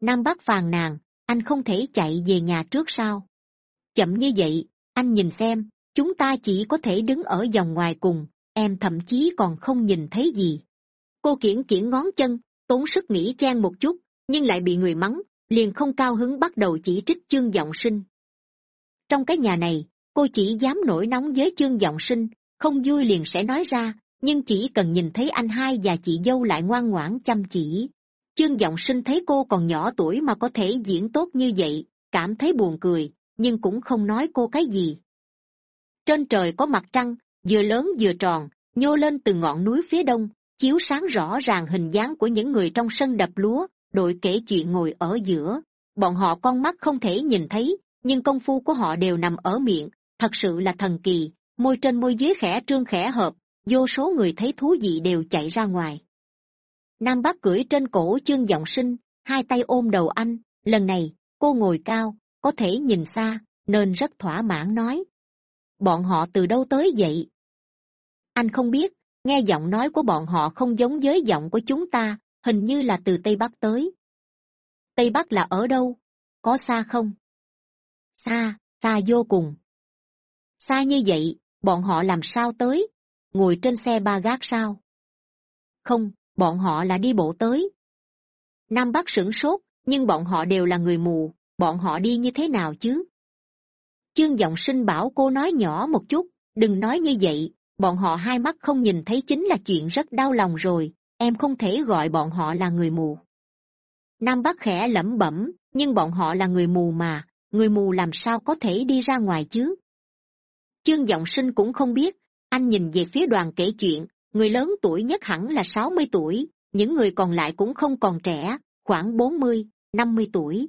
Nam bắc phàn nàn, anh không thể chạy về nhà trước sao? Chậm như vậy, anh nhìn xem, chúng ta chỉ có thể đứng ở vòng ngoài cùng, em thậm chí còn không nhìn thấy gì. Cô kiển kiển ngón chân, tốn sức nghĩ chen một chút, nhưng lại bị người mắng, liền không cao hứng bắt đầu chỉ trích chương g sinh. Trong cái nhà này cô chỉ dám nổi nóng với chương giọng sinh, không vui liền sẽ nói ra, nhưng chỉ cần nhìn thấy anh hai và chị dâu lại ngoan ngoãn chăm chỉ. Chương giọng sinh thấy cô còn nhỏ tuổi mà có thể diễn tốt như vậy, cảm thấy buồn cười, nhưng cũng không nói cô cái gì. Trên trời có mặt trăng, vừa lớn vừa tròn, nhô lên từ ngọn núi phía đông, chiếu sáng rõ ràng hình dáng của những người trong sân đập lúa, đội kể chuyện ngồi ở giữa. Bọn họ con mắt không thể nhìn thấy, nhưng công phu của họ đều nằm ở miệng thật sự là thần kỳ, môi trên môi dưới khẽ trương khẽ hợp, vô số người thấy thú vị đều chạy ra ngoài. Nam bắc cưỡi trên cổ chương giọng sinh, hai tay ôm đầu anh, lần này, cô ngồi cao, có thể nhìn xa, nên rất thỏa mãn nói. Bọn họ từ đâu tới vậy? Anh không biết, nghe giọng nói của bọn họ không giống với giọng của chúng ta, hình như là từ tây bắc tới. Tây bắc là ở đâu? Có xa không? Xa xa vô cùng xa như vậy, bọn họ làm sao tới? Ngồi trên xe ba gác sao? Không, bọn họ là đi bộ tới. Nam bắc sửng sốt, nhưng bọn họ đều là người mù, bọn họ đi như thế nào chứ? Chương giọng sinh bảo cô nói nhỏ một chút, đừng nói như vậy, bọn họ hai mắt không nhìn thấy chính là chuyện rất đau lòng rồi, em không thể gọi bọn họ là người mù. Nam bắc khẽ lẩm bẩm, nhưng bọn họ là người mù mà, người mù làm sao có thể đi ra ngoài chứ? Chương giọng sinh cũng không biết. Anh nhìn về phía đoàn kể chuyện, người lớn tuổi nhất hẳn là sáu mươi tuổi, những người còn lại cũng không còn trẻ, khoảng bốn mươi, năm mươi tuổi.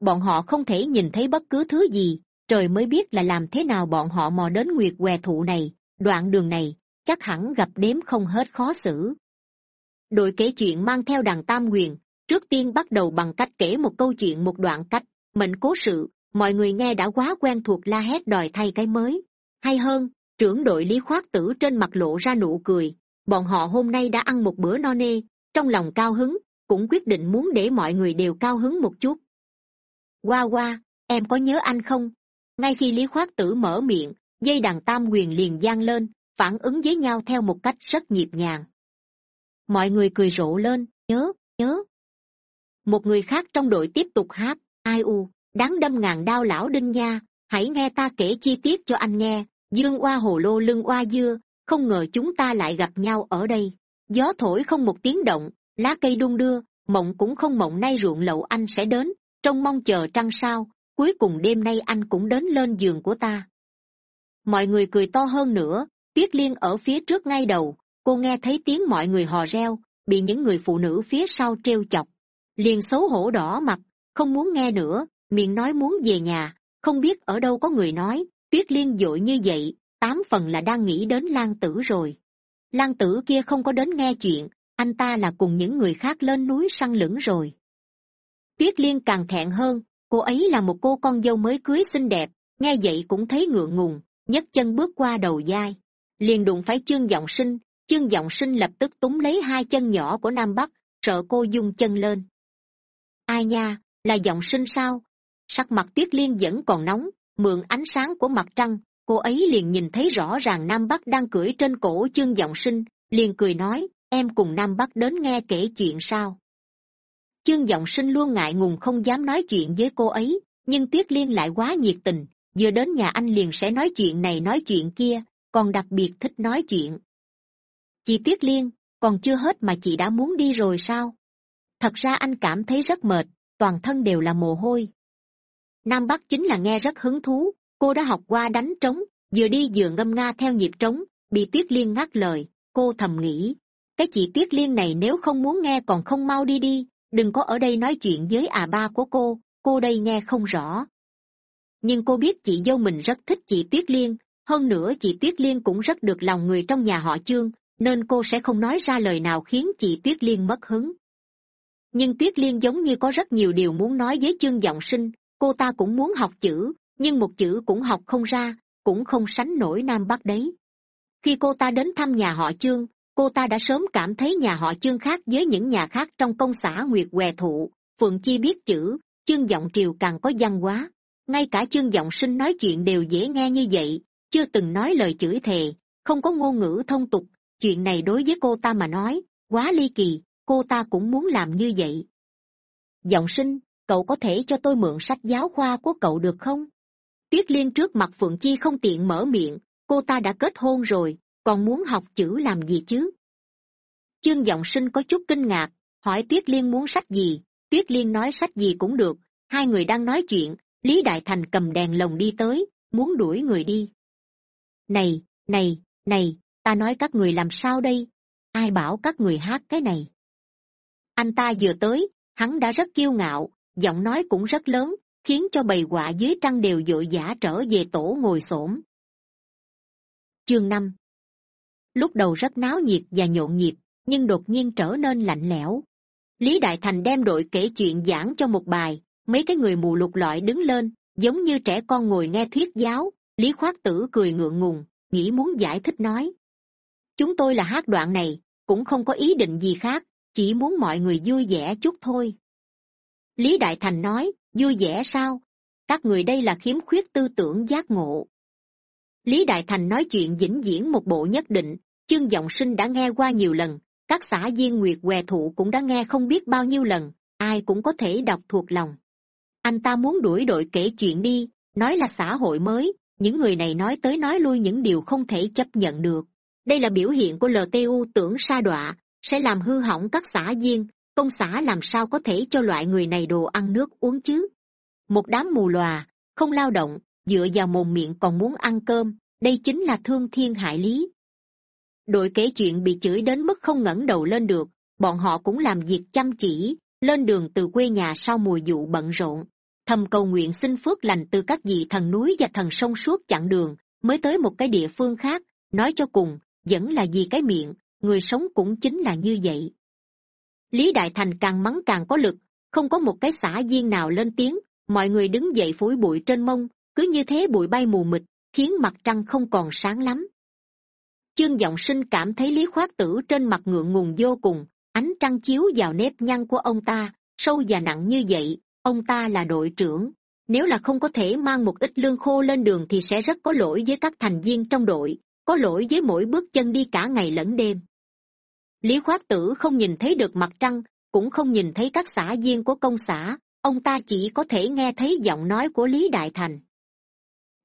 Bọn họ không thể nhìn thấy bất cứ thứ gì, trời mới biết là làm thế nào bọn họ mò đến nguyệt què thụ này, đoạn đường này, chắc hẳn gặp đếm không hết khó xử. Đội kể chuyện mang theo đàn tam quyền trước tiên bắt đầu bằng cách kể một câu chuyện một đoạn cách, mệnh cố sự, mọi người nghe đã quá quen thuộc la hét đòi thay cái mới hay hơn, trưởng đội lý khoát tử trên mặt lộ ra nụ cười. Bọn họ hôm nay đã ăn một bữa no nê, trong lòng cao hứng, cũng quyết định muốn để mọi người đều cao hứng một chút. Qua qua, em có nhớ anh không? Ngay khi lý khoát tử mở miệng, dây đàn tam quyền liền g lên, phản ứng với nhau theo một cách rất nhịp nhàng. Mọi người cười rộ lên, nhớ nhớ. Một người khác trong đội tiếp tục hát, ai u, đáng đâm ngàn đao lão đinh nha hãy nghe ta kể chi tiết cho anh nghe. Dương oa hồ lô lưng oa dưa, không ngờ chúng ta lại gặp nhau ở đây. Gió thổi không một tiếng động, lá cây đung đưa, mộng cũng không mộng nay ruộng lậu anh sẽ đến, trông mong chờ trăng sao. Cuối cùng đêm nay anh cũng đến lên giường của ta. Mọi người cười to hơn nữa, tuyết liên ở phía trước ngay đầu. Cô nghe thấy tiếng mọi người hò reo, bị những người phụ nữ phía sau trêu chọc. Liền xấu hổ đỏ mặt, không muốn nghe nữa, miệng nói muốn về nhà không biết ở đâu có người nói, tuyết liên d ộ i như vậy, tám phần là đang nghĩ đến lan tử rồi. Lan tử kia không có đến nghe chuyện, anh ta là cùng những người khác lên núi săn lửng rồi. Tuyết liên càng thẹn hơn, cô ấy là một cô con dâu mới cưới xinh đẹp, nghe vậy cũng thấy ngượng ngùng, nhấc chân bước qua đầu dai. Liền đụng phải chương giọng sinh chương giọng sinh lập tức túng lấy hai chân nhỏ của nam bắc, sợ cô dung chân lên. Ai nha, là giọng sinh sao? Sắc mặt tuyết liên vẫn còn nóng, mượn ánh sáng của mặt trăng, cô ấy liền nhìn thấy rõ ràng nam bắc đang cưỡi trên cổ chương giọng sinh, liền cười nói, em cùng nam bắc đến nghe kể chuyện sao? Chương giọng sinh luôn ngại ngùng không dám nói chuyện với cô ấy, nhưng tuyết liên lại quá nhiệt tình, vừa đến nhà anh liền sẽ nói chuyện này nói chuyện kia, còn đặc biệt thích nói chuyện. Chị tuyết liên, còn chưa hết mà chị đã muốn đi rồi sao? Thật ra anh cảm thấy rất mệt, toàn thân đều là mồ hôi nam bắc chính là nghe rất hứng thú. Cô đã học qua đánh trống, vừa đi vừa ngâm nga theo nhịp trống, bị tuyết liên ngắt lời. Cô thầm nghĩ, cái chị tuyết liên này nếu không muốn nghe còn không mau đi đi, đừng có ở đây nói chuyện với à ba của cô cô đây nghe không rõ. Nhưng cô biết chị dâu mình rất thích chị tuyết liên, hơn nữa chị tuyết liên cũng rất được lòng người trong nhà họ chương nên cô sẽ không nói ra lời nào khiến chị tuyết liên mất hứng. Nhưng tuyết liên giống như có rất nhiều điều muốn nói với chương giọng sinh cô ta cũng muốn học chữ, nhưng một chữ cũng học không ra, cũng không sánh nổi nam bắc đấy. Khi cô ta đến thăm nhà họ chương cô ta đã sớm cảm thấy nhà họ chương khác với những nhà khác trong công xã nguyệt què thụ, phượng chi biết chữ chương giọng triều càng có văn hóa. Ngay cả chương giọng sinh nói chuyện đều dễ nghe như vậy, chưa từng nói lời chửi thề, không có ngôn ngữ thông tục. Chuyện này đối với cô ta mà nói, quá ly kỳ, cô ta cũng muốn làm như vậy. Giọng sinh cậu có thể cho tôi mượn sách giáo khoa của cậu được không? Tuyết liên trước mặt phượng chi không tiện mở miệng, cô ta đã kết hôn rồi, còn muốn học chữ làm gì chứ? Chương giọng sinh có chút kinh ngạc, hỏi tuyết liên muốn sách gì? Tuyết liên nói sách gì cũng được, hai người đang nói chuyện, lý đại thành cầm đèn lồng đi tới, muốn đuổi người đi. Này này này, ta nói các người làm sao đây? Ai bảo các người hát cái này? Anh ta vừa tới, hắn đã rất kiêu ngạo giọng nói cũng rất lớn, khiến cho bầy quạ dưới trăng đều d ộ i vã trở về tổ ngồi s ổ m chương năm. Lúc đầu rất náo nhiệt và nhộn nhịp, nhưng đột nhiên trở nên lạnh lẽo. Lý đại thành đem đội kể chuyện giảng cho một bài, mấy cái người mù lục lọi đứng lên, giống như trẻ con ngồi nghe thuyết giáo. Lý khoát tử cười ngượng ngùng, nghĩ muốn giải thích nói. Chúng tôi là hát đoạn này, cũng không có ý định gì khác, chỉ muốn mọi người vui vẻ chút thôi lý đại thành nói, vui vẻ sao? Các người đây là khiếm khuyết tư tưởng giác ngộ. Lý đại thành nói chuyện vĩnh viễn một bộ nhất định. Chương g sinh đã nghe qua nhiều lần. Các xã viên nguyệt què thụ cũng đã nghe không biết bao nhiêu lần. Ai cũng có thể đọc thuộc lòng. Anh ta muốn đuổi đội kể chuyện đi. Nói là xã hội mới. Những người này nói tới nói lui những điều không thể chấp nhận được. Đây là biểu hiện của ltu tưởng sa đọa. Sẽ làm hư hỏng các xã viên công xã làm sao có thể cho loại người này đồ ăn nước uống chứ? Một đám mù lòa, không lao động, dựa vào mồm miệng còn muốn ăn cơm, đây chính là thương thiên hại lý. Đội kể chuyện bị chửi đến mức không ngẩng đầu lên được, bọn họ cũng làm việc chăm chỉ, lên đường từ quê nhà sau mùa vụ bận rộn. Thầm cầu nguyện xin phước lành từ các vị thần núi và thần sông suốt chặng đường, mới tới một cái địa phương khác, nói cho cùng, vẫn là vì cái miệng, người sống cũng chính là như vậy lý đại thành càng mắng càng có lực, không có một cái xã viên nào lên tiếng, mọi người đứng dậy phủi bụi trên mông, cứ như thế bụi bay mù mịt, khiến mặt trăng không còn sáng lắm. Chương g sinh cảm thấy lý khoát tử trên mặt ngượng ngùng vô cùng, ánh trăng chiếu vào nếp nhăn của ông ta, sâu và nặng như vậy, ông ta là đội trưởng. Nếu là không có thể mang một ít lương khô lên đường thì sẽ rất có lỗi với các thành viên trong đội, có lỗi với mỗi bước chân đi cả ngày lẫn đêm lý khoát tử không nhìn thấy được mặt trăng, cũng không nhìn thấy các xã viên của công xã. Ông ta chỉ có thể nghe thấy giọng nói của lý đại thành.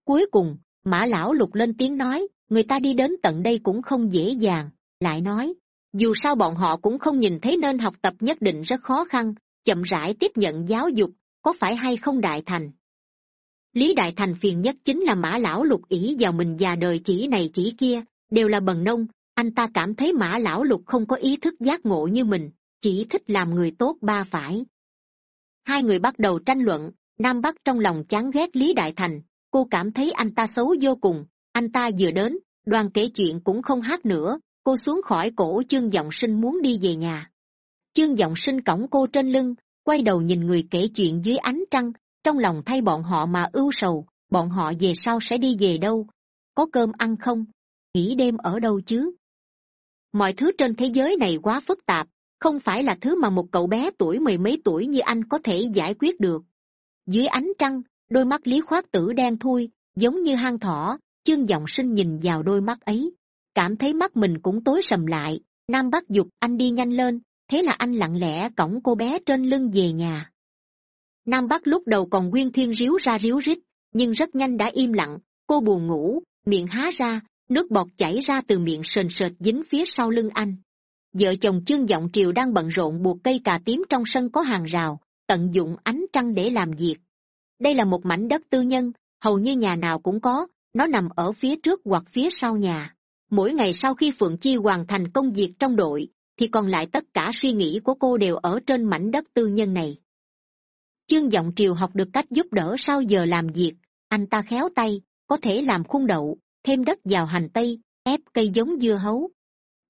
Cuối cùng, mã lão lục lên tiếng nói, người ta đi đến tận đây cũng không dễ dàng, lại nói, dù sao bọn họ cũng không nhìn thấy nên học tập nhất định rất khó khăn, chậm rãi tiếp nhận giáo dục, có phải hay không đại thành? Lý đại thành phiền nhất chính là mã lão lục ỷ vào mình già đời chỉ này chỉ kia, đều là bần nông anh ta cảm thấy mã lão lục không có ý thức giác ngộ như mình, chỉ thích làm người tốt ba phải. Hai người bắt đầu tranh luận, nam bắc trong lòng chán ghét lý đại thành, cô cảm thấy anh ta xấu vô cùng, anh ta vừa đến, đoàn kể chuyện cũng không hát nữa, cô xuống khỏi cổ chương giọng sinh muốn đi về nhà. Chương giọng sinh cõng cô trên lưng, quay đầu nhìn người kể chuyện dưới ánh trăng, trong lòng thay bọn họ mà ưu sầu, bọn họ về sau sẽ đi về đâu, có cơm ăn không, nghỉ đêm ở đâu chứ? Mọi thứ trên thế giới này quá phức tạp, không phải là thứ mà một cậu bé tuổi mười mấy tuổi như anh có thể giải quyết được. Dưới ánh trăng, đôi mắt lý khoát tử đen thui, giống như hang thỏ, chương giọng sinh nhìn vào đôi mắt ấy. Cảm thấy mắt mình cũng tối sầm lại, nam bắt giục anh đi nhanh lên, thế là anh lặng lẽ cõng cô bé trên lưng về nhà. Nam bắc lúc đầu còn nguyên thiên ríu ra ríu rít, nhưng rất nhanh đã im lặng, cô buồn ngủ, miệng há ra nước bọt chảy ra từ miệng sền sệt dính phía sau lưng anh. Vợ chồng chương giọng triều đang bận rộn buộc cây cà tím trong sân có hàng rào, tận dụng ánh trăng để làm việc. Đây là một mảnh đất tư nhân, hầu như nhà nào cũng có, nó nằm ở phía trước hoặc phía sau nhà. Mỗi ngày sau khi phượng chi hoàn thành công việc trong đội, thì còn lại tất cả suy nghĩ của cô đều ở trên mảnh đất tư nhân này. Chương giọng triều học được cách giúp đỡ sau giờ làm việc. Anh ta khéo tay, có thể làm khuôn đậu thêm đất vào hành tây, ép cây giống dưa hấu.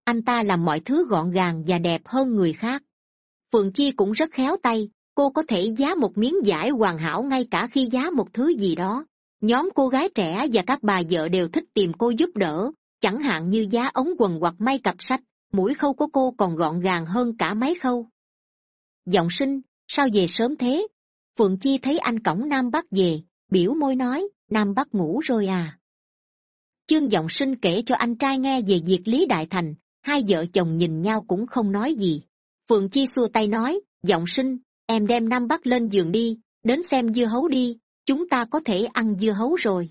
Anh ta làm mọi thứ gọn gàng và đẹp hơn người khác. Phượng chi cũng rất khéo tay, cô có thể giá một miếng vải hoàn hảo ngay cả khi giá một thứ gì đó. Nhóm cô gái trẻ và các bà vợ đều thích tìm cô giúp đỡ, chẳng hạn như giá ống quần hoặc may cặp sách, mũi khâu của cô còn gọn gàng hơn cả máy khâu. Giọng sinh, sao về sớm thế? Phượng chi thấy anh cổng nam bắc về, biểu môi nói, nam bắc ngủ rồi à chương giọng sinh kể cho anh trai nghe về việc lý đại thành, hai vợ chồng nhìn nhau cũng không nói gì. Phượng chi xua tay nói, giọng sinh, em đem nam bắc lên giường đi, đến xem dưa hấu đi, chúng ta có thể ăn dưa hấu rồi.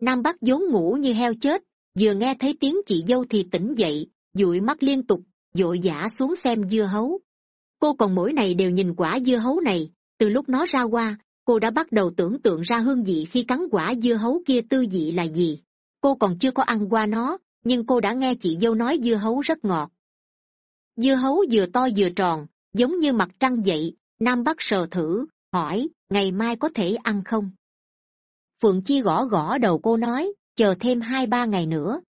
Nam bắc vốn ngủ như heo chết, vừa nghe thấy tiếng chị dâu thì tỉnh dậy, dụi mắt liên tục, vội vã xuống xem dưa hấu. Cô còn mỗi ngày đều nhìn quả dưa hấu này, từ lúc nó ra qua cô đã bắt đầu tưởng tượng ra hương vị khi cắn quả dưa hấu kia tư vị là gì cô còn chưa có ăn qua nó, nhưng cô đã nghe chị dâu nói dưa hấu rất ngọt. Dưa hấu vừa to vừa tròn, giống như mặt trăng vậy, nam bắc sờ thử, hỏi, ngày mai có thể ăn không? Phượng chi gõ gõ đầu cô nói, chờ thêm hai ba ngày nữa.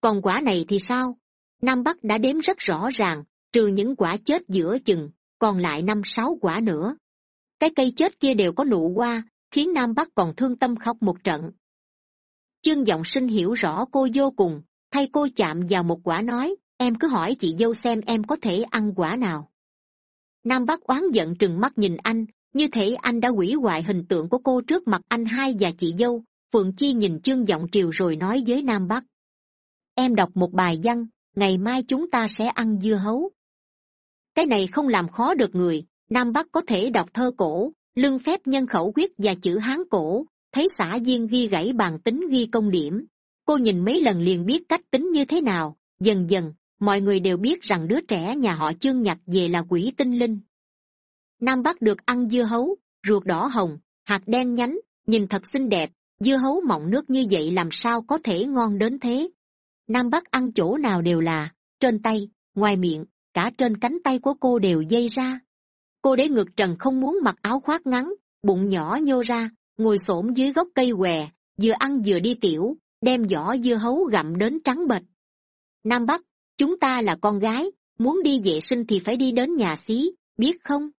Còn quả này thì sao? Nam bắc đã đếm rất rõ ràng, trừ những quả chết giữa chừng, còn lại năm sáu quả nữa. Cái cây chết kia đều có nụ hoa khiến nam bắc còn thương tâm khóc một trận chương giọng sinh hiểu rõ cô vô cùng, thay cô chạm vào một quả nói, em cứ hỏi chị dâu xem em có thể ăn quả nào. Nam bắc oán giận trừng mắt nhìn anh, như thể anh đã hủy hoại hình tượng của cô trước mặt anh hai và chị dâu, phượng chi nhìn chương giọng triều rồi nói với nam bắc. Em đọc một bài văn, ngày mai chúng ta sẽ ăn dưa hấu. Cái này không làm khó được người, nam bắc có thể đọc thơ cổ, lưng phép nhân khẩu quyết và chữ hán cổ thấy xã viên ghi gãy bàn tính ghi công điểm. Cô nhìn mấy lần liền biết cách tính như thế nào. Dần dần, mọi người đều biết rằng đứa trẻ nhà họ chương nhặt về là quỷ tinh linh. Nam bắc được ăn dưa hấu, ruột đỏ hồng, hạt đen nhánh, nhìn thật xinh đẹp. Dưa hấu mọng nước như vậy làm sao có thể ngon đến thế? Nam bắc ăn chỗ nào đều là, trên tay, ngoài miệng, cả trên cánh tay của cô đều dây ra. Cô để ngực trần không muốn mặc áo khoác ngắn, bụng nhỏ nhô ra ngồi s ổ m dưới gốc cây què, vừa ăn vừa đi tiểu, đem vỏ dưa hấu gặm đến trắng bệch. Nam bắc, chúng ta là con gái, muốn đi vệ sinh thì phải đi đến nhà xí, biết không?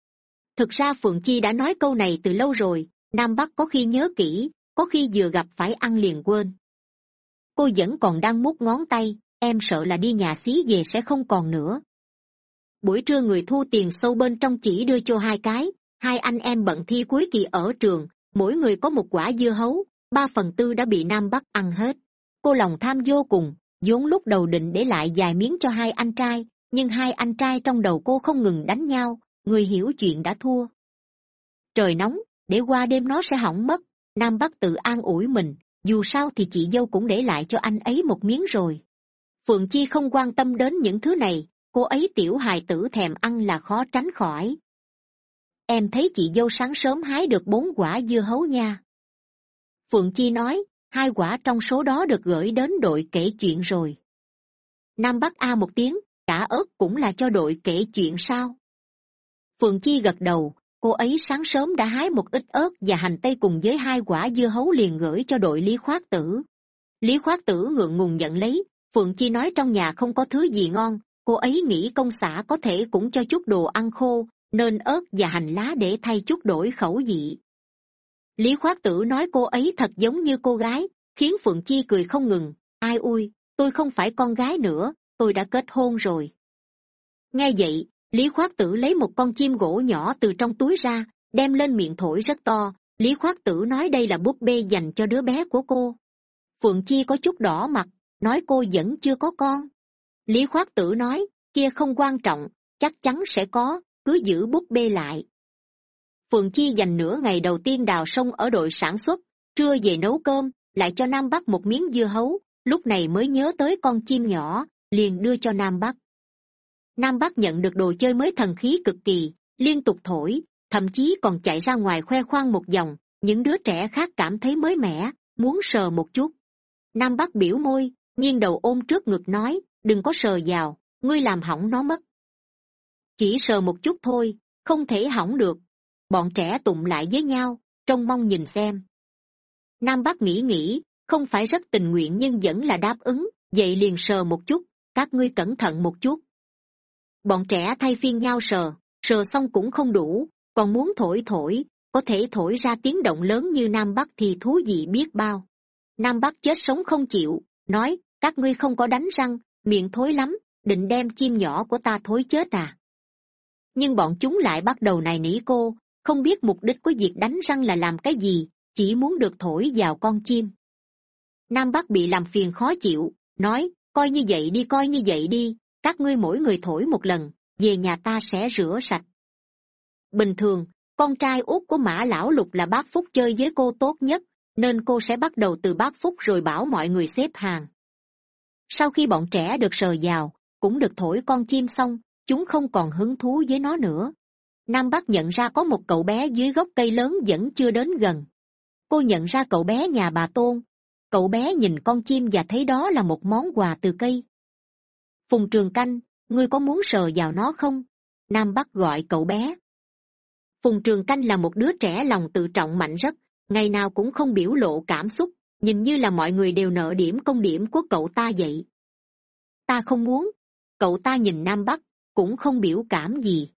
Thực ra phượng chi đã nói câu này từ lâu rồi, nam bắc có khi nhớ kỹ, có khi vừa gặp phải ăn liền quên. Cô vẫn còn đang mút ngón tay, em sợ là đi nhà xí về sẽ không còn nữa. Buổi trưa người thu tiền sâu bên trong chỉ đưa cho hai cái, hai anh em bận thi cuối kỳ ở trường mỗi người có một quả dưa hấu, ba phần tư đã bị nam bắc ăn hết. Cô lòng tham vô cùng, vốn lúc đầu định để lại vài miếng cho hai anh trai, nhưng hai anh trai trong đầu cô không ngừng đánh nhau, người hiểu chuyện đã thua. Trời nóng, để qua đêm nó sẽ hỏng mất, nam bắc tự an ủi mình, dù sao thì chị dâu cũng để lại cho anh ấy một miếng rồi. Phượng chi không quan tâm đến những thứ này, cô ấy tiểu hài tử thèm ăn là khó tránh khỏi em thấy chị dâu sáng sớm hái được bốn quả dưa hấu nha. Phượng chi nói, hai quả trong số đó được gửi đến đội kể chuyện rồi. Nam bắc a một tiếng cả ớt cũng là cho đội kể chuyện sao? Phượng chi gật đầu, cô ấy sáng sớm đã hái một ít ớt và hành tây cùng với hai quả dưa hấu liền gửi cho đội lý khoát tử. Lý khoát tử ngượng ngùng nhận lấy, phượng chi nói trong nhà không có thứ gì ngon, cô ấy nghĩ công xã có thể cũng cho chút đồ ăn khô nên ớt và hành lá để thay chút đổi khẩu vị. Lý khoát tử nói cô ấy thật giống như cô gái, khiến phượng chi cười không ngừng. Ai ui, tôi không phải con gái nữa, tôi đã kết hôn rồi. Nghe vậy, lý khoát tử lấy một con chim gỗ nhỏ từ trong túi ra, đem lên miệng thổi rất to. Lý khoát tử nói đây là búp bê dành cho đứa bé của cô. Phượng chi có chút đỏ mặt, nói cô vẫn chưa có con. Lý khoát tử nói, kia không quan trọng, chắc chắn sẽ có cứ giữ búp bê lại. Phượng chi dành nửa ngày đầu tiên đào sông ở đội sản xuất, trưa về nấu cơm, lại cho nam bắc một miếng dưa hấu, lúc này mới nhớ tới con chim nhỏ, liền đưa cho nam bắc. Nam bắc nhận được đồ chơi mới thần khí cực kỳ, liên tục thổi, thậm chí còn chạy ra ngoài khoe khoang một vòng, những đứa trẻ khác cảm thấy mới mẻ, muốn sờ một chút. Nam bắc biểu môi, nghiêng đầu ôm trước ngực nói, đừng có sờ vào, ngươi làm hỏng nó mất chỉ sờ một chút thôi, không thể hỏng được. Bọn trẻ tụng lại với nhau, trông mong nhìn xem. Nam bắc nghĩ nghĩ, không phải rất tình nguyện nhưng vẫn là đáp ứng, vậy liền sờ một chút, các ngươi cẩn thận một chút. Bọn trẻ thay phiên nhau sờ sờ xong cũng không đủ, còn muốn thổi thổi, có thể thổi ra tiếng động lớn như nam bắc thì thú vị biết bao. Nam bắc chết sống không chịu, nói, các ngươi không có đánh răng, miệng thối lắm, định đem chim nhỏ của ta thối chết à nhưng bọn chúng lại bắt đầu nài nỉ cô, không biết mục đích của việc đánh răng là làm cái gì, chỉ muốn được thổi vào con chim. Nam bắc bị làm phiền khó chịu, nói, coi như vậy đi, coi như vậy đi, các ngươi mỗi người thổi một lần, về nhà ta sẽ rửa sạch. Bình thường, con trai út của mã lão lục là bác phúc chơi với cô tốt nhất, nên cô sẽ bắt đầu từ bác phúc rồi bảo mọi người xếp hàng. Sau khi bọn trẻ được sờ vào, cũng được thổi con chim xong chúng không còn hứng thú với nó nữa. Nam bắc nhận ra có một cậu bé dưới gốc cây lớn vẫn chưa đến gần. Cô nhận ra cậu bé nhà bà tôn. Cậu bé nhìn con chim và thấy đó là một món quà từ cây. Phùng trường canh, ngươi có muốn sờ vào nó không? Nam bắc gọi cậu bé. Phùng trường canh là một đứa trẻ lòng tự trọng mạnh rất, ngày nào cũng không biểu lộ cảm xúc, nhìn như là mọi người đều nợ điểm công điểm của cậu ta vậy. Ta không muốn. Cậu ta nhìn nam bắc cũng không biểu cảm gì.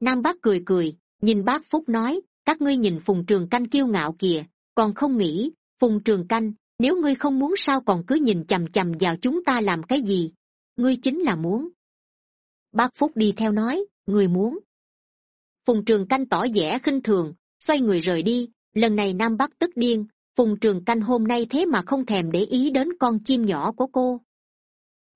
Nam bác cười cười, nhìn bác phúc nói, các ngươi nhìn phùng trường canh kiêu ngạo kìa, còn không nghĩ, phùng trường canh, nếu ngươi không muốn sao còn cứ nhìn chằm chằm vào chúng ta làm cái gì? Ngươi chính là muốn. Bác phúc đi theo nói người muốn. Phùng trường canh tỏ vẻ khinh thường, xoay người rời đi, lần này nam bắc tức điên, phùng trường canh hôm nay thế mà không thèm để ý đến con chim nhỏ của cô.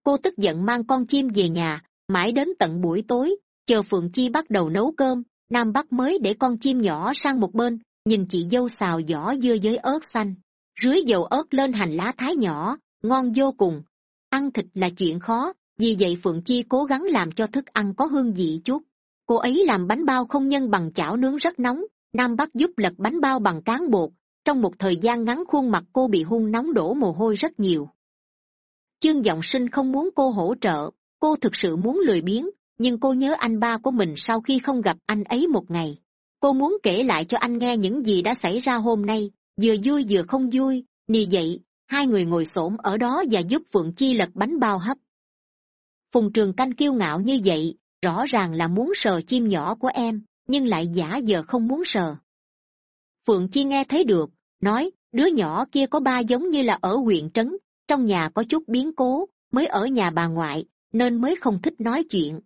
Cô tức giận mang con chim về nhà mãi đến tận buổi tối, chờ phượng chi bắt đầu nấu cơm, nam bắc mới để con chim nhỏ sang một bên, nhìn chị dâu xào giỏ dưa với ớt xanh. Rưới dầu ớt lên hành lá thái nhỏ, ngon vô cùng. Ăn thịt là chuyện khó, vì vậy phượng chi cố gắng làm cho thức ăn có hương vị chút. Cô ấy làm bánh bao không nhân bằng chảo nướng rất nóng, nam bắc giúp lật bánh bao bằng cán bột. Trong một thời gian ngắn khuôn mặt cô bị hung nóng đổ mồ hôi rất nhiều. Chương giọng sinh không muốn cô hỗ trợ cô thực sự muốn lười biếng, nhưng cô nhớ anh ba của mình sau khi không gặp anh ấy một ngày. Cô muốn kể lại cho anh nghe những gì đã xảy ra hôm nay. Vừa vui vừa không vui, nì vậy hai người ngồi s ổ m ở đó và giúp phượng chi lật bánh bao hấp. Phùng trường canh kiêu ngạo như vậy, rõ ràng là muốn sờ chim nhỏ của em, nhưng lại giả giờ không muốn sờ. Phượng chi nghe thấy được, nói, đứa nhỏ kia có ba giống như là ở huyện trấn, trong nhà có chút biến cố, mới ở nhà bà ngoại nên mới không thích nói chuyện.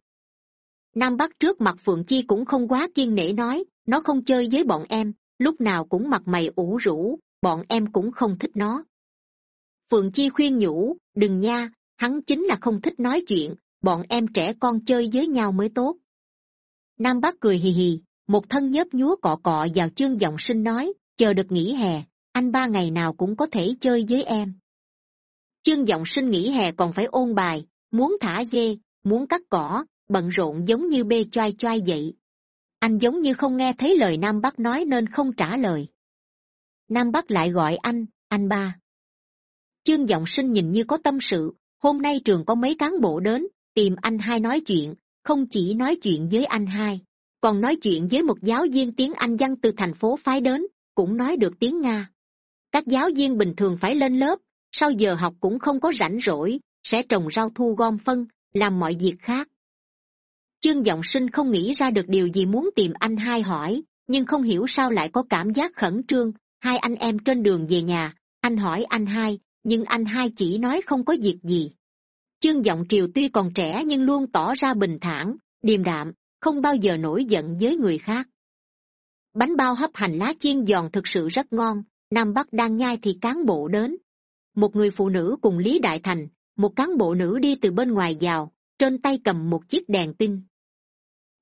Nam bắc trước mặt phượng chi cũng không quá kiên nể nói, nó không chơi với bọn em, lúc nào cũng mặt mày ủ rũ, bọn em cũng không thích nó. Phượng chi khuyên nhủ, đừng nha, hắn chính là không thích nói chuyện, bọn em trẻ con chơi với nhau mới tốt. Nam bắc cười hì hì, một thân nhớp nhúa cọ cọ vào chương giọng sinh nói, chờ được nghỉ hè, anh ba ngày nào cũng có thể chơi với em. Chương giọng sinh nghỉ hè còn phải ôn bài muốn thả dê, muốn cắt cỏ, bận rộn giống như bê choai choai vậy. Anh giống như không nghe thấy lời nam bắc nói nên không trả lời. Nam bắc lại gọi anh anh ba. Chương giọng sinh nhìn như có tâm sự, hôm nay trường có mấy cán bộ đến, tìm anh hai nói chuyện, không chỉ nói chuyện với anh hai, còn nói chuyện với một giáo viên tiếng anh văn từ thành phố phái đến, cũng nói được tiếng nga. Các giáo viên bình thường phải lên lớp, sau giờ học cũng không có rảnh rỗi sẽ trồng rau thu gom phân, làm mọi việc khác. Chương g sinh không nghĩ ra được điều gì muốn tìm anh hai hỏi, nhưng không hiểu sao lại có cảm giác khẩn trương. Hai anh em trên đường về nhà, anh hỏi anh hai, nhưng anh hai chỉ nói không có việc gì. Chương giọng triều tuy còn trẻ nhưng luôn tỏ ra bình thản, điềm đạm, không bao giờ nổi giận với người khác. Bánh bao hấp hành lá chiên giòn thực sự rất ngon, nam bắc đang nhai thì cán bộ đến. Một người phụ nữ cùng lý đại thành một cán bộ nữ đi từ bên ngoài vào, trên tay cầm một chiếc đèn tin.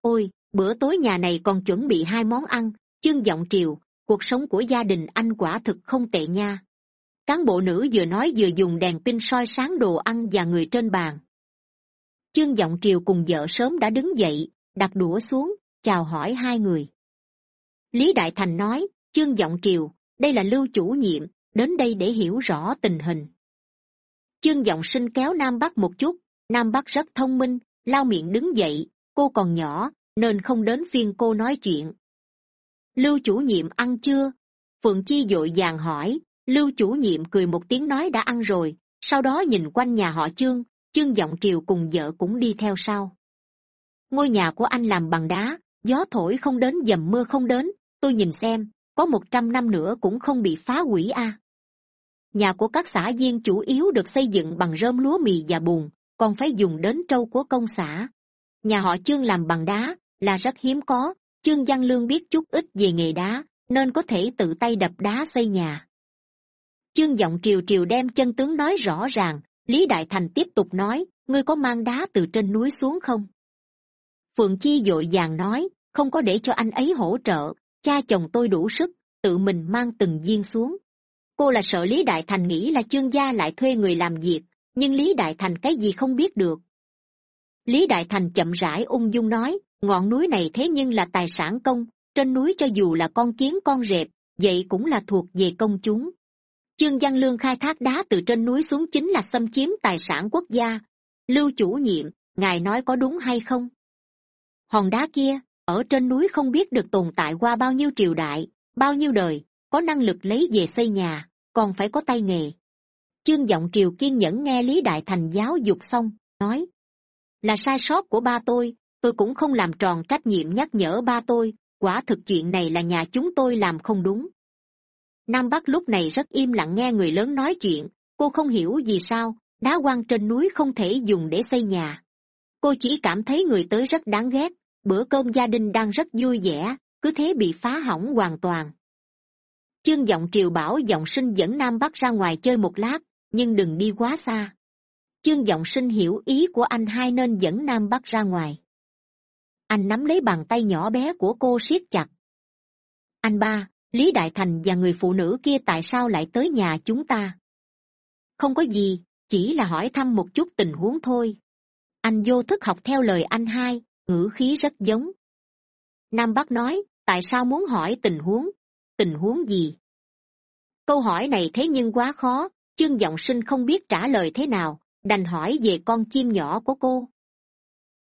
Ôi, bữa tối nhà này còn chuẩn bị hai món ăn, chương giọng triều, cuộc sống của gia đình anh quả thực không tệ nha. Cán bộ nữ vừa nói vừa dùng đèn pin soi sáng đồ ăn và người trên bàn. Chương giọng triều cùng vợ sớm đã đứng dậy, đặt đũa xuống, chào hỏi hai người. Lý đại thành nói, chương giọng triều, đây là lưu chủ nhiệm, đến đây để hiểu rõ tình hình chương g sinh kéo nam bắc một chút. Nam bắc rất thông minh, lao miệng đứng dậy. Cô còn nhỏ, nên không đến phiên cô nói chuyện. Lưu chủ nhiệm ăn chưa? Phượng chi d ộ i vàng hỏi. Lưu chủ nhiệm cười một tiếng nói đã ăn rồi. Sau đó nhìn quanh nhà họ chương chương giọng triều cùng vợ cũng đi theo sau. Ngôi nhà của anh làm bằng đá, gió thổi không đến dầm mưa không đến. Tôi nhìn xem, có một trăm năm nữa cũng không bị phá hủy a à nhà của các xã viên chủ yếu được xây dựng bằng rơm lúa mì và bùn, còn phải dùng đến trâu của công xã. Nhà họ chương làm bằng đá, là rất hiếm có. Chương văn lương biết chút ít về nghề đá, nên có thể tự tay đập đá xây nhà. Chương giọng triều triều đem chân tướng nói rõ ràng, lý đại thành tiếp tục nói, ngươi có mang đá từ trên núi xuống không? Phượng chi d ộ i vàng nói, không có để cho anh ấy hỗ trợ, cha chồng tôi đủ sức, tự mình mang từng viên xuống cô là sợ lý đại thành nghĩ là chương gia lại thuê người làm việc, nhưng lý đại thành cái gì không biết được. Lý đại thành chậm rãi ung dung nói, ngọn núi này thế nhưng là tài sản công, trên núi cho dù là con kiến con rệp, vậy cũng là thuộc về công chúng. Chương văn lương khai thác đá từ trên núi xuống chính là xâm chiếm tài sản quốc gia. Lưu chủ nhiệm, ngài nói có đúng hay không? Hòn đá kia, ở trên núi không biết được tồn tại qua bao nhiêu triều đại, bao nhiêu đời có năng lực lấy về xây nhà, còn phải có tay nghề. Chương giọng triều kiên nhẫn nghe lý đại thành giáo dục xong, nói, là sai sót của ba tôi tôi cũng không làm tròn trách nhiệm nhắc nhở ba tôi, quả thực chuyện này là nhà chúng tôi làm không đúng. Nam bắc lúc này rất im lặng nghe người lớn nói chuyện, cô không hiểu vì sao, đá quan trên núi không thể dùng để xây nhà. Cô chỉ cảm thấy người tới rất đáng ghét, bữa cơm gia đình đang rất vui vẻ, cứ thế bị phá hỏng hoàn toàn chương giọng triều bảo giọng sinh dẫn nam bắc ra ngoài chơi một lát, nhưng đừng đi quá xa. Chương giọng sinh hiểu ý của anh hai nên dẫn nam bắc ra ngoài. Anh nắm lấy bàn tay nhỏ bé của cô siết chặt. Anh ba, lý đại thành và người phụ nữ kia tại sao lại tới nhà chúng ta? Không có gì, chỉ là hỏi thăm một chút tình huống thôi. Anh vô thức học theo lời anh hai, ngữ khí rất giống. Nam bắc nói, tại sao muốn hỏi tình huống? Tình huống gì? Câu hỏi này thế nhưng quá khó chương giọng sinh không biết trả lời thế nào, đành hỏi về con chim nhỏ của cô.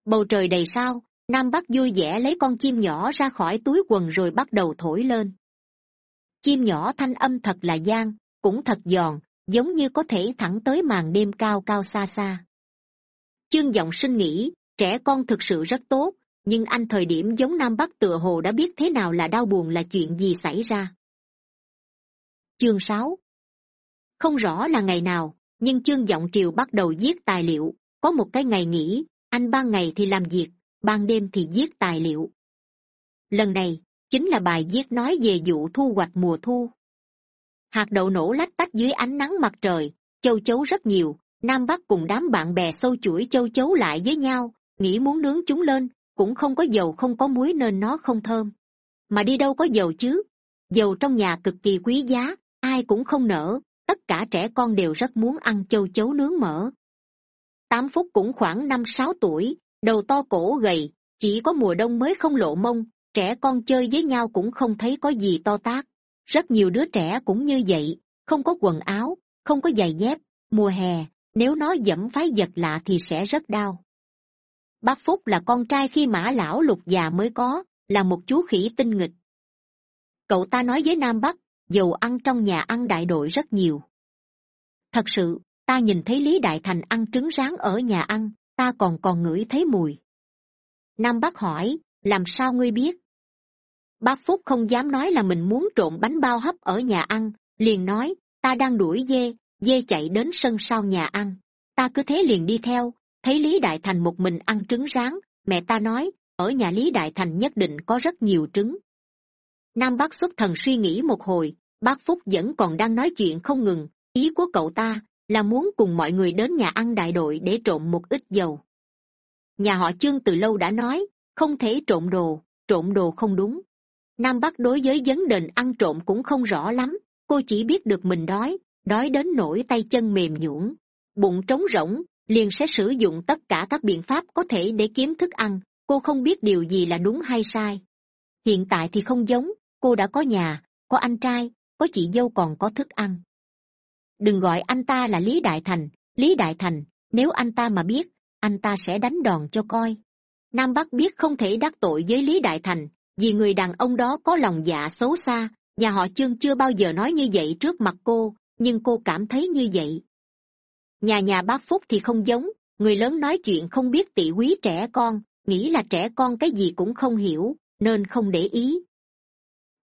Bầu trời đầy sao, nam bắc vui vẻ lấy con chim nhỏ ra khỏi túi quần rồi bắt đầu thổi lên. Chim nhỏ thanh âm thật là gian, cũng thật giòn, giống như có thể thẳng tới màn đêm cao cao xa xa. Chương giọng sinh nghĩ, trẻ con thực sự rất tốt nhưng anh thời điểm giống nam bắc tựa hồ đã biết thế nào là đau buồn là chuyện gì xảy ra. Chương sáu. Không rõ là ngày nào, nhưng chương giọng triều bắt đầu viết tài liệu. Có một cái ngày nghỉ, anh ban ngày thì làm việc, ban đêm thì viết tài liệu. Lần này, chính là bài viết nói về vụ thu hoạch mùa thu. Hạt đậu nổ lách tách dưới ánh nắng mặt trời, châu chấu rất nhiều. Nam bắc cùng đám bạn bè sâu chuỗi châu chấu lại với nhau, nghĩ muốn nướng chúng lên cũng không có dầu không có muối nên nó không thơm. Mà đi đâu có dầu chứ? Dầu trong nhà cực kỳ quý giá, ai cũng không nỡ. Tất cả trẻ con đều rất muốn ăn châu chấu nướng mỡ. Tám phút cũng khoảng năm sáu tuổi, đầu to cổ gầy, chỉ có mùa đông mới không lộ mông. Trẻ con chơi với nhau cũng không thấy có gì to tát. Rất nhiều đứa trẻ cũng như vậy, không có quần áo, không có giày dép. Mùa hè, nếu nó dẫm phái vật lạ thì sẽ rất đau bác phúc là con trai khi mã lão lục già mới có, là một chú khỉ tinh nghịch. Cậu ta nói với nam bắc, dầu ăn trong nhà ăn đại đội rất nhiều. Thật sự, ta nhìn thấy lý đại thành ăn trứng rán ở nhà ăn, ta còn còn ngửi thấy mùi. Nam bắc hỏi, làm sao ngươi biết? Bác phúc không dám nói là mình muốn trộn bánh bao hấp ở nhà ăn, liền nói, ta đang đuổi dê dê chạy đến sân sau nhà ăn. Ta cứ thế liền đi theo thấy lý đại thành một mình ăn trứng rán, mẹ ta nói, ở nhà lý đại thành nhất định có rất nhiều trứng. Nam bắc xuất thần suy nghĩ một hồi, bác phúc vẫn còn đang nói chuyện không ngừng, ý của cậu ta là muốn cùng mọi người đến nhà ăn đại đội để trộn một ít dầu. Nhà họ chương từ lâu đã nói, không thể trộn đồ trộn đồ không đúng. Nam bắc đối với vấn đề ăn trộm cũng không rõ lắm, cô chỉ biết được mình đói đói đến nỗi tay chân mềm nhũn, bụng trống rỗng liền sẽ sử dụng tất cả các biện pháp có thể để kiếm thức ăn, cô không biết điều gì là đúng hay sai. Hiện tại thì không giống, cô đã có nhà, có anh trai, có chị dâu còn có thức ăn. Đừng gọi anh ta là lý đại thành, lý đại thành, nếu anh ta mà biết, anh ta sẽ đánh đòn cho coi. Nam bắc biết không thể đắc tội với lý đại thành, vì người đàn ông đó có lòng dạ xấu xa, nhà họ chương chưa bao giờ nói như vậy trước mặt cô, nhưng cô cảm thấy như vậy nhà nhà bác phúc thì không giống, người lớn nói chuyện không biết tị quý trẻ con, nghĩ là trẻ con cái gì cũng không hiểu, nên không để ý.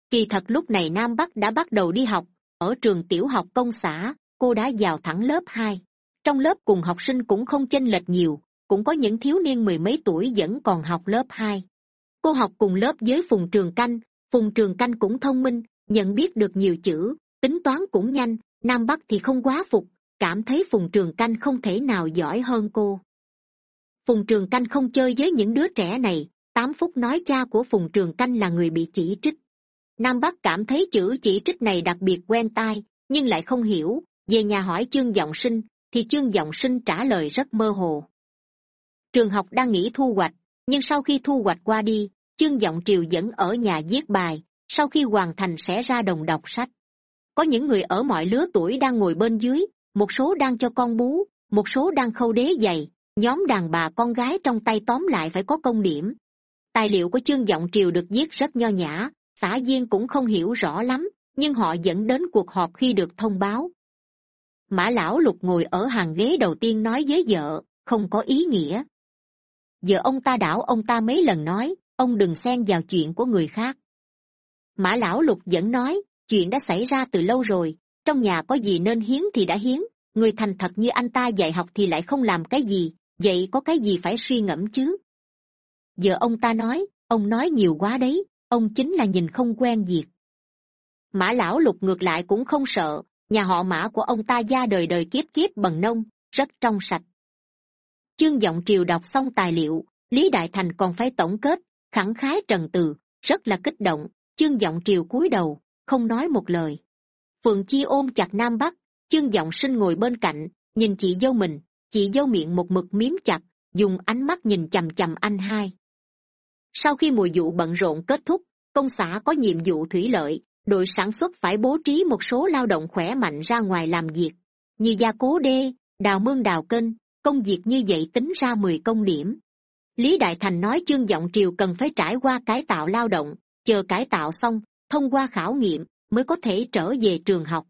Kỳ thật lúc này nam bắc đã bắt đầu đi học, ở trường tiểu học công xã, cô đã vào thẳng lớp hai. Trong lớp cùng học sinh cũng không chênh lệch nhiều, cũng có những thiếu niên mười mấy tuổi vẫn còn học lớp hai. Cô học cùng lớp với phùng trường canh, phùng trường canh cũng thông minh, nhận biết được nhiều chữ, tính toán cũng nhanh, nam bắc thì không quá phục cảm thấy phùng trường canh không thể nào giỏi hơn cô. Phùng trường canh không chơi với những đứa trẻ này, tám phút nói cha của phùng trường canh là người bị chỉ trích. Nam bắc cảm thấy chữ chỉ trích này đặc biệt quen tai, nhưng lại không hiểu, về nhà hỏi chương g sinh, thì chương g sinh trả lời rất mơ hồ. Trường học đang nghỉ thu hoạch, nhưng sau khi thu hoạch qua đi chương giọng triều vẫn ở nhà viết bài, sau khi hoàn thành sẽ ra đồng đọc sách. Có những người ở mọi lứa tuổi đang ngồi bên dưới một số đang cho con bú, một số đang khâu đế giày, nhóm đàn bà con gái trong tay tóm lại phải có công điểm. Tài liệu của chương giọng triều được viết rất nho nhã, xã viên cũng không hiểu rõ lắm, nhưng họ dẫn đến cuộc họp khi được thông báo. Mã lão lục ngồi ở hàng ghế đầu tiên nói với vợ, không có ý nghĩa. Vợ ông ta đảo ông ta mấy lần nói, ông đừng xen vào chuyện của người khác. Mã lão lục vẫn nói, chuyện đã xảy ra từ lâu rồi trong nhà có gì nên hiến thì đã hiến, người thành thật như anh ta dạy học thì lại không làm cái gì, vậy có cái gì phải suy ngẫm chứ? Giờ ông ta nói, ông nói nhiều quá đấy, ông chính là nhìn không quen việc. Mã lão lục ngược lại cũng không sợ, nhà họ mã của ông ta ra đời đời kiếp kiếp bần nông, rất trong sạch. Chương giọng triều đọc xong tài liệu, lý đại thành còn phải tổng kết, khẳng khái trần từ, rất là kích động, chương giọng triều cúi đầu, không nói một lời phượng chi ôm chặt nam bắc, chương giọng sinh ngồi bên cạnh, nhìn chị dâu mình, chị dâu miệng một mực miếm chặt, dùng ánh mắt nhìn chằm chằm anh hai. Sau khi mùa vụ bận rộn kết thúc, công xã có nhiệm vụ thủy lợi, đội sản xuất phải bố trí một số lao động khỏe mạnh ra ngoài làm việc. Như gia cố đê, đào mương đào kênh, công việc như vậy tính ra mười công điểm. Lý đại thành nói chương giọng triều cần phải trải qua cải tạo lao động, chờ cải tạo xong, thông qua khảo nghiệm mới có thể trở về trường học.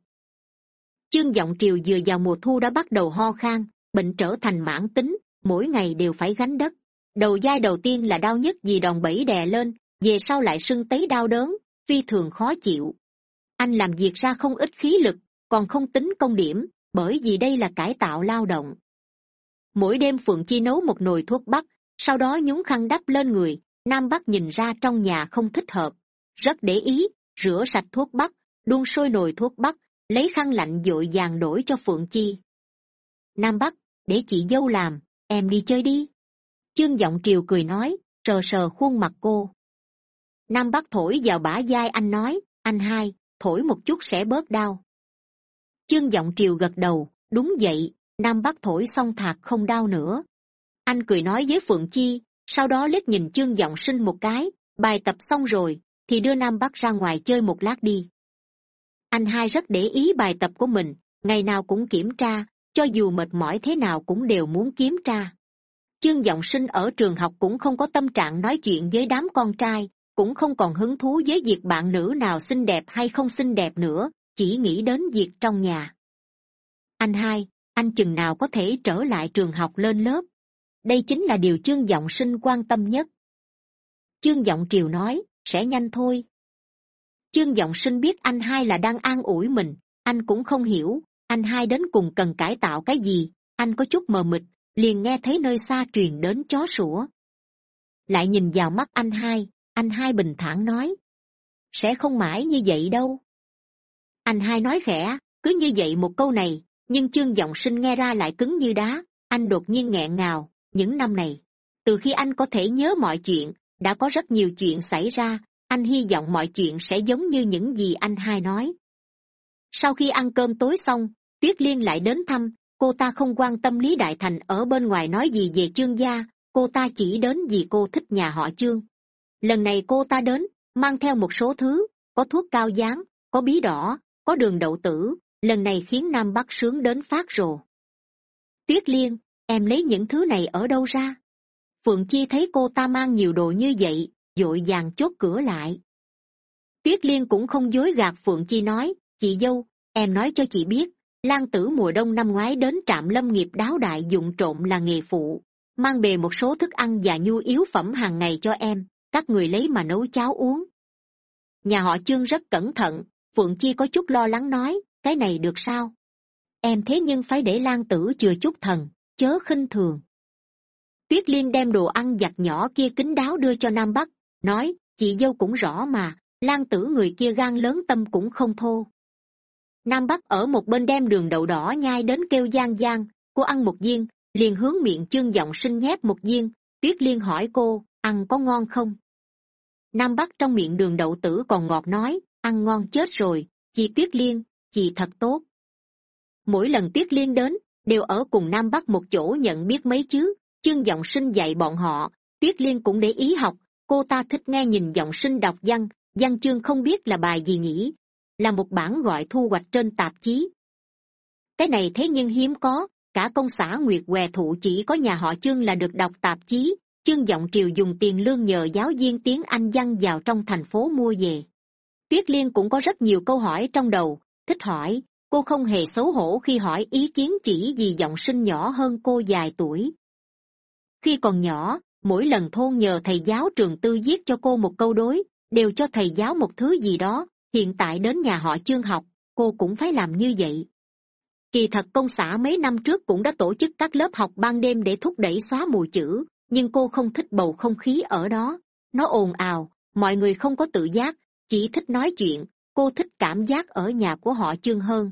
Chương giọng triều vừa vào mùa thu đã bắt đầu ho khan, bệnh trở thành mãn tính, mỗi ngày đều phải gánh đất. Đầu dai đầu tiên là đau nhất vì đòn bẩy đè lên, về sau lại sưng tấy đau đớn, phi thường khó chịu. Anh làm việc ra không ít khí lực, còn không tính công điểm, bởi vì đây là cải tạo lao động. Mỗi đêm phượng chi nấu một nồi thuốc bắc, sau đó nhúng khăn đắp lên người, nam bắc nhìn ra trong nhà không thích hợp, rất để ý rửa sạch thuốc bắc, đun sôi nồi thuốc bắc, lấy khăn lạnh d ộ i vàng đổi cho phượng chi. Nam bắc, để chị dâu làm, em đi chơi đi. Chương giọng triều cười nói, sờ sờ khuôn mặt cô. Nam bắc thổi vào bả vai anh nói, anh hai, thổi một chút sẽ bớt đau. Chương giọng triều gật đầu, đúng vậy, nam bắc thổi xong thạc không đau nữa. Anh cười nói với phượng chi, sau đó liếc nhìn chương giọng sinh một cái, bài tập xong rồi thì đưa nam bắc ra ngoài chơi một lát đi. Anh hai rất để ý bài tập của mình, ngày nào cũng kiểm tra, cho dù mệt mỏi thế nào cũng đều muốn kiểm tra. Chương g sinh ở trường học cũng không có tâm trạng nói chuyện với đám con trai, cũng không còn hứng thú với việc bạn nữ nào xinh đẹp hay không xinh đẹp nữa, chỉ nghĩ đến việc trong nhà. Anh hai, anh chừng nào có thể trở lại trường học lên lớp? Đây chính là điều chương g sinh quan tâm nhất. Chương g triều nói sẽ nhanh thôi. Chương giọng sinh biết anh hai là đang an ủi mình, anh cũng không hiểu, anh hai đến cùng cần cải tạo cái gì, anh có chút mờ mịt, liền nghe thấy nơi xa truyền đến chó sủa. Lại nhìn vào mắt anh hai anh hai bình thản nói, sẽ không mãi như vậy đâu. Anh hai nói khẽ, cứ như vậy một câu này, nhưng chương giọng sinh nghe ra lại cứng như đá, anh đột nhiên nghẹn ngào, những năm này, từ khi anh có thể nhớ mọi chuyện đã có rất nhiều chuyện xảy ra, anh hy vọng mọi chuyện sẽ giống như những gì anh hai nói. Sau khi ăn cơm tối xong, tuyết liên lại đến thăm, cô ta không quan tâm lý đại thành ở bên ngoài nói gì về chương gia, cô ta chỉ đến vì cô thích nhà họ chương lần này cô ta đến, mang theo một số thứ, có thuốc cao dáng, có bí đỏ, có đường đậu tử, lần này khiến nam bắc sướng đến phát rồ. Tuyết liên, em lấy những thứ này ở đâu ra? Phượng chi thấy cô ta mang nhiều đồ như vậy d ộ i vàng chốt cửa lại. Tuyết liên cũng không dối gạt phượng chi nói, chị dâu, em nói cho chị biết, lan tử mùa đông năm ngoái đến trạm lâm nghiệp đáo đại dụng trộm là nghề phụ, mang bề một số thức ăn và nhu yếu phẩm hàng ngày cho em, các người lấy mà nấu cháo uống. Nhà họ chương rất cẩn thận, phượng chi có chút lo lắng nói, cái này được sao? Em thế nhưng phải để lan tử chừa chút thần, chớ khinh thường tuyết liên đem đồ ăn giặt nhỏ kia kín đáo đưa cho nam bắc, nói, chị dâu cũng rõ mà, lan tử người kia gan lớn tâm cũng không thô. Nam bắc ở một bên đem đường đậu đỏ nhai đến kêu giang giang cô ăn một viên, liền hướng miệng chương giọng sinh nhét một viên. Tuyết liên hỏi cô, ăn có ngon không? Nam bắc trong miệng đường đậu tử còn ngọt nói, ăn ngon chết rồi, chị tuyết liên, chị thật tốt. Mỗi lần tuyết liên đến, đều ở cùng nam bắc một chỗ nhận biết mấy chứ chương giọng sinh dạy bọn họ. Tuyết liên cũng để ý học. Cô ta thích nghe nhìn giọng sinh đọc văn. Văn chương không biết là bài gì nhỉ? Là một bản gọi thu hoạch trên tạp chí. Cái này thế nhưng hiếm có. Cả công xã nguyệt què thụ chỉ có nhà họ chương là được đọc tạp chí. Chương giọng triều dùng tiền lương nhờ giáo viên tiếng anh văn vào trong thành phố mua về. Tuyết liên cũng có rất nhiều câu hỏi trong đầu. Thích hỏi, cô không hề xấu hổ khi hỏi ý kiến chỉ vì giọng sinh nhỏ hơn cô vài tuổi khi còn nhỏ, mỗi lần thôn nhờ thầy giáo trường tư viết cho cô một câu đối, đều cho thầy giáo một thứ gì đó, hiện tại đến nhà họ chương học, cô cũng phải làm như vậy. Kỳ thật công xã mấy năm trước cũng đã tổ chức các lớp học ban đêm để thúc đẩy xóa mù chữ, nhưng cô không thích bầu không khí ở đó. Nó ồn ào, mọi người không có tự giác, chỉ thích nói chuyện, cô thích cảm giác ở nhà của họ chương hơn.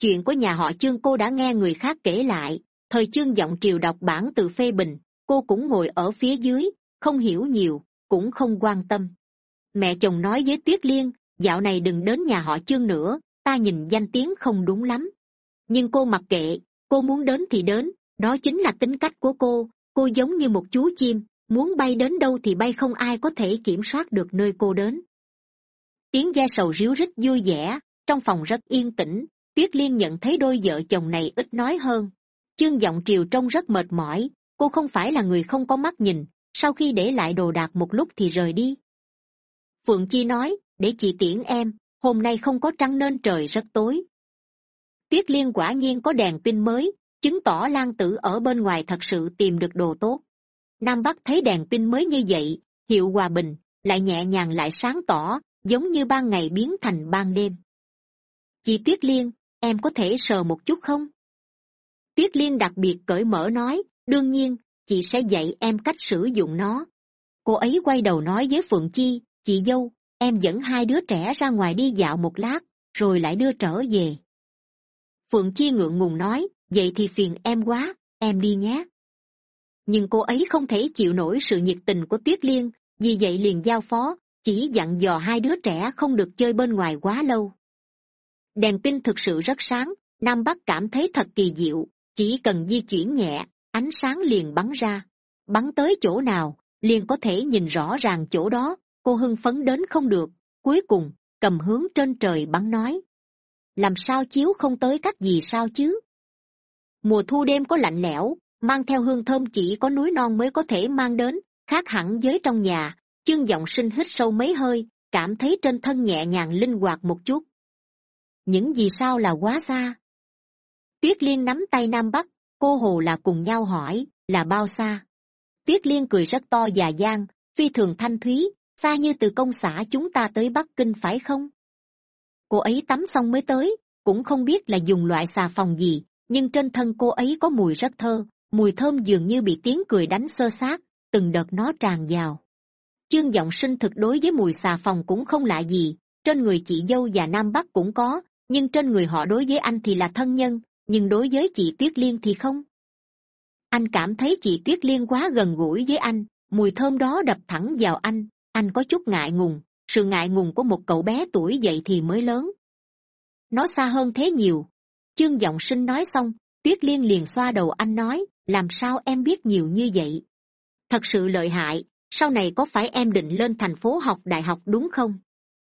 Chuyện của nhà họ chương cô đã nghe người khác kể lại thời chương giọng triều đọc bản từ phê bình, cô cũng ngồi ở phía dưới, không hiểu nhiều, cũng không quan tâm. Mẹ chồng nói với tuyết liên, dạo này đừng đến nhà họ chương nữa, ta nhìn danh tiếng không đúng lắm. Nhưng cô mặc kệ, cô muốn đến thì đến, đó chính là tính cách của cô. Cô giống như một chú chim, muốn bay đến đâu thì bay không ai có thể kiểm soát được nơi cô đến. Tiếng da sầu ríu rít vui vẻ, trong phòng rất yên tĩnh. Tuyết liên nhận thấy đôi vợ chồng này ít nói hơn chương giọng triều trông rất mệt mỏi, cô không phải là người không có mắt nhìn, sau khi để lại đồ đạc một lúc thì rời đi. Phượng chi nói, để chị tiễn em, hôm nay không có trăng nên trời rất tối. Tuyết liên quả nhiên có đèn pin mới, chứng tỏ lan tử ở bên ngoài thật sự tìm được đồ tốt. Nam bắc thấy đèn pin mới như vậy, hiệu hòa bình, lại nhẹ nhàng lại sáng tỏ, giống như ban ngày biến thành ban đêm. Chị tuyết liên, em có thể sờ một chút không? Tuyết liên đặc biệt cởi mở nói, đương nhiên, chị sẽ dạy em cách sử dụng nó. Cô ấy quay đầu nói với phượng chi, chị dâu, em dẫn hai đứa trẻ ra ngoài đi dạo một lát, rồi lại đưa trở về. Phượng chi ngượng ngùng nói, vậy thì phiền em quá, em đi nhé. Nhưng cô ấy không thể chịu nổi sự nhiệt tình của tuyết liên, vì vậy liền giao phó, chỉ dặn dò hai đứa trẻ không được chơi bên ngoài quá lâu. Đèn pin thực sự rất sáng, nam bắc cảm thấy thật kỳ diệu chỉ cần di chuyển nhẹ, ánh sáng liền bắn ra. Bắn tới chỗ nào, liền có thể nhìn rõ ràng chỗ đó. Cô hưng phấn đến không được. Cuối cùng, cầm hướng trên trời bắn nói. Làm sao chiếu không tới các gì sao chứ? Mùa thu đêm có lạnh lẽo, mang theo hương thơm chỉ có núi non mới có thể mang đến, khác hẳn với trong nhà. Chương giọng sinh hít sâu mấy hơi, cảm thấy trên thân nhẹ nhàng linh hoạt một chút. Những gì sao là quá xa tuyết liên nắm tay nam bắc, cô hồ là cùng nhau hỏi, là bao xa? Tuyết liên cười rất to già giang phi thường thanh thúy, xa như từ công xã chúng ta tới bắc kinh phải không? Cô ấy tắm xong mới tới, cũng không biết là dùng loại xà phòng gì, nhưng trên thân cô ấy có mùi rất thơ, mùi thơm dường như bị tiếng cười đánh sơ sát từng đợt nó tràn vào. Chương giọng sinh thực đối với mùi xà phòng cũng không lạ gì, trên người chị dâu và nam bắc cũng có, nhưng trên người họ đối với anh thì là thân nhân nhưng đối với chị tuyết liên thì không. Anh cảm thấy chị tuyết liên quá gần gũi với anh, mùi thơm đó đập thẳng vào anh anh có chút ngại ngùng, sự ngại ngùng của một cậu bé tuổi vậy thì mới lớn. Nó xa hơn thế nhiều. Chương giọng sinh nói xong, tuyết liên liền xoa đầu anh nói, làm sao em biết nhiều như vậy? Thật sự lợi hại, sau này có phải em định lên thành phố học đại học đúng không?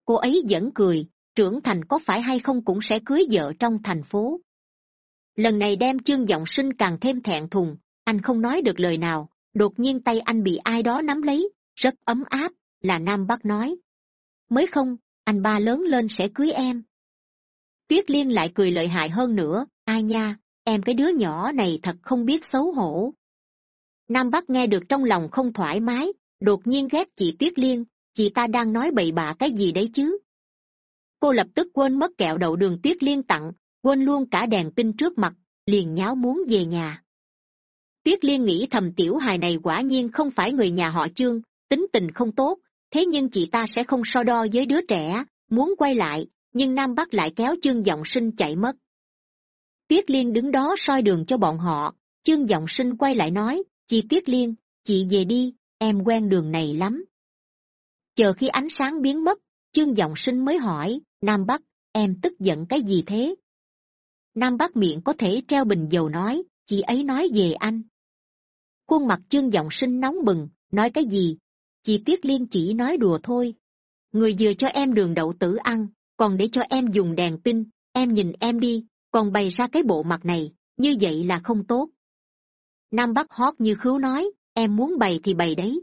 Cô ấy vẫn cười, trưởng thành có phải hay không cũng sẽ cưới vợ trong thành phố lần này đem chương giọng sinh càng thêm thẹn thùng, anh không nói được lời nào, đột nhiên tay anh bị ai đó nắm lấy, rất ấm áp, là nam bắc nói. Mới không, anh ba lớn lên sẽ cưới em. Tuyết liên lại cười lợi hại hơn nữa, ai nha, em cái đứa nhỏ này thật không biết xấu hổ. Nam bắc nghe được trong lòng không thoải mái, đột nhiên ghét chị tuyết liên, chị ta đang nói bậy bạ cái gì đấy chứ? Cô lập tức quên mất kẹo đậu đường tuyết liên tặng quên luôn cả đèn pin trước mặt, liền nháo muốn về nhà. Tuyết liên nghĩ thầm tiểu hài này quả nhiên không phải người nhà họ chương tính tình không tốt, thế nhưng chị ta sẽ không so đo với đứa trẻ, muốn quay lại, nhưng nam bắc lại kéo chương giọng sinh chạy mất. Tuyết liên đứng đó soi đường cho bọn họ chương giọng sinh quay lại nói, chị tuyết liên, chị về đi, em quen đường này lắm. Chờ khi ánh sáng biến mất chương giọng sinh mới hỏi, nam bắc, em tức giận cái gì thế? Nam bắc miệng có thể treo bình dầu nói, chị ấy nói về anh. Khuôn mặt chương giọng sinh nóng bừng, nói cái gì? Chị tiết liên chỉ nói đùa thôi. Người vừa cho em đường đậu tử ăn, còn để cho em dùng đèn pin, em nhìn em đi, còn bày ra cái bộ mặt này, như vậy là không tốt. Nam bắc hót như khứu nói, em muốn bày thì bày đấy.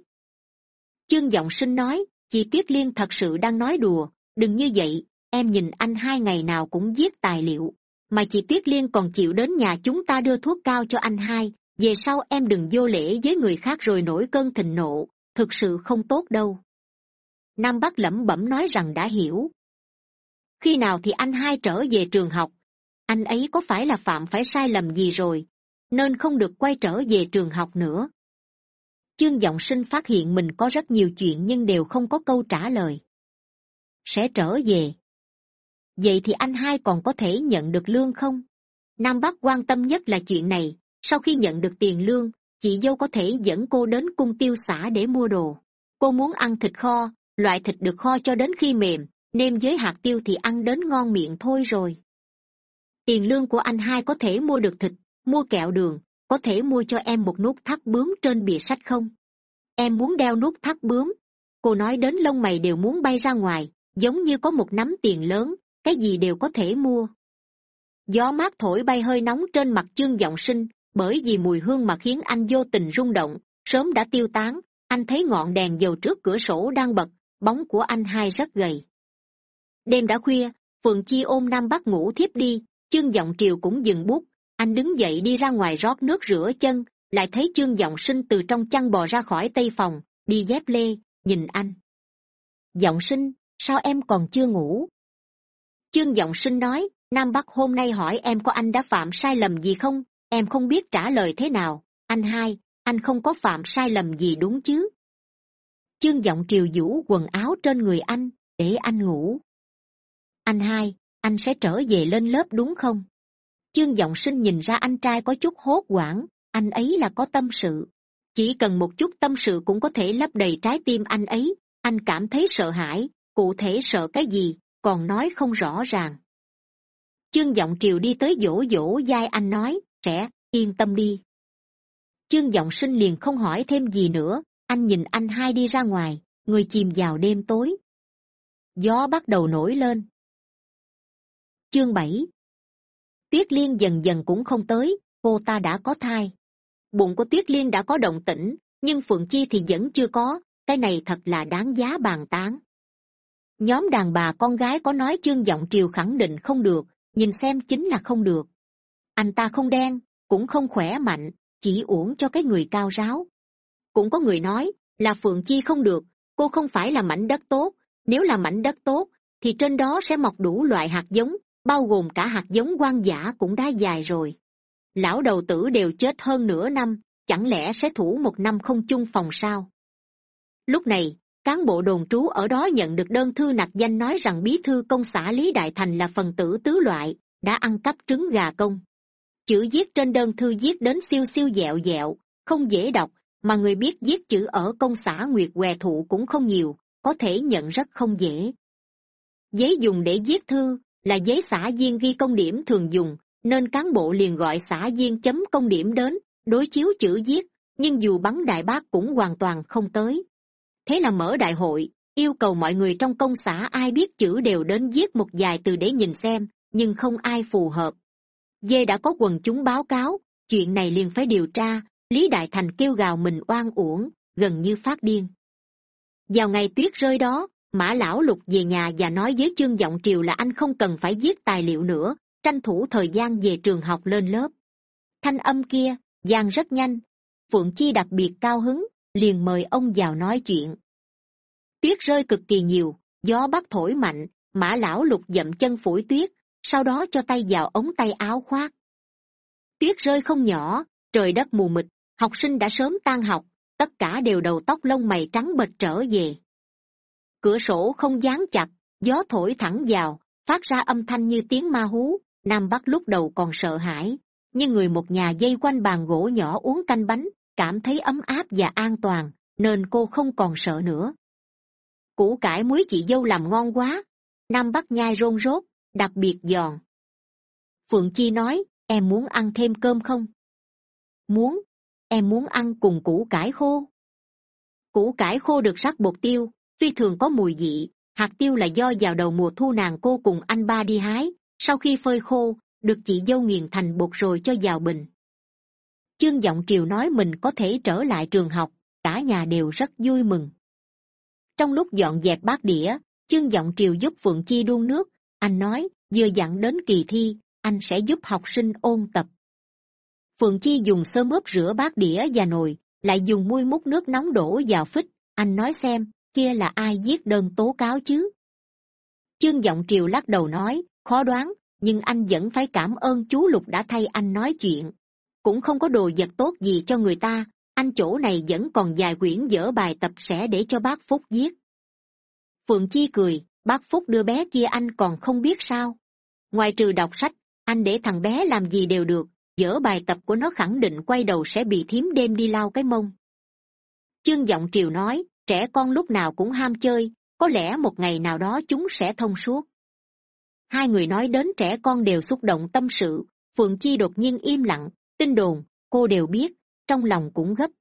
Chương giọng sinh nói, chị tiết liên thật sự đang nói đùa, đừng như vậy, em nhìn anh hai ngày nào cũng viết tài liệu mà chị Tuyết liên còn chịu đến nhà chúng ta đưa thuốc cao cho anh hai. Về sau em đừng vô lễ với người khác rồi nổi cơn thịnh nộ. Thực sự không tốt đâu. Nam bắc lẩm bẩm nói rằng đã hiểu. Khi nào thì anh hai trở về trường học? Anh ấy có phải là phạm phải sai lầm gì rồi? Nên không được quay trở về trường học nữa. Chương giọng sinh phát hiện mình có rất nhiều chuyện nhưng đều không có câu trả lời. Sẽ trở về vậy thì anh hai còn có thể nhận được lương không? Nam bắc quan tâm nhất là chuyện này. Sau khi nhận được tiền lương, chị dâu có thể dẫn cô đến cung tiêu xã để mua đồ. Cô muốn ăn thịt kho, loại thịt được kho cho đến khi mềm, nêm với hạt tiêu thì ăn đến ngon miệng thôi rồi. Tiền lương của anh hai có thể mua được thịt, mua kẹo đường, có thể mua cho em một nút thắt bướm trên bìa sách không? Em muốn đeo nút thắt bướm. Cô nói đến lông mày đều muốn bay ra ngoài, giống như có một nắm tiền lớn cái gì đều có thể mua. Gió mát thổi bay hơi nóng trên mặt chương giọng sinh, bởi vì mùi hương mà khiến anh vô tình rung động, sớm đã tiêu tán, anh thấy ngọn đèn dầu trước cửa sổ đang bật, bóng của anh hai rất gầy. Đêm đã khuya phường chi ôm nam bắc ngủ thiếp đi chương giọng triều cũng dừng bút, anh đứng dậy đi ra ngoài rót nước rửa chân, lại thấy chương giọng sinh từ trong chăn bò ra khỏi tây phòng, đi dép lê, nhìn anh. Giọng sinh, sao em còn chưa ngủ? Chương giọng sinh nói, nam bắc hôm nay hỏi em có anh đã phạm sai lầm gì không? Em không biết trả lời thế nào. Anh hai, anh không có phạm sai lầm gì đúng chứ? Chương giọng triều vũ quần áo trên người anh, để anh ngủ. Anh hai, anh sẽ trở về lên lớp đúng không? Chương giọng sinh nhìn ra anh trai có chút hốt hoảng, anh ấy là có tâm sự. Chỉ cần một chút tâm sự cũng có thể lấp đầy trái tim anh ấy. Anh cảm thấy sợ hãi, cụ thể sợ cái gì? Còn nói không rõ ràng. Chương giọng triều đi tới dỗ dỗ d anh nói sẽ yên tâm đi. Chương giọng sinh liền không hỏi thêm gì nữa, anh nhìn anh hai đi ra ngoài, người chìm vào đêm tối. Gió bắt đầu nổi lên. Chương bảy. Tuyết liên dần dần cũng không tới, cô ta đã có thai. Bụng của tuyết liên đã có động tĩnh, nhưng phượng chi thì vẫn chưa có, cái này thật là đáng giá bàn tán nhóm đàn bà con gái có nói chương giọng triều khẳng định không được, nhìn xem chính là không được. Anh ta không đen, cũng không khỏe mạnh, chỉ uổng cho cái người cao ráo. Cũng có người nói là phượng chi không được, cô không phải là mảnh đất tốt, nếu là mảnh đất tốt, thì trên đó sẽ mọc đủ loại hạt giống, bao gồm cả hạt giống quan giả cũng đã dài rồi. Lão đầu tử đều chết hơn nửa năm, chẳng lẽ sẽ thủ một năm không chung phòng sao? Lúc này cán bộ đồn trú ở đó nhận được đơn thư nặc danh nói rằng bí thư công xã lý đại thành là phần tử tứ loại, đã ăn cắp trứng gà công. Chữ viết trên đơn thư viết đến siêu siêu dẹo dẹo, không dễ đọc, mà người biết viết chữ ở công xã nguyệt què thụ cũng không nhiều, có thể nhận rất không dễ. Giấy dùng để viết thư là giấy xã viên ghi công điểm thường dùng, nên cán bộ liền gọi xã viên chấm công điểm đến, đối chiếu chữ viết, nhưng dù bắn đại bác cũng hoàn toàn không tới thế là mở đại hội, yêu cầu mọi người trong công xã ai biết chữ đều đến viết một vài từ để nhìn xem, nhưng không ai phù hợp. Dê đã có quần chúng báo cáo, chuyện này liền phải điều tra, lý đại thành kêu gào mình oan uổng, gần như phát điên. Vào ngày tuyết rơi đó, mã lão lục về nhà và nói với chương giọng triều là anh không cần phải viết tài liệu nữa, tranh thủ thời gian về trường học lên lớp. Thanh âm kia giang rất nhanh, phượng chi đặc biệt cao hứng liền mời ông vào nói chuyện. Tuyết rơi cực kỳ nhiều, gió bắc thổi mạnh, mã lão lục dậm chân phủi tuyết, sau đó cho tay vào ống tay áo khoác. Tuyết rơi không nhỏ, trời đất mù mịt, học sinh đã sớm tan học, tất cả đều đầu tóc lông mày trắng bệch trở về. Cửa sổ không dán chặt, gió thổi thẳng vào, phát ra âm thanh như tiếng ma hú, nam bắc lúc đầu còn sợ hãi, nhưng người một nhà dây quanh bàn gỗ nhỏ uống canh bánh cảm thấy ấm áp và an toàn, nên cô không còn sợ nữa. Củ cải muối chị dâu làm ngon quá nam bắc nhai rôn rốt, đặc biệt giòn. Phượng chi nói, em muốn ăn thêm cơm không? Muốn, em muốn ăn cùng củ cải khô. Củ cải khô được rắc bột tiêu, phi thường có mùi dị hạt tiêu là do vào đầu mùa thu nàng cô cùng anh ba đi hái, sau khi phơi khô, được chị dâu nghiền thành bột rồi cho vào bình chương giọng triều nói mình có thể trở lại trường học, cả nhà đều rất vui mừng. Trong lúc dọn dẹp bát đĩa chương giọng triều giúp phượng chi đun nước. Anh nói, vừa dặn đến kỳ thi, anh sẽ giúp học sinh ôn tập. Phượng chi dùng sơ ướp rửa bát đĩa và nồi, lại dùng muôi múc nước nóng đổ vào phích. Anh nói xem, kia là ai viết đơn tố cáo chứ? Chương giọng triều lắc đầu nói, khó đoán, nhưng anh vẫn phải cảm ơn chú lục đã thay anh nói chuyện cũng không có đồ vật tốt gì cho người ta, anh chỗ này vẫn còn vài quyển dở bài tập sẽ để cho bác phúc viết. Phượng chi cười, bác phúc đưa bé kia anh còn không biết sao. Ngoài trừ đọc sách, anh để thằng bé làm gì đều được, dở bài tập của nó khẳng định quay đầu sẽ bị thím đêm đi lao cái mông. Chương g triều nói, trẻ con lúc nào cũng ham chơi, có lẽ một ngày nào đó chúng sẽ thông suốt. Hai người nói đến trẻ con đều xúc động tâm sự, phượng chi đột nhiên im lặng tin đồn, cô đều biết, trong lòng cũng gấp.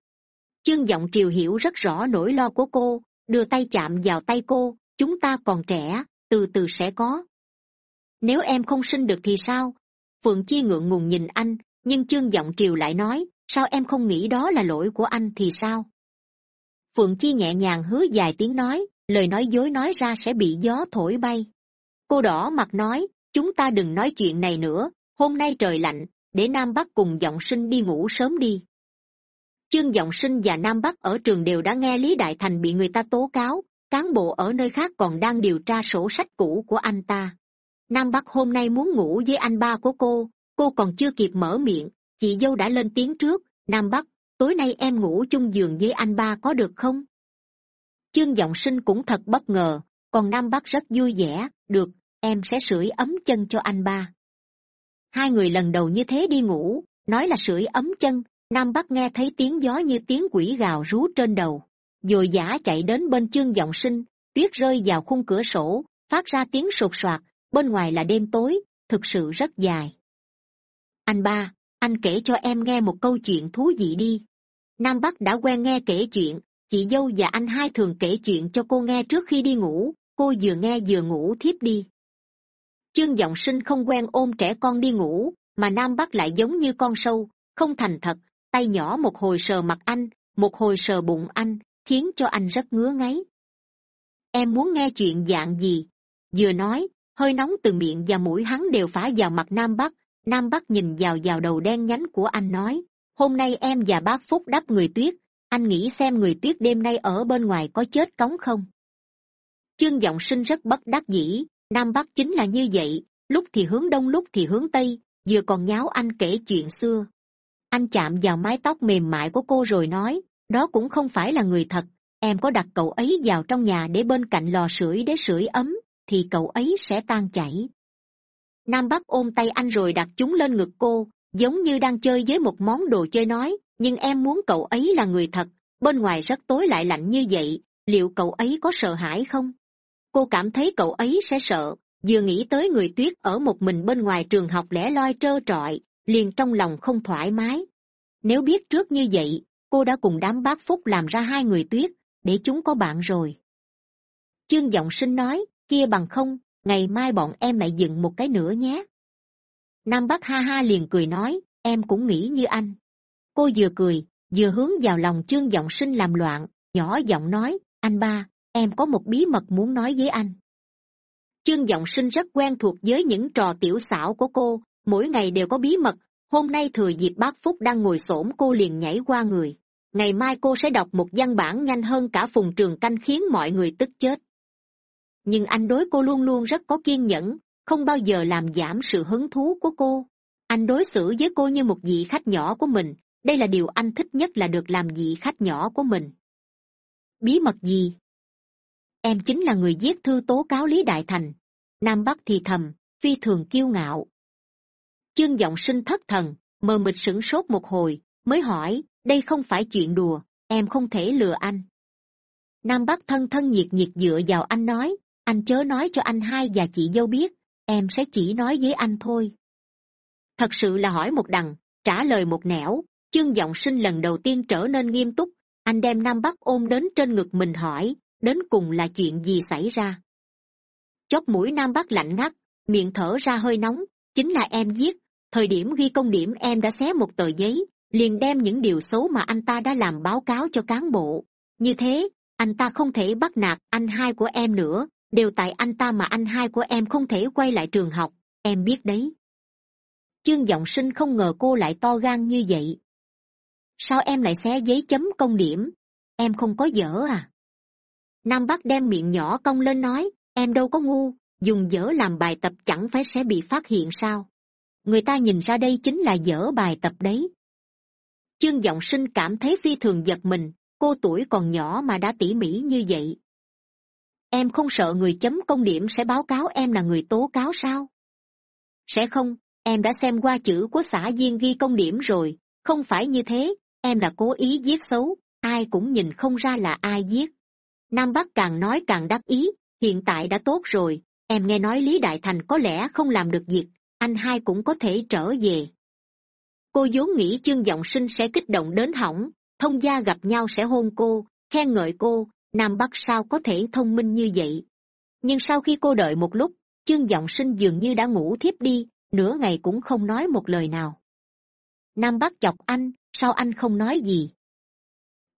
Chương giọng triều hiểu rất rõ nỗi lo của cô, đưa tay chạm vào tay cô, chúng ta còn trẻ, từ từ sẽ có. Nếu em không sinh được thì sao? Phượng chi ngượng ngùng nhìn anh, nhưng chương giọng triều lại nói, sao em không nghĩ đó là lỗi của anh thì sao? Phượng chi nhẹ nhàng hứa dài tiếng nói, lời nói dối nói ra sẽ bị gió thổi bay. Cô đỏ mặt nói, chúng ta đừng nói chuyện này nữa, hôm nay trời lạnh để nam bắc cùng giọng sinh đi ngủ sớm đi. Chương giọng sinh và nam bắc ở trường đều đã nghe lý đại thành bị người ta tố cáo, cán bộ ở nơi khác còn đang điều tra sổ sách cũ của anh ta. Nam bắc hôm nay muốn ngủ với anh ba của cô cô còn chưa kịp mở miệng, chị dâu đã lên tiếng trước, nam bắc, tối nay em ngủ chung giường với anh ba có được không? Chương giọng sinh cũng thật bất ngờ, còn nam bắc rất vui vẻ, được, em sẽ sưởi ấm chân cho anh ba hai người lần đầu như thế đi ngủ, nói là sưởi ấm chân, nam bắc nghe thấy tiếng gió như tiếng quỷ gào rú trên đầu. D giả chạy đến bên chương giọng sinh, tuyết rơi vào khung cửa sổ, phát ra tiếng sột soạt, bên ngoài là đêm tối, thực sự rất dài. Anh ba, anh kể cho em nghe một câu chuyện thú vị đi. Nam bắc đã quen nghe kể chuyện, chị dâu và anh hai thường kể chuyện cho cô nghe trước khi đi ngủ, cô vừa nghe vừa ngủ thiếp đi chương giọng sinh không quen ôm trẻ con đi ngủ, mà nam bắc lại giống như con sâu, không thành thật, tay nhỏ một hồi sờ mặt anh, một hồi sờ bụng anh, khiến cho anh rất ngứa ngáy. Em muốn nghe chuyện dạng gì? Vừa nói, hơi nóng từ miệng và mũi hắn đều phả vào mặt nam bắc nam bắc nhìn vào vào đầu đen nhánh của anh nói, hôm nay em và bác phúc đắp người tuyết, anh nghĩ xem người tuyết đêm nay ở bên ngoài có chết cống không? Chương giọng sinh rất bất đắc dĩ nam bắc chính là như vậy, lúc thì hướng đông, lúc thì hướng tây, vừa còn nháo anh kể chuyện xưa. Anh chạm vào mái tóc mềm mại của cô rồi nói, đó cũng không phải là người thật, em có đặt cậu ấy vào trong nhà để bên cạnh lò sưởi để sưởi ấm, thì cậu ấy sẽ tan chảy. Nam bắc ôm tay anh rồi đặt chúng lên ngực cô, giống như đang chơi với một món đồ chơi nói, nhưng em muốn cậu ấy là người thật, bên ngoài rất tối lại lạnh như vậy, liệu cậu ấy có sợ hãi không? Cô cảm thấy cậu ấy sẽ sợ. Vừa nghĩ tới người tuyết ở một mình bên ngoài trường học lẻ loi trơ trọi, liền trong lòng không thoải mái. Nếu biết trước như vậy, cô đã cùng đám bác phúc làm ra hai người tuyết, để chúng có bạn rồi. Chương giọng sinh nói, kia bằng không, ngày mai bọn em lại dựng một cái nữa nhé. Nam bắc ha ha liền cười nói, em cũng nghĩ như anh. Cô vừa cười, vừa hướng vào lòng trương giọng sinh làm loạn, nhỏ giọng nói, anh ba em có một bí mật muốn nói với anh. Chương giọng sinh rất quen thuộc với những trò tiểu xảo của cô. Mỗi ngày đều có bí mật. Hôm nay thừa dịp bác phúc đang ngồi s ổ m cô liền nhảy qua người. Ngày mai cô sẽ đọc một văn bản nhanh hơn cả phùng trường canh khiến mọi người tức chết. Nhưng anh đối cô luôn luôn rất có kiên nhẫn, không bao giờ làm giảm sự hứng thú của cô. Anh đối xử với cô như một vị khách nhỏ của mình. Đây là điều anh thích nhất là được làm vị khách nhỏ của mình. Bí mật gì? Em chính là người viết thư tố cáo lý đại thành. Nam bắc thì thầm, phi thường kiêu ngạo. Chương giọng sinh thất thần, mờ mịt sửng sốt một hồi, mới hỏi, đây không phải chuyện đùa, em không thể lừa anh. Nam bắc thân thân nhiệt nhiệt dựa vào anh nói, anh chớ nói cho anh hai và chị dâu biết, em sẽ chỉ nói với anh thôi. Thật sự là hỏi một đằng, trả lời một nẻo, chương giọng sinh lần đầu tiên trở nên nghiêm túc, anh đem nam bắc ôm đến trên ngực mình hỏi đến cùng là chuyện gì xảy ra? Chóp mũi nam bắc lạnh ngắt, miệng thở ra hơi nóng, chính là em giết. Thời điểm ghi công điểm em đã xé một tờ giấy, liền đem những điều xấu mà anh ta đã làm báo cáo cho cán bộ. Như thế, anh ta không thể bắt nạt anh hai của em nữa, đều tại anh ta mà anh hai của em không thể quay lại trường học, em biết đấy. Chương giọng sinh không ngờ cô lại to gan như vậy. Sao em lại xé giấy chấm công điểm? Em không có dở à? Nam bắc đem miệng nhỏ cong lên nói, em đâu có ngu, dùng dở làm bài tập chẳng phải sẽ bị phát hiện sao? Người ta nhìn ra đây chính là dở bài tập đấy. Chương giọng sinh cảm thấy phi thường giật mình, cô tuổi còn nhỏ mà đã tỉ mỉ như vậy. Em không sợ người chấm công điểm sẽ báo cáo em là người tố cáo sao? Sẽ không, em đã xem qua chữ của xã viên ghi công điểm rồi, không phải như thế, em là cố ý giết xấu, ai cũng nhìn không ra là ai giết nam bắc càng nói càng đắc ý, hiện tại đã tốt rồi, em nghe nói lý đại thành có lẽ không làm được việc, anh hai cũng có thể trở về. Cô vốn nghĩ chương g sinh sẽ kích động đến hỏng, thông gia gặp nhau sẽ hôn cô, khen ngợi cô, nam bắc sao có thể thông minh như vậy? Nhưng sau khi cô đợi một lúc chương giọng sinh dường như đã ngủ thiếp đi, nửa ngày cũng không nói một lời nào. Nam bắc chọc anh, sao anh không nói gì?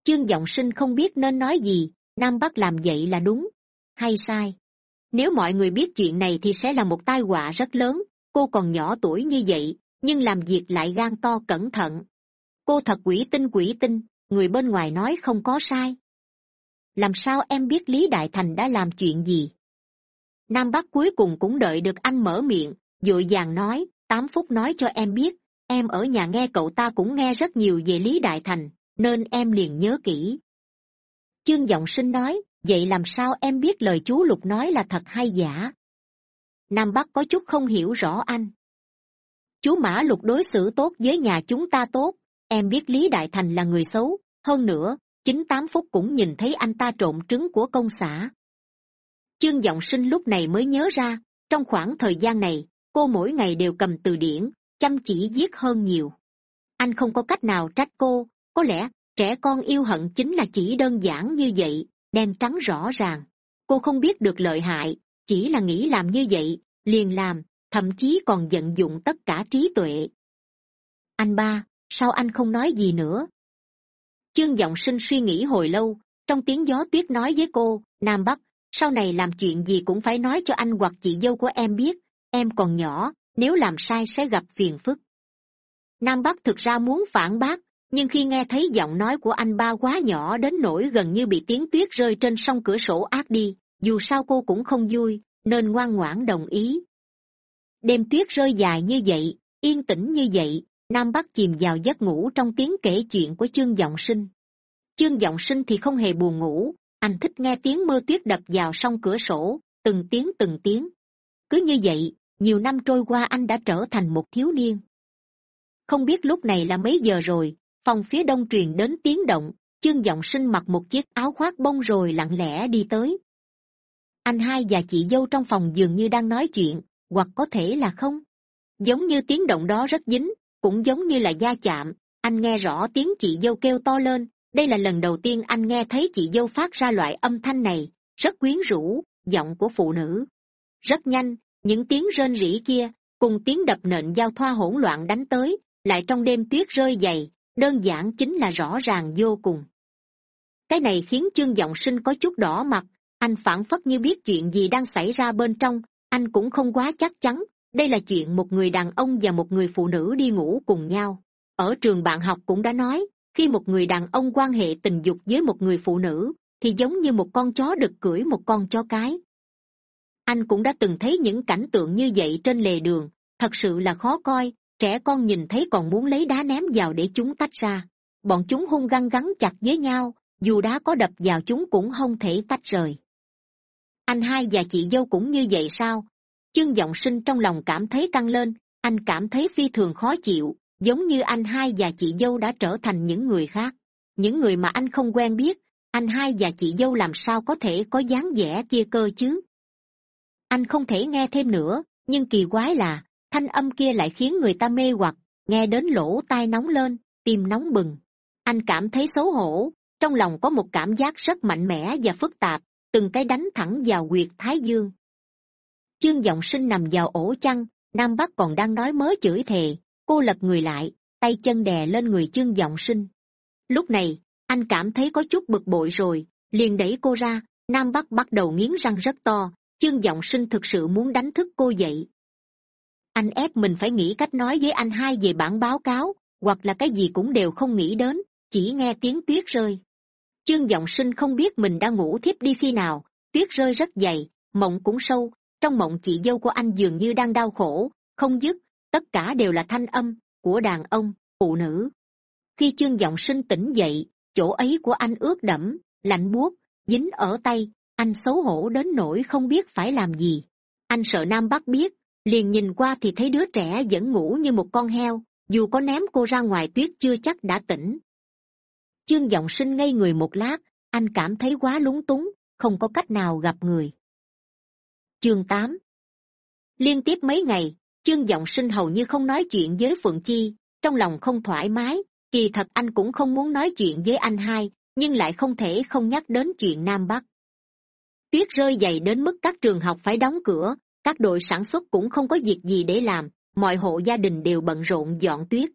Chương giọng sinh không biết nên nói gì nam bắc làm vậy là đúng. Hay sai. Nếu mọi người biết chuyện này thì sẽ là một tai họa rất lớn. Cô còn nhỏ tuổi như vậy, nhưng làm việc lại gan to cẩn thận. Cô thật quỷ tinh quỷ tinh, người bên ngoài nói không có sai. Làm sao em biết lý đại thành đã làm chuyện gì? Nam bắc cuối cùng cũng đợi được anh mở miệng d ộ i vàng nói, tám phút nói cho em biết, em ở nhà nghe cậu ta cũng nghe rất nhiều về lý đại thành, nên em liền nhớ kỹ chương giọng sinh nói, vậy làm sao em biết lời chú lục nói là thật hay giả? Nam bắc có chút không hiểu rõ anh. Chú mã lục đối xử tốt với nhà chúng ta tốt, em biết lý đại thành là người xấu. Hơn nữa, chín tám phút cũng nhìn thấy anh ta trộn trứng của công xã. Chương giọng sinh lúc này mới nhớ ra, trong khoảng thời gian này, cô mỗi ngày đều cầm từ điển, chăm chỉ viết hơn nhiều. Anh không có cách nào trách cô, có lẽ trẻ con yêu hận chính là chỉ đơn giản như vậy, đen trắng rõ ràng. Cô không biết được lợi hại, chỉ là nghĩ làm như vậy, liền làm, thậm chí còn vận dụng tất cả trí tuệ. Anh ba, sao anh không nói gì nữa? Chương giọng sinh suy nghĩ hồi lâu, trong tiếng gió tuyết nói với cô, nam bắc, sau này làm chuyện gì cũng phải nói cho anh hoặc chị dâu của em biết, em còn nhỏ, nếu làm sai sẽ gặp phiền phức. Nam bắc thực ra muốn phản bác nhưng khi nghe thấy giọng nói của anh ba quá nhỏ đến nỗi gần như bị tiếng tuyết rơi trên sông cửa sổ ác đi, dù sao cô cũng không vui, nên ngoan ngoãn đồng ý. Đêm tuyết rơi dài như vậy, yên tĩnh như vậy, nam bắc chìm vào giấc ngủ trong tiếng kể chuyện của chương g sinh. Chương g sinh thì không hề buồn ngủ, anh thích nghe tiếng mưa tuyết đập vào song cửa sổ, từng tiếng từng tiếng. Cứ như vậy, nhiều năm trôi qua anh đã trở thành một thiếu niên. Không biết lúc này là mấy giờ rồi phòng phía đông truyền đến tiếng động, chương giọng sinh mặc một chiếc áo khoác bông rồi lặng lẽ đi tới. Anh hai và chị dâu trong phòng dường như đang nói chuyện, hoặc có thể là không. Giống như tiếng động đó rất dính, cũng giống như là da chạm, anh nghe rõ tiếng chị dâu kêu to lên. Đây là lần đầu tiên anh nghe thấy chị dâu phát ra loại âm thanh này, rất quyến rũ, giọng của phụ nữ. Rất nhanh, những tiếng rên rỉ kia, cùng tiếng đập nện giao thoa hỗn loạn đánh tới, lại trong đêm tuyết rơi dày đơn giản chính là rõ ràng vô cùng. Cái này khiến chương giọng sinh có chút đỏ mặt. Anh phảng phất như biết chuyện gì đang xảy ra bên trong. Anh cũng không quá chắc chắn. Đây là chuyện một người đàn ông và một người phụ nữ đi ngủ cùng nhau. Ở trường bạn học cũng đã nói, khi một người đàn ông quan hệ tình dục với một người phụ nữ, thì giống như một con chó được cưỡi một con chó cái. Anh cũng đã từng thấy những cảnh tượng như vậy trên lề đường. Thật sự là khó coi trẻ con nhìn thấy còn muốn lấy đá ném vào để chúng tách ra. Bọn chúng hung găng gắn chặt với nhau, dù đá có đập vào chúng cũng không thể tách rời. Anh hai và chị dâu cũng như vậy sao? Chương giọng sinh trong lòng cảm thấy căng lên, anh cảm thấy phi thường khó chịu, giống như anh hai và chị dâu đã trở thành những người khác. Những người mà anh không quen biết, anh hai và chị dâu làm sao có thể có dáng vẻ kia cơ chứ? Anh không thể nghe thêm nữa, nhưng kỳ quái là thanh âm kia lại khiến người ta mê hoặc, nghe đến lỗ tai nóng lên, tim nóng bừng. Anh cảm thấy xấu hổ, trong lòng có một cảm giác rất mạnh mẽ và phức tạp, từng cái đánh thẳng vào quyệt thái dương. Chương giọng sinh nằm vào ổ chăn, nam bắc còn đang nói mớ chửi thề, cô lật người lại, tay chân đè lên người chương giọng sinh. Lúc này, anh cảm thấy có chút bực bội rồi, liền đẩy cô ra, nam bắc bắt đầu nghiến răng rất to, chương giọng sinh thực sự muốn đánh thức cô dậy anh ép mình phải nghĩ cách nói với anh hai về bản báo cáo, hoặc là cái gì cũng đều không nghĩ đến, chỉ nghe tiếng tuyết rơi. Chương giọng sinh không biết mình đã ngủ thiếp đi khi nào, tuyết rơi rất dày, mộng cũng sâu, trong mộng chị dâu của anh dường như đang đau khổ, không dứt, tất cả đều là thanh âm của đàn ông, phụ nữ. Khi chương giọng sinh tỉnh dậy, chỗ ấy của anh ướt đẫm, lạnh buốt, dính ở tay, anh xấu hổ đến nỗi không biết phải làm gì. Anh sợ nam bắc biết liền nhìn qua thì thấy đứa trẻ vẫn ngủ như một con heo, dù có ném cô ra ngoài tuyết chưa chắc đã tỉnh. Chương giọng sinh ngây người một lát, anh cảm thấy quá lúng túng, không có cách nào gặp người. Chương tám. Liên tiếp mấy ngày, chương giọng sinh hầu như không nói chuyện với phượng chi, trong lòng không thoải mái, kỳ thật anh cũng không muốn nói chuyện với anh hai, nhưng lại không thể không nhắc đến chuyện nam bắc. Tuyết rơi dày đến mức các trường học phải đóng cửa các đội sản xuất cũng không có việc gì để làm, mọi hộ gia đình đều bận rộn dọn tuyết.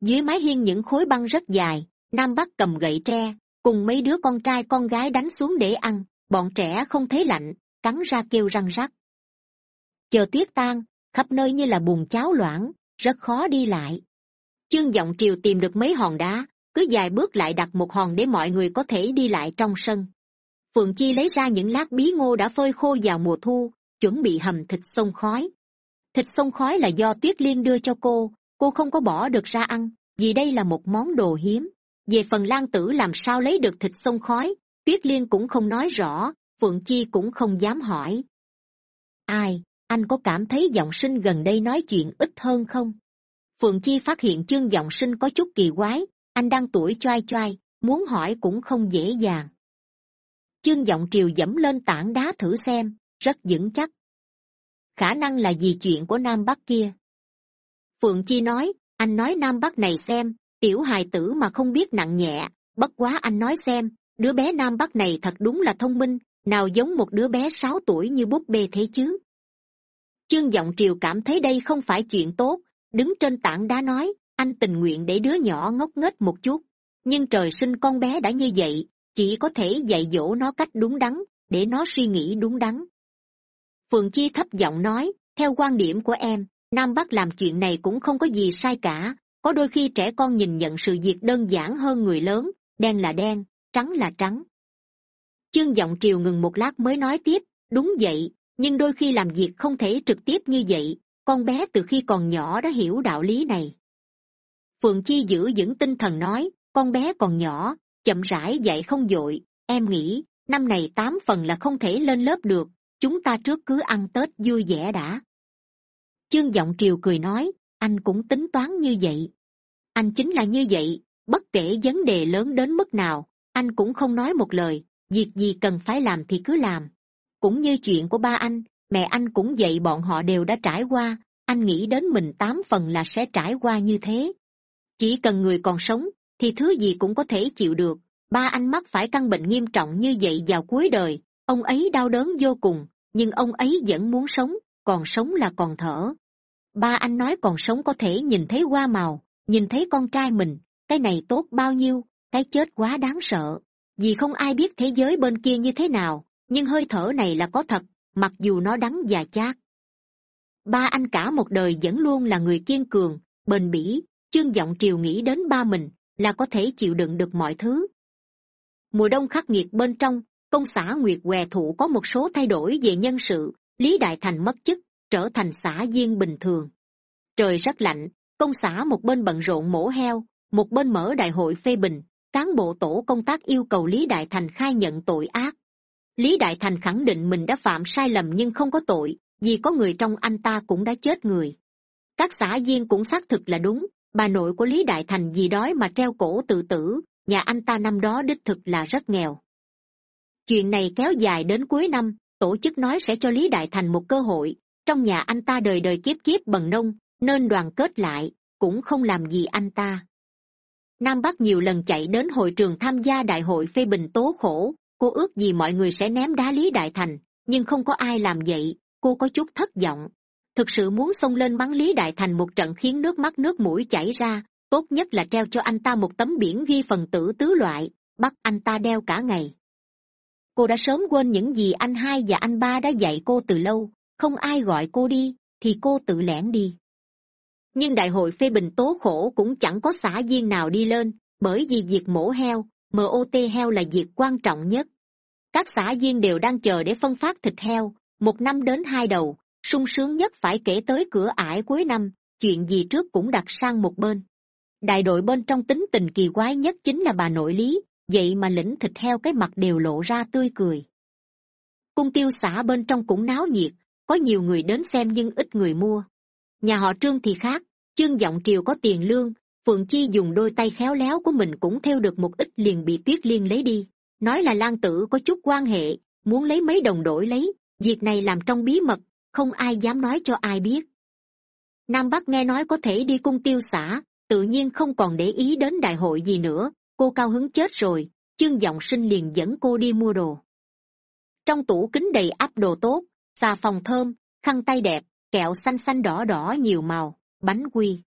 Dưới mái hiên những khối băng rất dài, nam bắc cầm gậy tre, cùng mấy đứa con trai con gái đánh xuống để ăn, bọn trẻ không thấy lạnh, cắn ra kêu răng rắc. Chờ tuyết tan, khắp nơi như là bùn cháo loãng, rất khó đi lại. Chương g triều tìm được mấy hòn đá, cứ dài bước lại đặt một hòn để mọi người có thể đi lại trong sân. Phượng chi lấy ra những lát bí ngô đã phơi khô vào mùa thu chuẩn bị hầm thịt sông khói. Thịt sông khói là do tuyết liên đưa cho cô. Cô không có bỏ được ra ăn, vì đây là một món đồ hiếm. Về phần lan tử làm sao lấy được thịt sông khói, tuyết liên cũng không nói rõ, phượng chi cũng không dám hỏi. Ai, anh có cảm thấy giọng sinh gần đây nói chuyện ít hơn không? Phượng chi phát hiện chương giọng sinh có chút kỳ quái, anh đang tuổi choai choai, muốn hỏi cũng không dễ dàng. Chương giọng triều dẫm lên tảng đá thử xem rất vững chắc. Khả năng là vì chuyện của nam bắc kia. Phượng chi nói, anh nói nam bắc này xem, tiểu hài tử mà không biết nặng nhẹ, bất quá anh nói xem, đứa bé nam bắc này thật đúng là thông minh, nào giống một đứa bé sáu tuổi như búp bê thế chứ. Chương giọng triều cảm thấy đây không phải chuyện tốt, đứng trên tảng đá nói, anh tình nguyện để đứa nhỏ ngốc nghếch một chút. Nhưng trời sinh con bé đã như vậy, chỉ có thể dạy dỗ nó cách đúng đắn, để nó suy nghĩ đúng đắn phượng chi thấp giọng nói, theo quan điểm của em, nam bắc làm chuyện này cũng không có gì sai cả. Có đôi khi trẻ con nhìn nhận sự việc đơn giản hơn người lớn, đen là đen, trắng là trắng. Chương giọng triều ngừng một lát mới nói tiếp, đúng vậy, nhưng đôi khi làm việc không thể trực tiếp như vậy, con bé từ khi còn nhỏ đã hiểu đạo lý này. Phượng chi giữ vững tinh thần nói, con bé còn nhỏ, chậm rãi dạy không dội, em nghĩ, năm này tám phần là không thể lên lớp được chúng ta trước cứ ăn tết vui vẻ đã. Chương g triều cười nói, anh cũng tính toán như vậy. Anh chính là như vậy, bất kể vấn đề lớn đến mức nào, anh cũng không nói một lời, việc gì cần phải làm thì cứ làm. Cũng như chuyện của ba anh, mẹ anh cũng vậy bọn họ đều đã trải qua, anh nghĩ đến mình tám phần là sẽ trải qua như thế. Chỉ cần người còn sống, thì thứ gì cũng có thể chịu được. Ba anh mắc phải căn bệnh nghiêm trọng như vậy vào cuối đời, ông ấy đau đớn vô cùng nhưng ông ấy vẫn muốn sống, còn sống là còn thở. Ba anh nói còn sống có thể nhìn thấy hoa màu, nhìn thấy con trai mình, cái này tốt bao nhiêu, cái chết quá đáng sợ. Vì không ai biết thế giới bên kia như thế nào, nhưng hơi thở này là có thật, mặc dù nó đắng và chát. Ba anh cả một đời vẫn luôn là người kiên cường, bền bỉ, chương vọng triều nghĩ đến ba mình là có thể chịu đựng được mọi thứ. Mùa đông khắc nghiệt bên trong công xã nguyệt què thụ có một số thay đổi về nhân sự, lý đại thành mất chức, trở thành xã viên bình thường. Trời rất lạnh công xã một bên bận rộn mổ heo, một bên mở đại hội phê bình, cán bộ tổ công tác yêu cầu lý đại thành khai nhận tội ác. Lý đại thành khẳng định mình đã phạm sai lầm nhưng không có tội, vì có người trong anh ta cũng đã chết người. Các xã viên cũng xác thực là đúng, bà nội của lý đại thành vì đói mà treo cổ tự tử, nhà anh ta năm đó đích thực là rất nghèo chuyện này kéo dài đến cuối năm, tổ chức nói sẽ cho lý đại thành một cơ hội. Trong nhà anh ta đời đời kiếp kiếp bần nông, nên đoàn kết lại, cũng không làm gì anh ta. Nam bắc nhiều lần chạy đến hội trường tham gia đại hội phê bình tố khổ. Cô ước gì mọi người sẽ ném đá lý đại thành, nhưng không có ai làm vậy. Cô có chút thất vọng. Thực sự muốn xông lên bắn lý đại thành một trận khiến nước mắt nước mũi chảy ra. Tốt nhất là treo cho anh ta một tấm biển ghi phần tử tứ loại, bắt anh ta đeo cả ngày cô đã sớm quên những gì anh hai và anh ba đã dạy cô từ lâu. Không ai gọi cô đi, thì cô tự lẻn đi. Nhưng đại hội phê bình tố khổ cũng chẳng có xã viên nào đi lên, bởi vì việc mổ heo mot heo là việc quan trọng nhất. Các xã viên đều đang chờ để phân phát thịt heo, một năm đến hai đầu, sung sướng nhất phải kể tới cửa ải cuối năm, chuyện gì trước cũng đặt sang một bên. Đại đội bên trong tính tình kỳ quái nhất chính là bà nội lý vậy mà lĩnh thịt heo cái mặt đều lộ ra tươi cười. Cung tiêu xã bên trong cũng náo nhiệt, có nhiều người đến xem nhưng ít người mua. Nhà họ trương thì khác chương giọng triều có tiền lương, phượng chi dùng đôi tay khéo léo của mình cũng theo được một ít liền bị tuyết liên lấy đi. Nói là lan tử có chút quan hệ, muốn lấy mấy đồng đổi lấy, việc này làm trong bí mật, không ai dám nói cho ai biết. Nam bắc nghe nói có thể đi cung tiêu xã tự nhiên không còn để ý đến đại hội gì nữa cô cao hứng chết rồi, chương giọng sinh liền dẫn cô đi mua đồ. Trong tủ kính đầy ắp đồ tốt, xà phòng thơm, khăn tay đẹp, kẹo xanh xanh đỏ đỏ nhiều màu, bánh quy.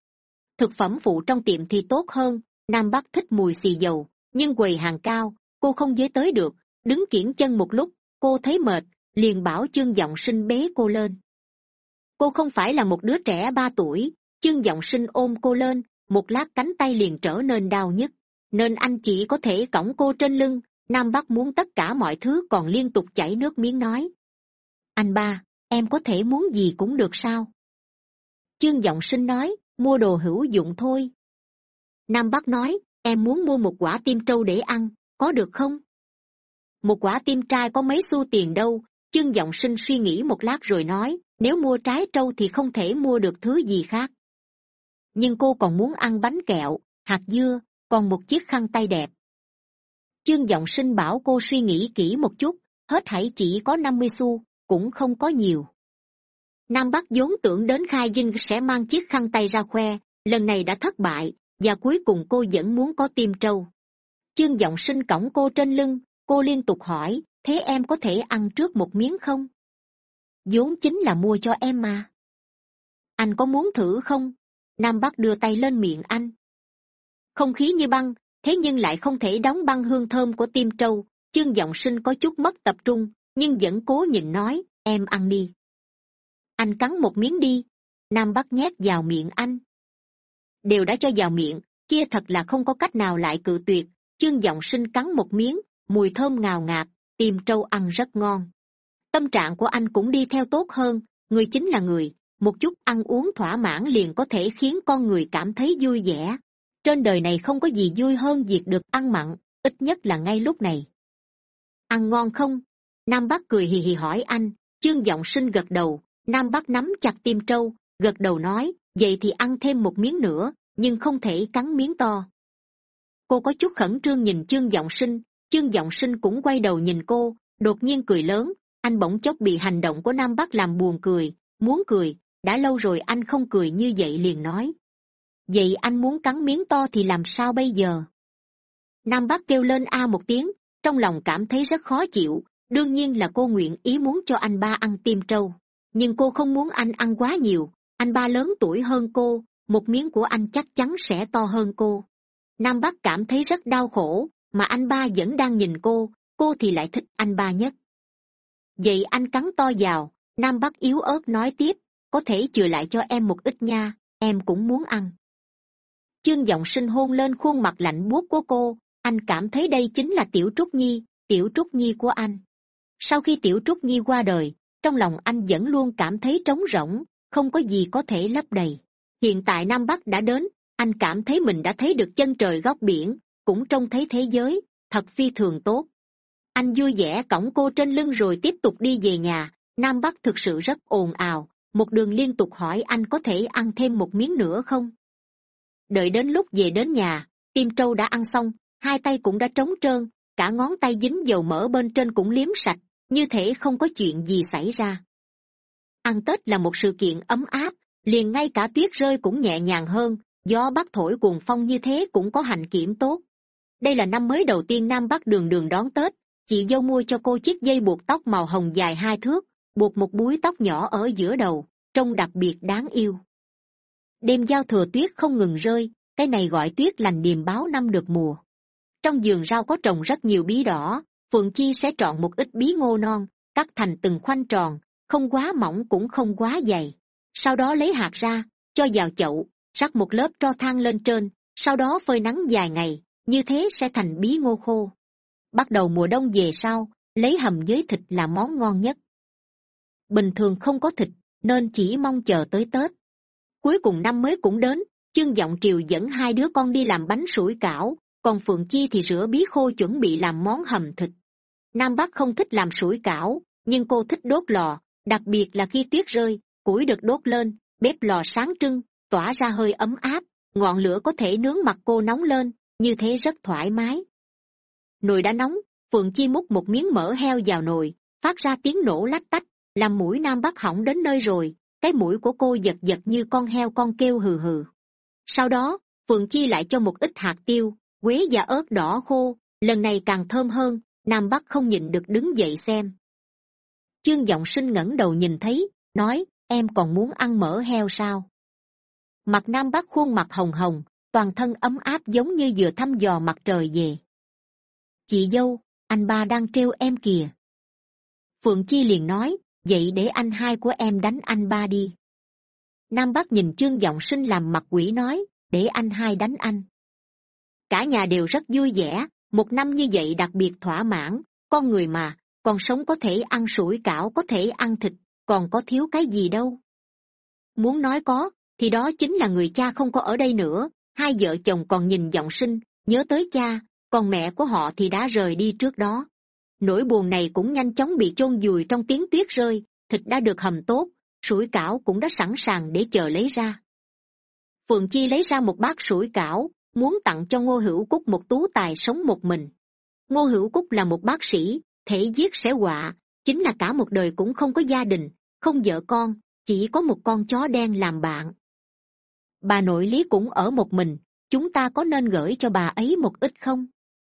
Thực phẩm phụ trong tiệm thì tốt hơn, nam bắc thích mùi xì dầu, nhưng quầy hàng cao, cô không dế tới được. Đứng kiển chân một lúc, cô thấy mệt, liền bảo chương giọng sinh bế cô lên. Cô không phải là một đứa trẻ ba tuổi, chương giọng sinh ôm cô lên, một lát cánh tay liền trở nên đau nhất nên anh chỉ có thể cõng cô trên lưng, nam bắc muốn tất cả mọi thứ còn liên tục chảy nước miếng nói. Anh ba, em có thể muốn gì cũng được sao? Chương giọng sinh nói, mua đồ hữu dụng thôi. Nam bắc nói, em muốn mua một quả tim trâu để ăn, có được không? Một quả tim trai có mấy xu tiền đâu? Chương giọng sinh suy nghĩ một lát rồi nói, nếu mua trái trâu thì không thể mua được thứ gì khác. Nhưng cô còn muốn ăn bánh kẹo, hạt dưa còn một chiếc khăn tay đẹp. Chương g sinh bảo cô suy nghĩ kỹ một chút, hết hãy chỉ có năm mươi xu, cũng không có nhiều. Nam bắc vốn tưởng đến khai dinh sẽ mang chiếc khăn tay ra khoe, lần này đã thất bại, và cuối cùng cô vẫn muốn có tim trâu. Chương g sinh cõng cô trên lưng, cô liên tục hỏi, thế em có thể ăn trước một miếng không? Vốn chính là mua cho em mà. Anh có muốn thử không? Nam bắc đưa tay lên miệng anh không khí như băng, thế nhưng lại không thể đóng băng hương thơm của tim trâu. Chương giọng sinh có chút mất tập trung, nhưng vẫn cố nhìn nói, em ăn đi. Anh cắn một miếng đi. Nam bắc nhét vào miệng anh. Đều đã cho vào miệng, kia thật là không có cách nào lại cự tuyệt. Chương giọng sinh cắn một miếng, mùi thơm ngào ngạt, tim trâu ăn rất ngon. Tâm trạng của anh cũng đi theo tốt hơn, người chính là người, một chút ăn uống thỏa mãn liền có thể khiến con người cảm thấy vui vẻ trên đời này không có gì vui hơn việc được ăn mặn, ít nhất là ngay lúc này. Ăn ngon không? Nam bắc cười hì hì hỏi anh. Chương giọng sinh gật đầu. Nam bắc nắm chặt tim trâu, gật đầu nói, vậy thì ăn thêm một miếng nữa, nhưng không thể cắn miếng to. Cô có chút khẩn trương nhìn chương giọng sinh. Chương giọng sinh cũng quay đầu nhìn cô, đột nhiên cười lớn. Anh bỗng chốc bị hành động của nam bắc làm buồn cười, muốn cười. Đã lâu rồi anh không cười như vậy liền nói vậy anh muốn cắn miếng to thì làm sao bây giờ? Nam bắc kêu lên a một tiếng, trong lòng cảm thấy rất khó chịu, đương nhiên là cô nguyện ý muốn cho anh ba ăn tim trâu. Nhưng cô không muốn anh ăn quá nhiều, anh ba lớn tuổi hơn cô, một miếng của anh chắc chắn sẽ to hơn cô. Nam bắc cảm thấy rất đau khổ, mà anh ba vẫn đang nhìn cô cô thì lại thích anh ba nhất. Vậy anh cắn to vào, nam bắc yếu ớt nói tiếp, có thể chừa lại cho em một ít nha, em cũng muốn ăn chương giọng sinh hôn lên khuôn mặt lạnh buốt của cô. Anh cảm thấy đây chính là tiểu trúc nhi, tiểu trúc nhi của anh. Sau khi tiểu trúc nhi qua đời, trong lòng anh vẫn luôn cảm thấy trống rỗng, không có gì có thể lấp đầy. Hiện tại nam bắc đã đến, anh cảm thấy mình đã thấy được chân trời góc biển, cũng trông thấy thế giới, thật phi thường tốt. Anh vui vẻ cõng cô trên lưng rồi tiếp tục đi về nhà. Nam bắc thực sự rất ồn ào, một đường liên tục hỏi anh có thể ăn thêm một miếng nữa không? Đợi đến lúc về đến nhà, tim trâu đã ăn xong, hai tay cũng đã trống trơn, cả ngón tay dính dầu mỡ bên trên cũng liếm sạch, như thể không có chuyện gì xảy ra. Ăn tết là một sự kiện ấm áp, liền ngay cả tuyết rơi cũng nhẹ nhàng hơn, gió bắc thổi cuồng phong như thế cũng có hành kiểm tốt. Đây là năm mới đầu tiên nam bắc đường đường đón tết, chị dâu mua cho cô chiếc dây buộc tóc màu hồng dài hai thước, buộc một búi tóc nhỏ ở giữa đầu, trông đặc biệt đáng yêu đêm giao thừa tuyết không ngừng rơi, cái này gọi tuyết lành điềm báo năm được mùa. Trong vườn rau có trồng rất nhiều bí đỏ phượng chi sẽ chọn một ít bí ngô non, cắt thành từng khoanh tròn, không quá mỏng cũng không quá dày. Sau đó lấy hạt ra, cho vào chậu, rắc một lớp tro than lên trên, sau đó phơi nắng vài ngày, như thế sẽ thành bí ngô khô. Bắt đầu mùa đông về sau, lấy hầm với thịt là món ngon nhất. Bình thường không có thịt, nên chỉ mong chờ tới tết cuối cùng năm mới cũng đến chương g triều dẫn hai đứa con đi làm bánh sủi cảo, còn phượng chi thì rửa bí khô chuẩn bị làm món hầm thịt. Nam bắc không thích làm sủi cảo, nhưng cô thích đốt lò, đặc biệt là khi tuyết rơi, củi được đốt lên, bếp lò sáng trưng, tỏa ra hơi ấm áp, ngọn lửa có thể nướng mặt cô nóng lên, như thế rất thoải mái. Nồi đã nóng, phượng chi múc một miếng mỡ heo vào nồi, phát ra tiếng nổ lách tách, làm mũi nam bắc hỏng đến nơi rồi cái mũi của cô giật giật như con heo con kêu hừ hừ. Sau đó, phượng chi lại cho một ít hạt tiêu, quế và ớt đỏ khô, lần này càng thơm hơn, nam bắc không nhịn được đứng dậy xem. Chương g sinh ngẩng đầu nhìn thấy, nói, em còn muốn ăn mỡ heo sao? Mặt nam bắc khuôn mặt hồng hồng, toàn thân ấm áp giống như vừa thăm dò mặt trời về. Chị dâu, anh ba đang trêu em kìa. Phượng chi liền nói vậy để anh hai của em đánh anh ba đi. Nam bắc nhìn chương giọng sinh làm mặt quỷ nói, để anh hai đánh anh. Cả nhà đều rất vui vẻ, một năm như vậy đặc biệt thỏa mãn, con người mà, còn sống có thể ăn sủi cảo, có thể ăn thịt, còn có thiếu cái gì đâu. Muốn nói có, thì đó chính là người cha không có ở đây nữa, hai vợ chồng còn nhìn giọng sinh, nhớ tới cha, còn mẹ của họ thì đã rời đi trước đó nỗi buồn này cũng nhanh chóng bị chôn vùi trong tiếng tuyết rơi, thịt đã được hầm tốt, sủi cảo cũng đã sẵn sàng để chờ lấy ra. Phượng chi lấy ra một bát sủi cảo, muốn tặng cho ngô hữu cúc một tú tài sống một mình. Ngô hữu cúc là một bác sĩ, thể giết sẽ họa, chính là cả một đời cũng không có gia đình, không vợ con, chỉ có một con chó đen làm bạn. Bà nội lý cũng ở một mình, chúng ta có nên gửi cho bà ấy một ít không?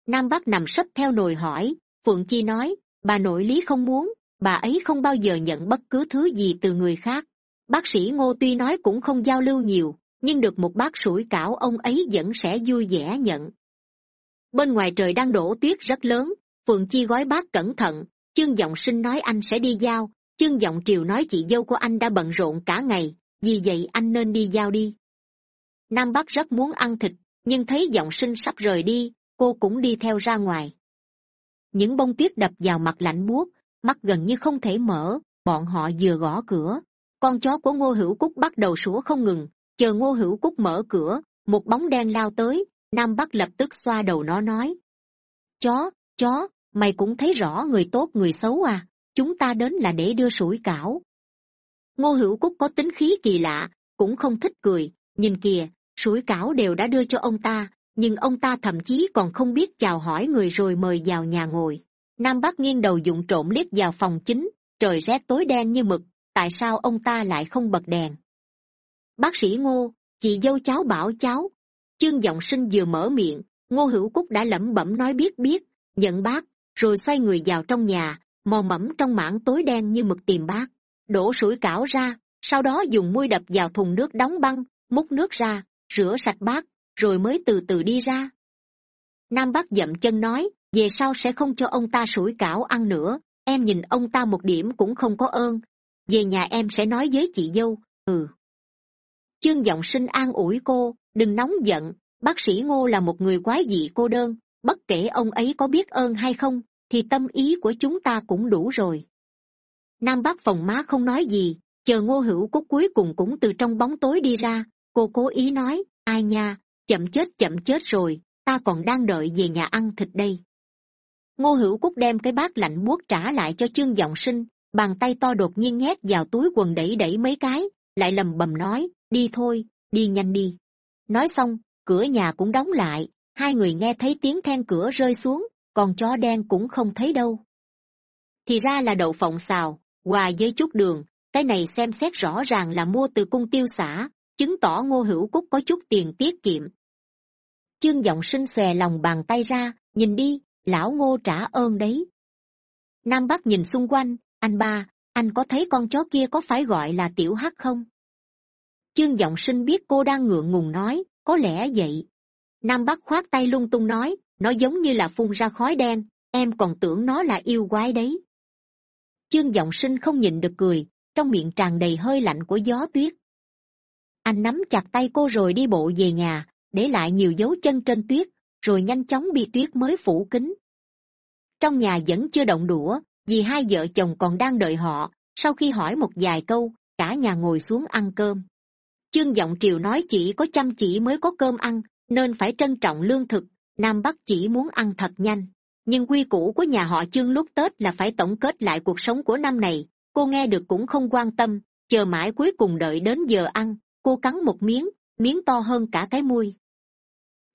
Nam bác nằm sấp theo nồi hỏi phượng chi nói, bà nội lý không muốn, bà ấy không bao giờ nhận bất cứ thứ gì từ người khác. Bác sĩ ngô tuy nói cũng không giao lưu nhiều, nhưng được một bát sủi cảo ông ấy vẫn sẽ vui vẻ nhận. Bên ngoài trời đang đổ tuyết rất lớn, phượng chi gói bát cẩn thận chương giọng sinh nói anh sẽ đi giao chương giọng triều nói chị dâu của anh đã bận rộn cả ngày, vì vậy anh nên đi giao đi. Nam bắc rất muốn ăn thịt, nhưng thấy giọng sinh sắp rời đi, cô cũng đi theo ra ngoài những bông tuyết đập vào mặt lạnh buốt, mắt gần như không thể mở, bọn họ vừa gõ cửa. Con chó của ngô hữu cúc bắt đầu sủa không ngừng. Chờ ngô hữu cúc mở cửa, một bóng đen lao tới. Nam bắc lập tức xoa đầu nó nói, chó chó, mày cũng thấy rõ người tốt, người xấu à. Chúng ta đến là để đưa sủi cảo. Ngô hữu cúc có tính khí kỳ lạ, cũng không thích cười. Nhìn kìa, sủi cảo đều đã đưa cho ông ta nhưng ông ta thậm chí còn không biết chào hỏi người rồi mời vào nhà ngồi. Nam bắc nghiêng đầu dụng trộm liếc vào phòng chính, trời rét tối đen như mực, tại sao ông ta lại không bật đèn? Bác sĩ ngô, chị dâu cháu bảo cháu. Chương giọng sinh vừa mở miệng, ngô hữu cúc đã lẩm bẩm nói biết biết, nhận bác, rồi xoay người vào trong nhà, mò mẫm trong mảng tối đen như mực tìm bác. Đổ sủi cảo ra, sau đó dùng môi đập vào thùng nước đóng băng, múc nước ra, rửa sạch bát rồi mới từ từ đi ra. Nam bác dậm chân nói, về sau sẽ không cho ông ta sủi cảo ăn nữa. Em nhìn ông ta một điểm cũng không có ơn. Về nhà em sẽ nói với chị dâu ừ. Chương giọng sinh an ủi cô, đừng nóng giận, bác sĩ ngô là một người quái dị cô đơn, bất kể ông ấy có biết ơn hay không, thì tâm ý của chúng ta cũng đủ rồi. Nam bắc phòng má không nói gì, chờ ngô hữu cúc cuối cùng cũng từ trong bóng tối đi ra. Cô cố ý nói, ai nha chậm chết chậm chết rồi, ta còn đang đợi về nhà ăn thịt đây. Ngô hữu cúc đem cái bát lạnh buốt trả lại cho chương giọng sinh, bàn tay to đột nhiên nhét vào túi quần đẩy đẩy mấy cái, lại lầm bầm nói, đi thôi, đi nhanh đi. Nói xong, cửa nhà cũng đóng lại, hai người nghe thấy tiếng then cửa rơi xuống, còn chó đen cũng không thấy đâu. Thì ra là đậu phộng xào quà với chút đường, cái này xem xét rõ ràng là mua từ cung tiêu xã chứng tỏ ngô hữu cúc có chút tiền tiết kiệm chương giọng sinh xòe lòng bàn tay ra, nhìn đi, lão ngô trả ơn đấy. Nam bắc nhìn xung quanh, anh ba, anh có thấy con chó kia có phải gọi là tiểu hắc không? Chương giọng sinh biết cô đang ngượng ngùng nói, có lẽ vậy. Nam bắc khoát tay lung tung nói, nó giống như là phun ra khói đen, em còn tưởng nó là yêu quái đấy. Chương giọng sinh không nhịn được cười, trong miệng tràn đầy hơi lạnh của gió tuyết. Anh nắm chặt tay cô rồi đi bộ về nhà để lại nhiều dấu chân trên tuyết, rồi nhanh chóng bị tuyết mới phủ kín. Trong nhà vẫn chưa động đũa, vì hai vợ chồng còn đang đợi họ, sau khi hỏi một vài câu, cả nhà ngồi xuống ăn cơm. Chương giọng triều nói chỉ có chăm chỉ mới có cơm ăn, nên phải trân trọng lương thực, nam bắc chỉ muốn ăn thật nhanh. Nhưng quy củ của nhà họ chương lúc tết là phải tổng kết lại cuộc sống của năm này, cô nghe được cũng không quan tâm, chờ mãi cuối cùng đợi đến giờ ăn, cô cắn một miếng miếng to hơn cả cái mui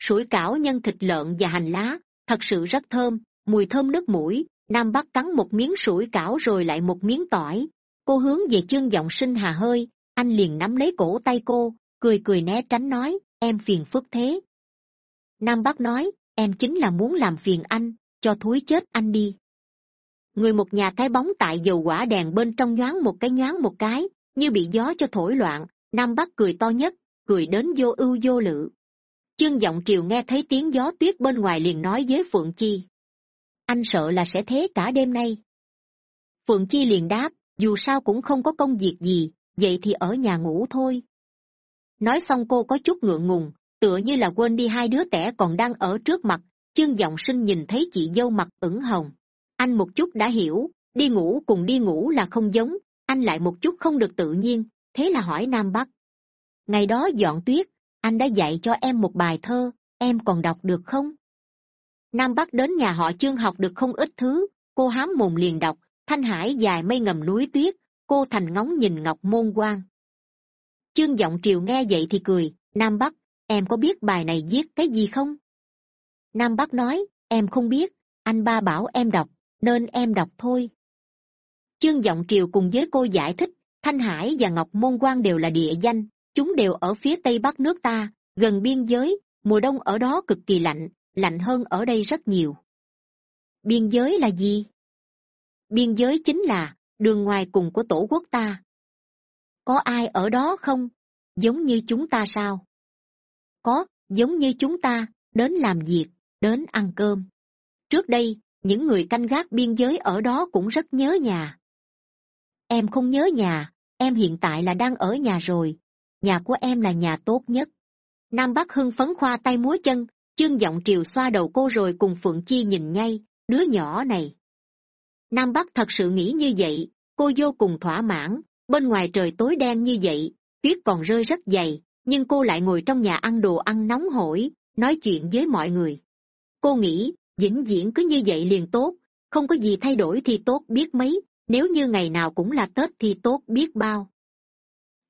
sủi cảo nhân thịt lợn và hành lá, thật sự rất thơm, mùi thơm nước mũi. Nam bắc cắn một miếng sủi cảo rồi lại một miếng tỏi. Cô hướng về chương giọng sinh hà hơi, anh liền nắm lấy cổ tay cô, cười cười né tránh nói, em phiền phức thế. Nam bắc nói, em chính là muốn làm phiền anh, cho thúi chết anh đi. Người một nhà cái bóng tại dầu quả đèn bên trong nhoáng một cái nhoáng một cái, như bị gió cho thổi loạn. Nam bắc cười to nhất, cười đến vô ưu vô lự chương giọng triều nghe thấy tiếng gió tuyết bên ngoài liền nói với phượng chi. Anh sợ là sẽ thế cả đêm nay. Phượng chi liền đáp, dù sao cũng không có công việc gì, vậy thì ở nhà ngủ thôi. Nói xong cô có chút ngượng ngùng, tựa như là quên đi hai đứa tẻ còn đang ở trước mặt chương giọng sinh nhìn thấy chị dâu mặt ửng hồng. Anh một chút đã hiểu, đi ngủ cùng đi ngủ là không giống, anh lại một chút không được tự nhiên, thế là hỏi nam bắc. Ngày đó dọn tuyết anh đã dạy cho em một bài thơ, em còn đọc được không? Nam bắc đến nhà họ chương học được không ít thứ, cô hám mồm liền đọc, thanh hải dài mây ngầm núi tuyết, cô thành ngóng nhìn ngọc môn quan chương giọng triều nghe vậy thì cười, nam bắc, em có biết bài này viết cái gì không? Nam bắc nói, em không biết, anh ba bảo em đọc, nên em đọc thôi. Chương giọng triều cùng với cô giải thích, thanh hải và ngọc môn quan đều là địa danh chúng đều ở phía tây bắc nước ta, gần biên giới, mùa đông ở đó cực kỳ lạnh lạnh hơn ở đây rất nhiều. Biên giới là gì? Biên giới chính là đường ngoài cùng của tổ quốc ta. Có ai ở đó không? Giống như chúng ta sao? Có, giống như chúng ta, đến làm việc, đến ăn cơm. Trước đây, những người canh gác biên giới ở đó cũng rất nhớ nhà. Em không nhớ nhà, em hiện tại là đang ở nhà rồi nhà của em là nhà tốt nhất. Nam bắc hưng phấn khoa tay múa chân, chương giọng triều xoa đầu cô rồi cùng phượng chi nhìn ngay, đứa nhỏ này. Nam bắc thật sự nghĩ như vậy, cô vô cùng thỏa mãn, bên ngoài trời tối đen như vậy, tuyết còn rơi rất dày, nhưng cô lại ngồi trong nhà ăn đồ ăn nóng hổi, nói chuyện với mọi người. Cô nghĩ, vĩnh viễn cứ như vậy liền tốt, không có gì thay đổi thì tốt biết mấy, nếu như ngày nào cũng là tết thì tốt biết bao.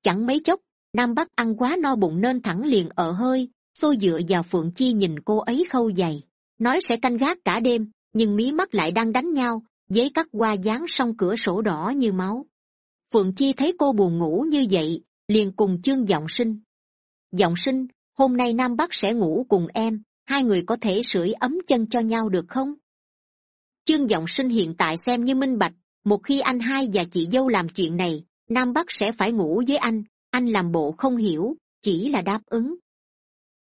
Chẳng mấy chốc nam bắc ăn quá no bụng nên thẳng liền ở hơi, xô dựa vào phượng chi nhìn cô ấy khâu dày. Nói sẽ canh gác cả đêm, nhưng mí mắt lại đang đánh nhau, giấy cắt qua dán xong cửa sổ đỏ như máu. Phượng chi thấy cô buồn ngủ như vậy, liền cùng chương g sinh. G sinh, hôm nay nam bắc sẽ ngủ cùng em, hai người có thể sưởi ấm chân cho nhau được không? Chương giọng sinh hiện tại xem như minh bạch, một khi anh hai và chị dâu làm chuyện này, nam bắc sẽ phải ngủ với anh anh làm bộ không hiểu, chỉ là đáp ứng.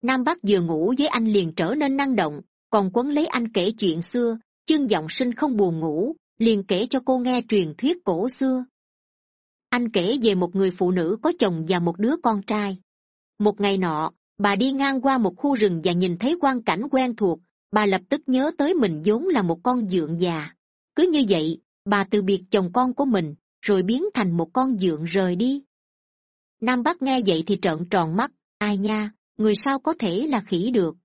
Nam bắc vừa ngủ với anh liền trở nên năng động, còn quấn lấy anh kể chuyện xưa, chương giọng sinh không buồn ngủ, liền kể cho cô nghe truyền thuyết cổ xưa. Anh kể về một người phụ nữ có chồng và một đứa con trai. Một ngày nọ, bà đi ngang qua một khu rừng và nhìn thấy quang cảnh quen thuộc, bà lập tức nhớ tới mình vốn là một con dượng già. Cứ như vậy, bà từ biệt chồng con của mình, rồi biến thành một con dượng rời đi nam bắc nghe vậy thì trợn tròn mắt. Ai nha, người sao có thể là khỉ được?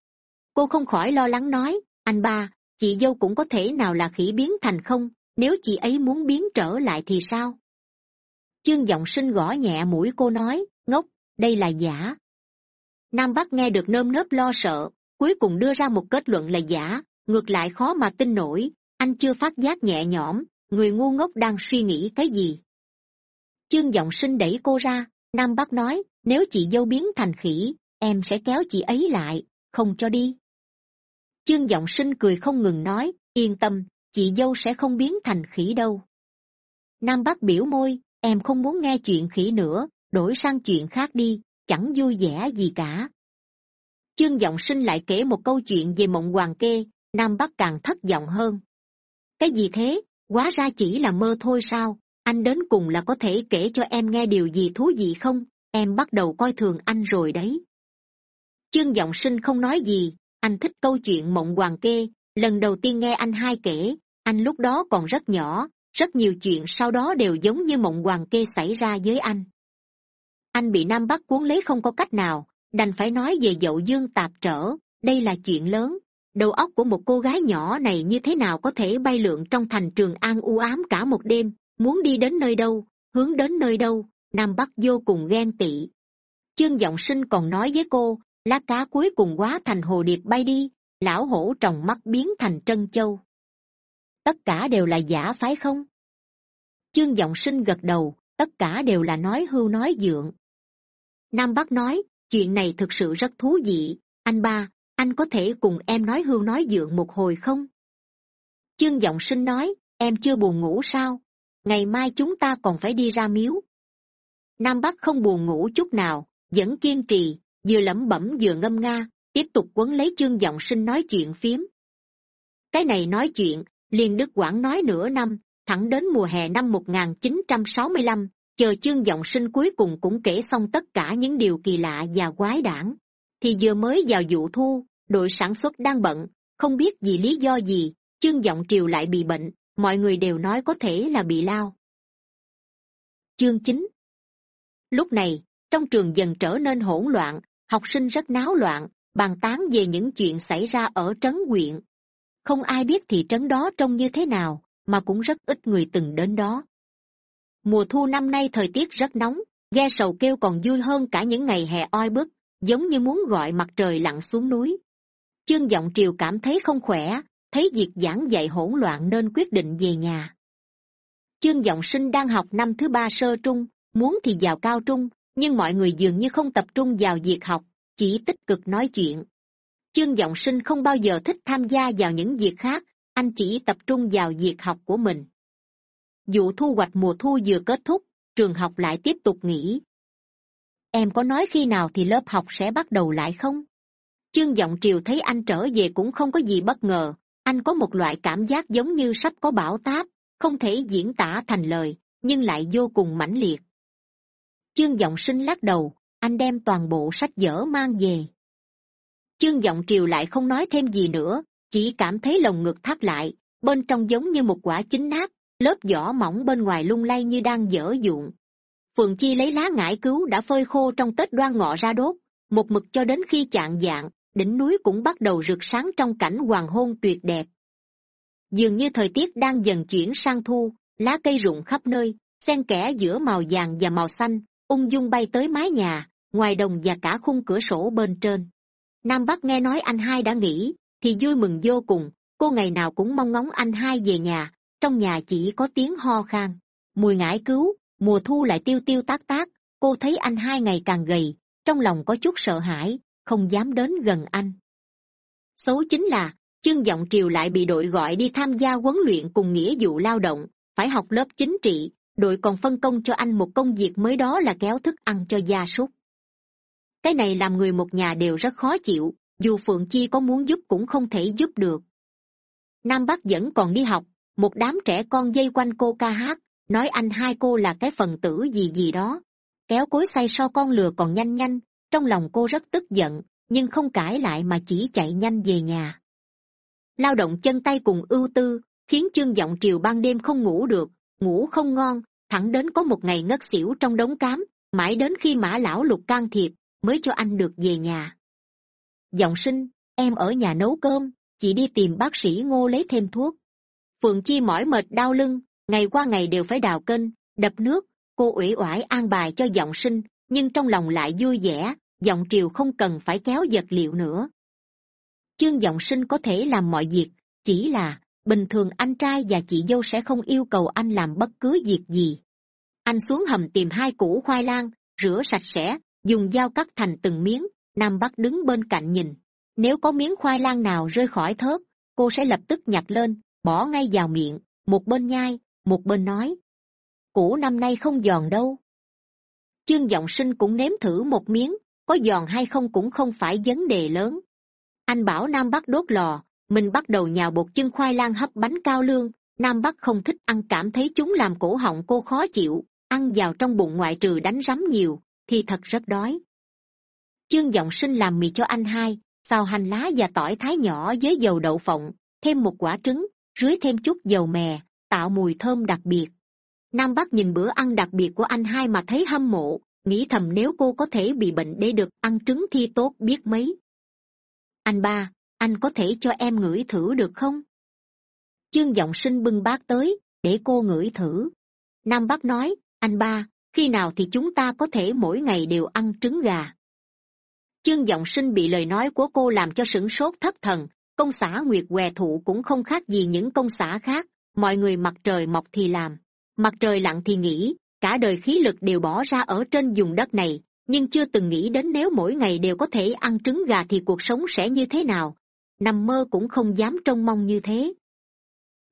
Cô không khỏi lo lắng nói, anh ba, chị dâu cũng có thể nào là khỉ biến thành không? Nếu chị ấy muốn biến trở lại thì sao? Chương giọng sinh gõ nhẹ mũi cô nói, ngốc, đây là giả. Nam bắc nghe được nơm nớp lo sợ, cuối cùng đưa ra một kết luận là giả, ngược lại khó mà tin nổi. Anh chưa phát giác nhẹ nhõm, người ngu ngốc đang suy nghĩ cái gì. Chương giọng sinh đẩy cô ra nam bắc nói, nếu chị dâu biến thành khỉ, em sẽ kéo chị ấy lại, không cho đi. Chương giọng sinh cười không ngừng nói, yên tâm, chị dâu sẽ không biến thành khỉ đâu. Nam bắc biểu môi, em không muốn nghe chuyện khỉ nữa, đổi sang chuyện khác đi, chẳng vui vẻ gì cả. Chương g sinh lại kể một câu chuyện về mộng hoàng kê, nam bắc càng thất vọng hơn. Cái gì thế? Quá ra chỉ là mơ thôi sao? Anh đến cùng là có thể kể cho em nghe điều gì thú vị không? Em bắt đầu coi thường anh rồi đấy. Chương giọng sinh không nói gì. Anh thích câu chuyện mộng hoàng kê. Lần đầu tiên nghe anh hai kể, anh lúc đó còn rất nhỏ. Rất nhiều chuyện sau đó đều giống như mộng hoàng kê xảy ra với anh. Anh bị nam bắc cuốn lấy không có cách nào. Đành phải nói về dậu dương tạp trở. Đây là chuyện lớn. Đầu óc của một cô gái nhỏ này như thế nào có thể bay lượn trong thành trường an u ám cả một đêm? Muốn đi đến nơi đâu, hướng đến nơi đâu, nam bắc vô cùng ghen tị. Chương g sinh còn nói với cô, lá cá cuối cùng quá thành hồ điệp bay đi, lão hổ tròng mắt biến thành trân châu. Tất cả đều là giả phái không? Chương g sinh gật đầu, tất cả đều là nói hưu nói dượng. Nam bắc nói, chuyện này thực sự rất thú vị. Anh ba, anh có thể cùng em nói hưu nói dượng một hồi không? Chương g sinh nói, em chưa buồn ngủ sao? Ngày mai chúng ta còn phải đi ra miếu. Nam bắc không buồn ngủ chút nào, vẫn kiên trì, vừa lẩm bẩm vừa ngâm nga, tiếp tục quấn lấy chương g sinh nói chuyện phiếm cái này nói chuyện liên đức quảng nói nửa năm, thẳng đến mùa hè năm một nghìn chín trăm sáu mươi lăm, chờ chương giọng sinh cuối cùng cũng kể xong tất cả những điều kỳ lạ và quái đản. Thì vừa mới vào vụ thu, đội sản xuất đang bận, không biết vì lý do gì, chương giọng triều lại bị bệnh mọi người đều nói có thể là bị lao. Chương chín. Lúc này, trong trường dần trở nên hỗn loạn, học sinh rất náo loạn, bàn tán về những chuyện xảy ra ở trấn huyện. Không ai biết thị trấn đó trông như thế nào, mà cũng rất ít người từng đến đó. Mùa thu năm nay thời tiết rất nóng, ghe sầu kêu còn vui hơn cả những ngày hè oi bức, giống như muốn gọi mặt trời lặn xuống núi. Chương g triều cảm thấy không khỏe thấy việc giảng dạy hỗn loạn nên quyết định về nhà. Chương giọng sinh đang học năm thứ ba sơ trung, muốn thì vào cao trung, nhưng mọi người dường như không tập trung vào việc học, chỉ tích cực nói chuyện. Chương giọng sinh không bao giờ thích tham gia vào những việc khác, anh chỉ tập trung vào việc học của mình. Vụ thu hoạch mùa thu vừa kết thúc, trường học lại tiếp tục nghỉ. Em có nói khi nào thì lớp học sẽ bắt đầu lại không? Chương giọng triều thấy anh trở về cũng không có gì bất ngờ anh có một loại cảm giác giống như sắp có bão táp, không thể diễn tả thành lời, nhưng lại vô cùng mãnh liệt. Chương giọng sinh lắc đầu, anh đem toàn bộ sách vở mang về. Chương giọng triều lại không nói thêm gì nữa, chỉ cảm thấy lồng ngực thắt lại, bên trong giống như một quả chín nát, lớp vỏ mỏng bên ngoài lung lay như đang dở dụng phường chi lấy lá ngải cứu đã phơi khô trong tết đoan ngọ ra đốt, một mực cho đến khi chạng dạng đỉnh núi cũng bắt đầu rực sáng trong cảnh hoàng hôn tuyệt đẹp. Dường như thời tiết đang dần chuyển sang thu, lá cây rụng khắp nơi, xen kẽ giữa màu vàng và màu xanh, ung dung bay tới mái nhà, ngoài đồng và cả khung cửa sổ bên trên. Nam bắc nghe nói anh hai đã nghỉ, thì vui mừng vô cùng, cô ngày nào cũng mong ngóng anh hai về nhà, trong nhà chỉ có tiếng ho khan. Mùi ngải cứu, mùa thu lại tiêu tiêu tác tác, cô thấy anh hai ngày càng gầy, trong lòng có chút sợ hãi không dám đến gần anh. Xấu chính là chương giọng triều lại bị đội gọi đi tham gia huấn luyện cùng nghĩa vụ lao động, phải học lớp chính trị, đội còn phân công cho anh một công việc mới đó là kéo thức ăn cho gia súc. Cái này làm người một nhà đều rất khó chịu, dù phượng chi có muốn giúp cũng không thể giúp được. Nam bắc vẫn còn đi học, một đám trẻ con dây quanh cô ca hát, nói anh hai cô là cái phần tử gì gì đó. Kéo cối say so con lừa còn nhanh nhanh trong lòng cô rất tức giận, nhưng không cãi lại mà chỉ chạy nhanh về nhà. Lao động chân tay cùng ưu tư, khiến chương giọng triều ban đêm không ngủ được, ngủ không ngon, thẳng đến có một ngày ngất xỉu trong đống cám, mãi đến khi mã lão lục can thiệp, mới cho anh được về nhà. Giọng sinh, em ở nhà nấu cơm, chị đi tìm bác sĩ ngô lấy thêm thuốc. Phượng chi mỏi mệt đau lưng, ngày qua ngày đều phải đào kênh, đập nước, cô uể oải an bài cho giọng sinh, nhưng trong lòng lại vui vẻ giọng triều không cần phải kéo vật liệu nữa. Chương g sinh có thể làm mọi việc, chỉ là bình thường anh trai và chị dâu sẽ không yêu cầu anh làm bất cứ việc gì. Anh xuống hầm tìm hai củ khoai lang, rửa sạch sẽ, dùng dao cắt thành từng miếng, nam bắc đứng bên cạnh nhìn. Nếu có miếng khoai lang nào rơi khỏi thớt, cô sẽ lập tức nhặt lên, bỏ ngay vào miệng, một bên nhai, một bên nói. Củ năm nay không giòn đâu. Chương g sinh cũng nếm thử một miếng có giòn hay không cũng không phải vấn đề lớn. Anh bảo nam bắc đốt lò, mình bắt đầu nhào bột chân khoai lang hấp bánh cao lương. Nam bắc không thích ăn, cảm thấy chúng làm cổ họng cô khó chịu, ăn vào trong bụng ngoại trừ đánh rắm nhiều, thì thật rất đói. Chương giọng sinh làm mì cho anh hai, xào hành lá và tỏi thái nhỏ với dầu đậu phộng, thêm một quả trứng, rưới thêm chút dầu mè, tạo mùi thơm đặc biệt. Nam bắc nhìn bữa ăn đặc biệt của anh hai mà thấy hâm mộ nghĩ thầm nếu cô có thể bị bệnh để được ăn trứng thi tốt biết mấy. Anh ba, anh có thể cho em ngửi thử được không? Chương giọng sinh bưng bát tới, để cô ngửi thử. Nam bác nói, anh ba, khi nào thì chúng ta có thể mỗi ngày đều ăn trứng gà? Chương giọng sinh bị lời nói của cô làm cho sửng sốt thất thần. Công xã nguyệt què thụ cũng không khác gì những công xã khác. Mọi người mặt trời mọc thì làm mặt trời lặn thì nghỉ cả đời khí lực đều bỏ ra ở trên vùng đất này, nhưng chưa từng nghĩ đến nếu mỗi ngày đều có thể ăn trứng gà thì cuộc sống sẽ như thế nào. Nằm mơ cũng không dám trông mong như thế.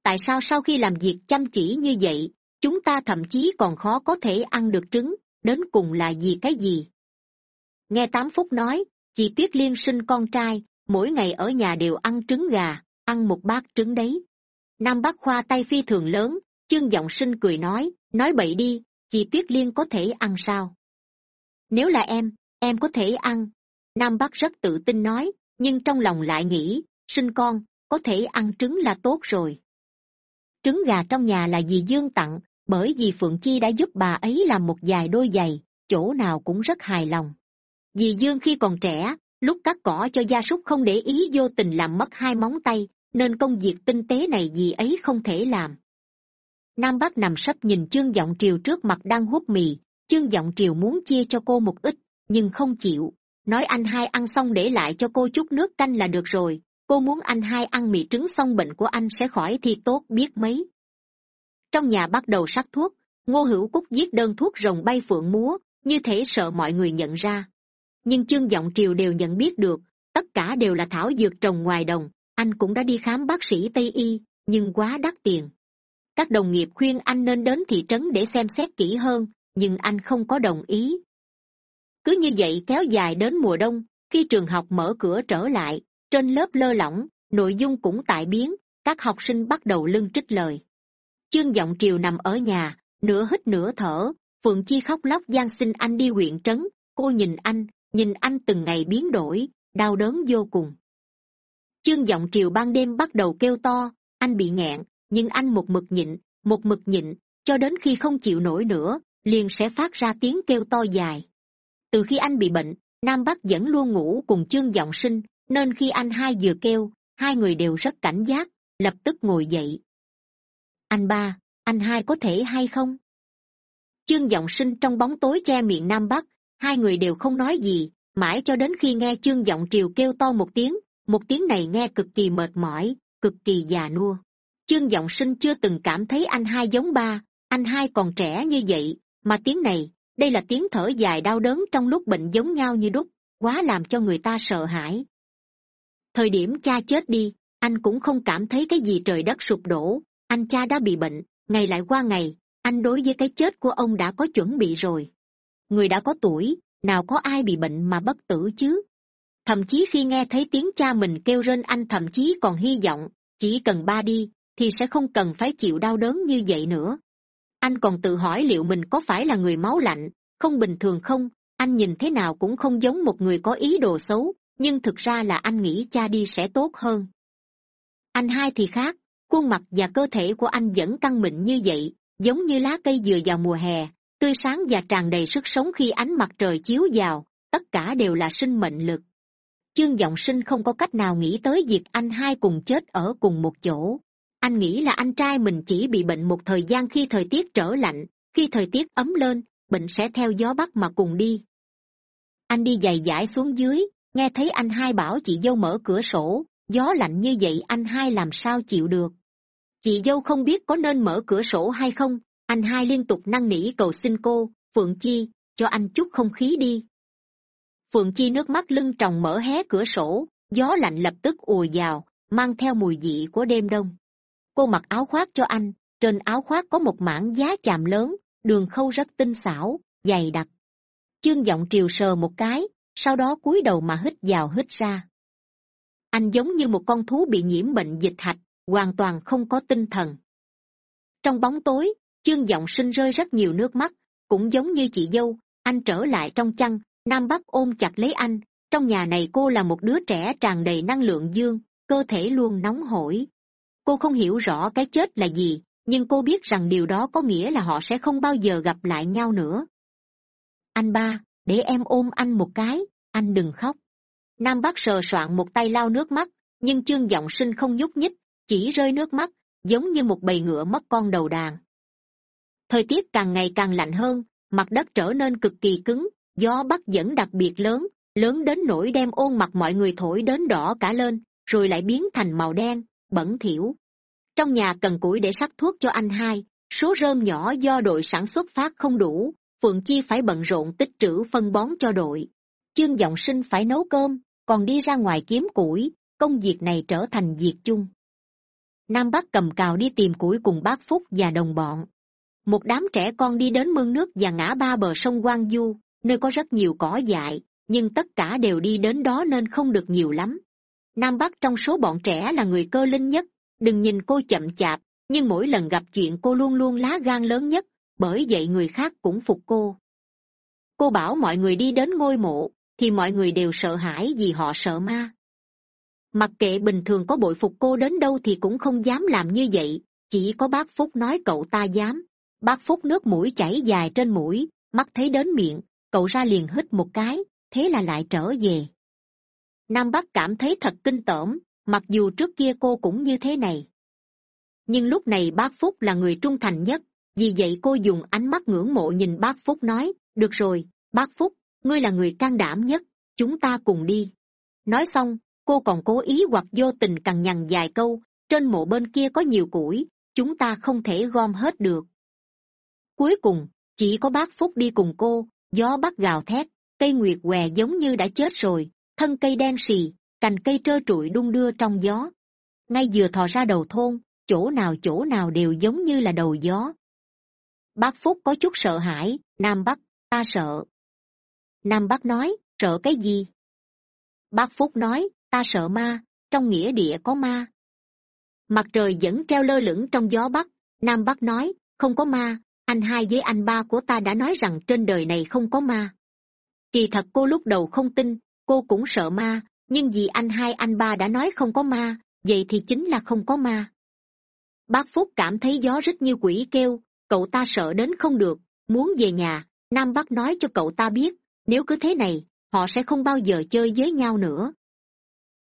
Tại sao sau khi làm việc chăm chỉ như vậy, chúng ta thậm chí còn khó có thể ăn được trứng? Đến cùng là vì cái gì? Nghe tám phúc nói chị tuyết liên sinh con trai, mỗi ngày ở nhà đều ăn trứng gà, ăn một bát trứng đấy. Nam bác khoa tay phi thường lớn, chương giọng sinh cười nói nói bậy đi chị tuyết liên có thể ăn sao? Nếu là em em có thể ăn. Nam bắc rất tự tin nói, nhưng trong lòng lại nghĩ, sinh con, có thể ăn trứng là tốt rồi. Trứng gà trong nhà là dì dương tặng, bởi vì phượng chi đã giúp bà ấy làm một vài đôi giày, chỗ nào cũng rất hài lòng. Dì dương khi còn trẻ, lúc cắt cỏ cho gia súc không để ý vô tình làm mất hai móng tay, nên công việc tinh tế này dì ấy không thể làm nam bắc nằm sấp nhìn chương giọng triều trước mặt đang hút mì. Chương giọng triều muốn chia cho cô một ít, nhưng không chịu. Nói anh hai ăn xong để lại cho cô chút nước canh là được rồi. Cô muốn anh hai ăn mì trứng xong bệnh của anh sẽ khỏi thì tốt, biết mấy. Trong nhà bắt đầu sắc thuốc, ngô hữu cúc viết đơn thuốc rồng bay phượng múa, như thể sợ mọi người nhận ra. Nhưng chương giọng triều đều nhận biết được, tất cả đều là thảo dược trồng ngoài đồng. Anh cũng đã đi khám bác sĩ tây y, nhưng quá đắt tiền các đồng nghiệp khuyên anh nên đến thị trấn để xem xét kỹ hơn, nhưng anh không có đồng ý. Cứ như vậy kéo dài đến mùa đông, khi trường học mở cửa trở lại, trên lớp lơ lỏng, nội dung cũng tại biến, các học sinh bắt đầu lưng trích lời. Chương giọng triều nằm ở nhà, nửa hít nửa thở, phượng chi khóc lóc gian xin anh đi huyện trấn, cô nhìn anh nhìn anh từng ngày biến đổi, đau đớn vô cùng. Chương giọng triều ban đêm bắt đầu kêu to, anh bị nghẹn nhưng anh một mực nhịn, một mực nhịn, cho đến khi không chịu nổi nữa, liền sẽ phát ra tiếng kêu to dài. Từ khi anh bị bệnh, nam bắc vẫn luôn ngủ cùng chương giọng sinh, nên khi anh hai vừa kêu, hai người đều rất cảnh giác, lập tức ngồi dậy. Anh ba, anh hai có thể hay không? Chương giọng sinh trong bóng tối che miệng nam bắc, hai người đều không nói gì, mãi cho đến khi nghe chương giọng triều kêu to một tiếng một tiếng này nghe cực kỳ mệt mỏi, cực kỳ già nua chương giọng sinh chưa từng cảm thấy anh hai giống ba, anh hai còn trẻ như vậy. Mà tiếng này, đây là tiếng thở dài đau đớn trong lúc bệnh giống nhau như đúc, quá làm cho người ta sợ hãi. Thời điểm cha chết đi, anh cũng không cảm thấy cái gì trời đất sụp đổ. Anh cha đã bị bệnh, ngày lại qua ngày, anh đối với cái chết của ông đã có chuẩn bị rồi. Người đã có tuổi, nào có ai bị bệnh mà bất tử chứ? Thậm chí khi nghe thấy tiếng cha mình kêu rên, anh thậm chí còn hy vọng, chỉ cần ba đi thì sẽ không cần phải chịu đau đớn như vậy nữa. Anh còn tự hỏi liệu mình có phải là người máu lạnh, không bình thường không? Anh nhìn thế nào cũng không giống một người có ý đồ xấu, nhưng thực ra là anh nghĩ cha đi sẽ tốt hơn. Anh hai thì khác, khuôn mặt và cơ thể của anh vẫn căng mịn như vậy, giống như lá cây dừa vào mùa hè, tươi sáng và tràn đầy sức sống khi ánh mặt trời chiếu vào, tất cả đều là sinh mệnh lực. Chương g sinh không có cách nào nghĩ tới việc anh hai cùng chết ở cùng một chỗ anh nghĩ là anh trai mình chỉ bị bệnh một thời gian khi thời tiết trở lạnh, khi thời tiết ấm lên, bệnh sẽ theo gió bắc mà cùng đi. Anh đi giày dãi xuống dưới, nghe thấy anh hai bảo chị dâu mở cửa sổ, gió lạnh như vậy anh hai làm sao chịu được? Chị dâu không biết có nên mở cửa sổ hay không, anh hai liên tục năn nỉ cầu xin cô, phượng chi, cho anh chút không khí đi. Phượng chi nước mắt lưng tròng mở hé cửa sổ, gió lạnh lập tức ùa vào, mang theo mùi vị của đêm đông cô mặc áo khoác cho anh. Trên áo khoác có một mảng giá chàm lớn, đường khâu rất tinh xảo, dày đặc. Chương giọng triều sờ một cái, sau đó cúi đầu mà hít vào hít ra. Anh giống như một con thú bị nhiễm bệnh dịch hạch, hoàn toàn không có tinh thần. Trong bóng tối, chương giọng sinh rơi rất nhiều nước mắt, cũng giống như chị dâu, anh trở lại trong chăn, nam bắc ôm chặt lấy anh. Trong nhà này cô là một đứa trẻ tràn đầy năng lượng dương, cơ thể luôn nóng hổi cô không hiểu rõ cái chết là gì, nhưng cô biết rằng điều đó có nghĩa là họ sẽ không bao giờ gặp lại nhau nữa. Anh ba, để em ôm anh một cái, anh đừng khóc. Nam bắc sờ soạn một tay lau nước mắt, nhưng chương giọng sinh không nhúc nhích, chỉ rơi nước mắt, giống như một bầy ngựa mất con đầu đàn. Thời tiết càng ngày càng lạnh hơn, mặt đất trở nên cực kỳ cứng, gió bắc dẫn đặc biệt lớn lớn đến nỗi đem ôn mặt mọi người thổi đến đỏ cả lên, rồi lại biến thành màu đen bẩn thỉu. Trong nhà cần củi để sắc thuốc cho anh hai, số rơm nhỏ do đội sản xuất phát không đủ, phượng chi phải bận rộn tích trữ phân bón cho đội. Chương g sinh phải nấu cơm, còn đi ra ngoài kiếm củi, công việc này trở thành việc chung. Nam bắc cầm cào đi tìm củi cùng bác phúc và đồng bọn. Một đám trẻ con đi đến mương nước và ngã ba bờ sông quang du, nơi có rất nhiều cỏ dại, nhưng tất cả đều đi đến đó nên không được nhiều lắm nam bắc trong số bọn trẻ là người cơ linh nhất. Đừng nhìn cô chậm chạp, nhưng mỗi lần gặp chuyện cô luôn luôn lá gan lớn nhất, bởi vậy người khác cũng phục cô. Cô bảo mọi người đi đến ngôi mộ, thì mọi người đều sợ hãi vì họ sợ ma. Mặc kệ bình thường có bội phục cô đến đâu thì cũng không dám làm như vậy, chỉ có bác phúc nói cậu ta dám. Bác phúc nước mũi chảy dài trên mũi, mắt thấy đến miệng, cậu ra liền hít một cái, thế là lại trở về nam bắc cảm thấy thật kinh tởm, mặc dù trước kia cô cũng như thế này. Nhưng lúc này bác phúc là người trung thành nhất, vì vậy cô dùng ánh mắt ngưỡng mộ nhìn bác phúc nói, được rồi, bác phúc, ngươi là người can đảm nhất, chúng ta cùng đi. Nói xong, cô còn cố ý hoặc vô tình cằn nhằn vài câu, trên mộ bên kia có nhiều củi, chúng ta không thể gom hết được. Cuối cùng, chỉ có bác phúc đi cùng cô, gió bắt gào thét, cây nguyệt què giống như đã chết rồi thân cây đen sì, cành cây trơ trụi đung đưa trong gió. Ngay vừa thò ra đầu thôn chỗ nào chỗ nào đều giống như là đầu gió. Bác phúc có chút sợ hãi nam bắc ta sợ. Nam bắc nói sợ cái gì? Bác phúc nói ta sợ ma trong nghĩa địa có ma. Mặt trời vẫn treo lơ lửng trong gió bắc. Nam bắc nói không có ma anh hai với anh ba của ta đã nói rằng trên đời này không có ma. Kỳ thật cô lúc đầu không tin cô cũng sợ ma, nhưng vì anh hai, anh ba đã nói không có ma, vậy thì chính là không có ma. Bác phúc cảm thấy gió rít như quỷ kêu, cậu ta sợ đến không được, muốn về nhà. Nam bắc nói cho cậu ta biết, nếu cứ thế này, họ sẽ không bao giờ chơi với nhau nữa.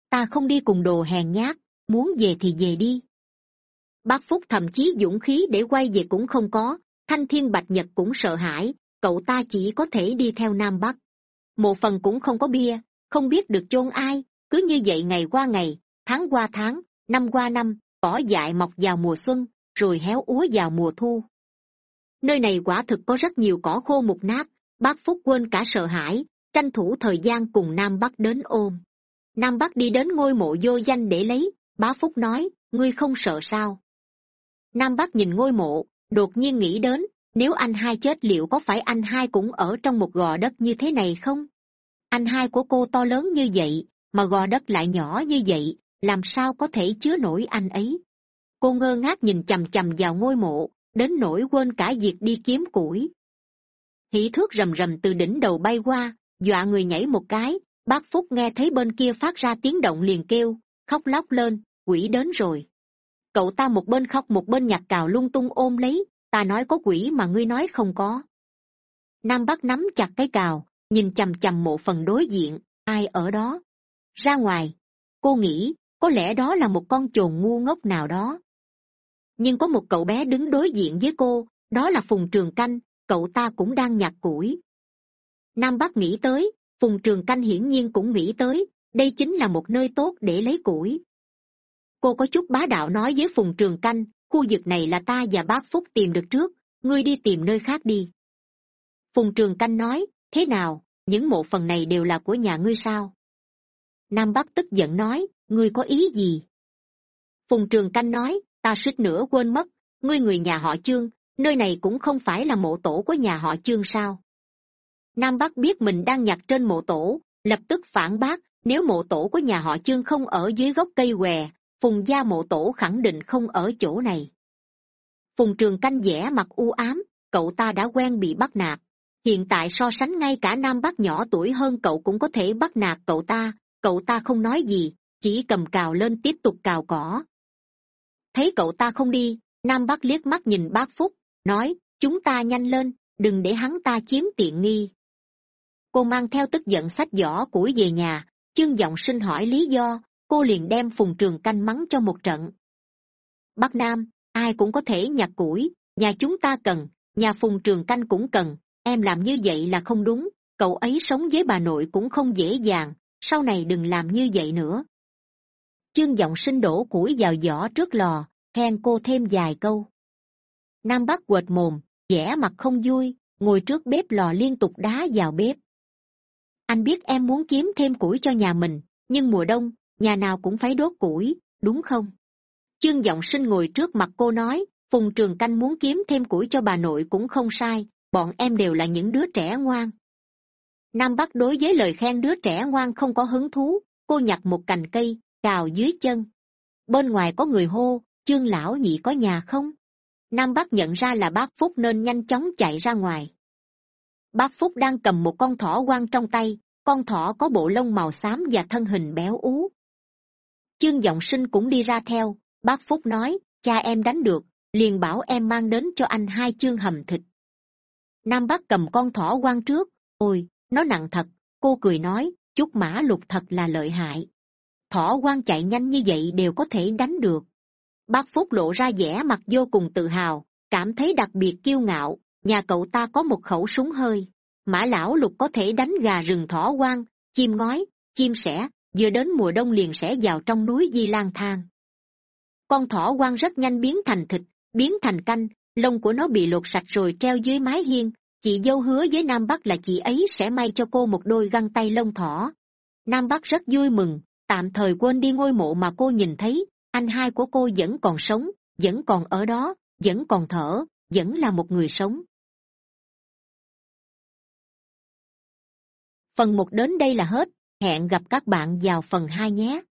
Ta không đi cùng đồ hèn nhát, muốn về thì về đi. Bác phúc thậm chí dũng khí để quay về cũng không có, thanh thiên bạch nhật cũng sợ hãi, cậu ta chỉ có thể đi theo nam bắc. Một phần cũng không có bia không biết được chôn ai, cứ như vậy ngày qua ngày, tháng qua tháng, năm qua năm, cỏ dại mọc vào mùa xuân, rồi héo úa vào mùa thu. Nơi này quả thực có rất nhiều cỏ khô mục nát, bác phúc quên cả sợ hãi, tranh thủ thời gian cùng nam bắc đến ôm. Nam bắc đi đến ngôi mộ vô danh để lấy, bá phúc nói, ngươi không sợ sao? Nam bắc nhìn ngôi mộ, đột nhiên nghĩ đến, nếu anh hai chết liệu có phải anh hai cũng ở trong một gò đất như thế này không? Anh hai của cô to lớn như vậy, mà gò đất lại nhỏ như vậy, làm sao có thể chứa nổi anh ấy? Cô ngơ ngác nhìn c h ầ m c h ầ m vào ngôi mộ, đến nỗi quên cả việc đi kiếm củi. Hỉ thước rầm rầm từ đỉnh đầu bay qua, dọa người nhảy một cái, bác phúc nghe thấy bên kia phát ra tiếng động liền kêu, khóc lóc lên, quỷ đến rồi. Cậu ta một bên khóc một bên nhặt cào lung tung ôm lấy, ta nói có quỷ mà ngươi nói không có. Nam bắc nắm chặt cái cào nhìn chằm chằm mộ phần đối diện, ai ở đó? Ra ngoài. Cô nghĩ, có lẽ đó là một con chồn ngu ngốc nào đó. Nhưng có một cậu bé đứng đối diện với cô, đó là phùng trường canh, cậu ta cũng đang nhặt củi. Nam bắc nghĩ tới, phùng trường canh hiển nhiên cũng nghĩ tới, đây chính là một nơi tốt để lấy củi. Cô có chút bá đạo nói với phùng trường canh, khu vực này là ta và bác phúc tìm được trước, ngươi đi tìm nơi khác đi. Phùng trường canh nói thế nào, những mộ phần này đều là của nhà ngươi sao? Nam bắc tức giận nói, ngươi có ý gì? Phùng trường canh nói, ta suýt nữa quên mất, ngươi người nhà họ chương, nơi này cũng không phải là mộ tổ của nhà họ chương sao? Nam bắc biết mình đang nhặt trên mộ tổ, lập tức phản bác, nếu mộ tổ của nhà họ chương không ở dưới gốc cây què, phùng gia mộ tổ khẳng định không ở chỗ này. Phùng trường canh vẽ mặt u ám, cậu ta đã quen bị bắt nạt hiện tại so sánh ngay cả nam bắc nhỏ tuổi hơn cậu cũng có thể bắt nạt cậu ta cậu ta không nói gì, chỉ cầm cào lên tiếp tục cào cỏ. Thấy cậu ta không đi, nam bắc liếc mắt nhìn bác phúc, nói, chúng ta nhanh lên, đừng để hắn ta chiếm tiện nghi. Cô mang theo tức giận sách giỏ củi về nhà, chương g sinh hỏi lý do, cô liền đem phùng trường canh mắng cho một trận. Bắc nam, ai cũng có thể nhặt củi, nhà chúng ta cần, nhà phùng trường canh cũng cần em làm như vậy là không đúng, cậu ấy sống với bà nội cũng không dễ dàng, sau này đừng làm như vậy nữa. Chương g sinh đổ củi vào giỏ trước lò, khen cô thêm vài câu. Nam bắc quệt mồm, vẻ mặt không vui, ngồi trước bếp lò liên tục đá vào bếp. Anh biết em muốn kiếm thêm củi cho nhà mình, nhưng mùa đông, nhà nào cũng phải đốt củi, đúng không? Chương giọng sinh ngồi trước mặt cô nói, phùng trường canh muốn kiếm thêm củi cho bà nội cũng không sai bọn em đều là những đứa trẻ ngoan. Nam bắc đối với lời khen đứa trẻ ngoan không có hứng thú, cô nhặt một cành cây, cào dưới chân. Bên ngoài có người hô, chương lão nhị có nhà không? Nam bắc nhận ra là bác phúc nên nhanh chóng chạy ra ngoài. Bác phúc đang cầm một con thỏ quang trong tay, con thỏ có bộ lông màu xám và thân hình béo ú. Chương giọng sinh cũng đi ra theo, bác phúc nói, cha em đánh được, liền bảo em mang đến cho anh hai chương hầm thịt nam bắc cầm con thỏ quan trước. Ôi, nó nặng thật. Cô cười nói, chút mã lục thật là lợi hại. Thỏ quang chạy nhanh như vậy đều có thể đánh được. Bác phúc lộ ra vẻ mặt vô cùng tự hào, cảm thấy đặc biệt kiêu ngạo. Nhà cậu ta có một khẩu súng hơi. Mã lão lục có thể đánh gà rừng thỏ quang. Chim ngói, chim sẻ, vừa đến mùa đông liền sẽ vào trong núi di lang thang. Con thỏ quang rất nhanh biến thành thịt, biến thành canh lông của nó bị lột sạch rồi treo dưới mái hiên, chị dâu hứa với nam bắc là chị ấy sẽ may cho cô một đôi găng tay lông thỏ. Nam bắc rất vui mừng, tạm thời quên đi ngôi mộ mà cô nhìn thấy, anh hai của cô vẫn còn sống, vẫn còn ở đó, vẫn còn thở, vẫn là một người sống. Phần một đến đây là hết, hẹn gặp các bạn vào phần hai nhé.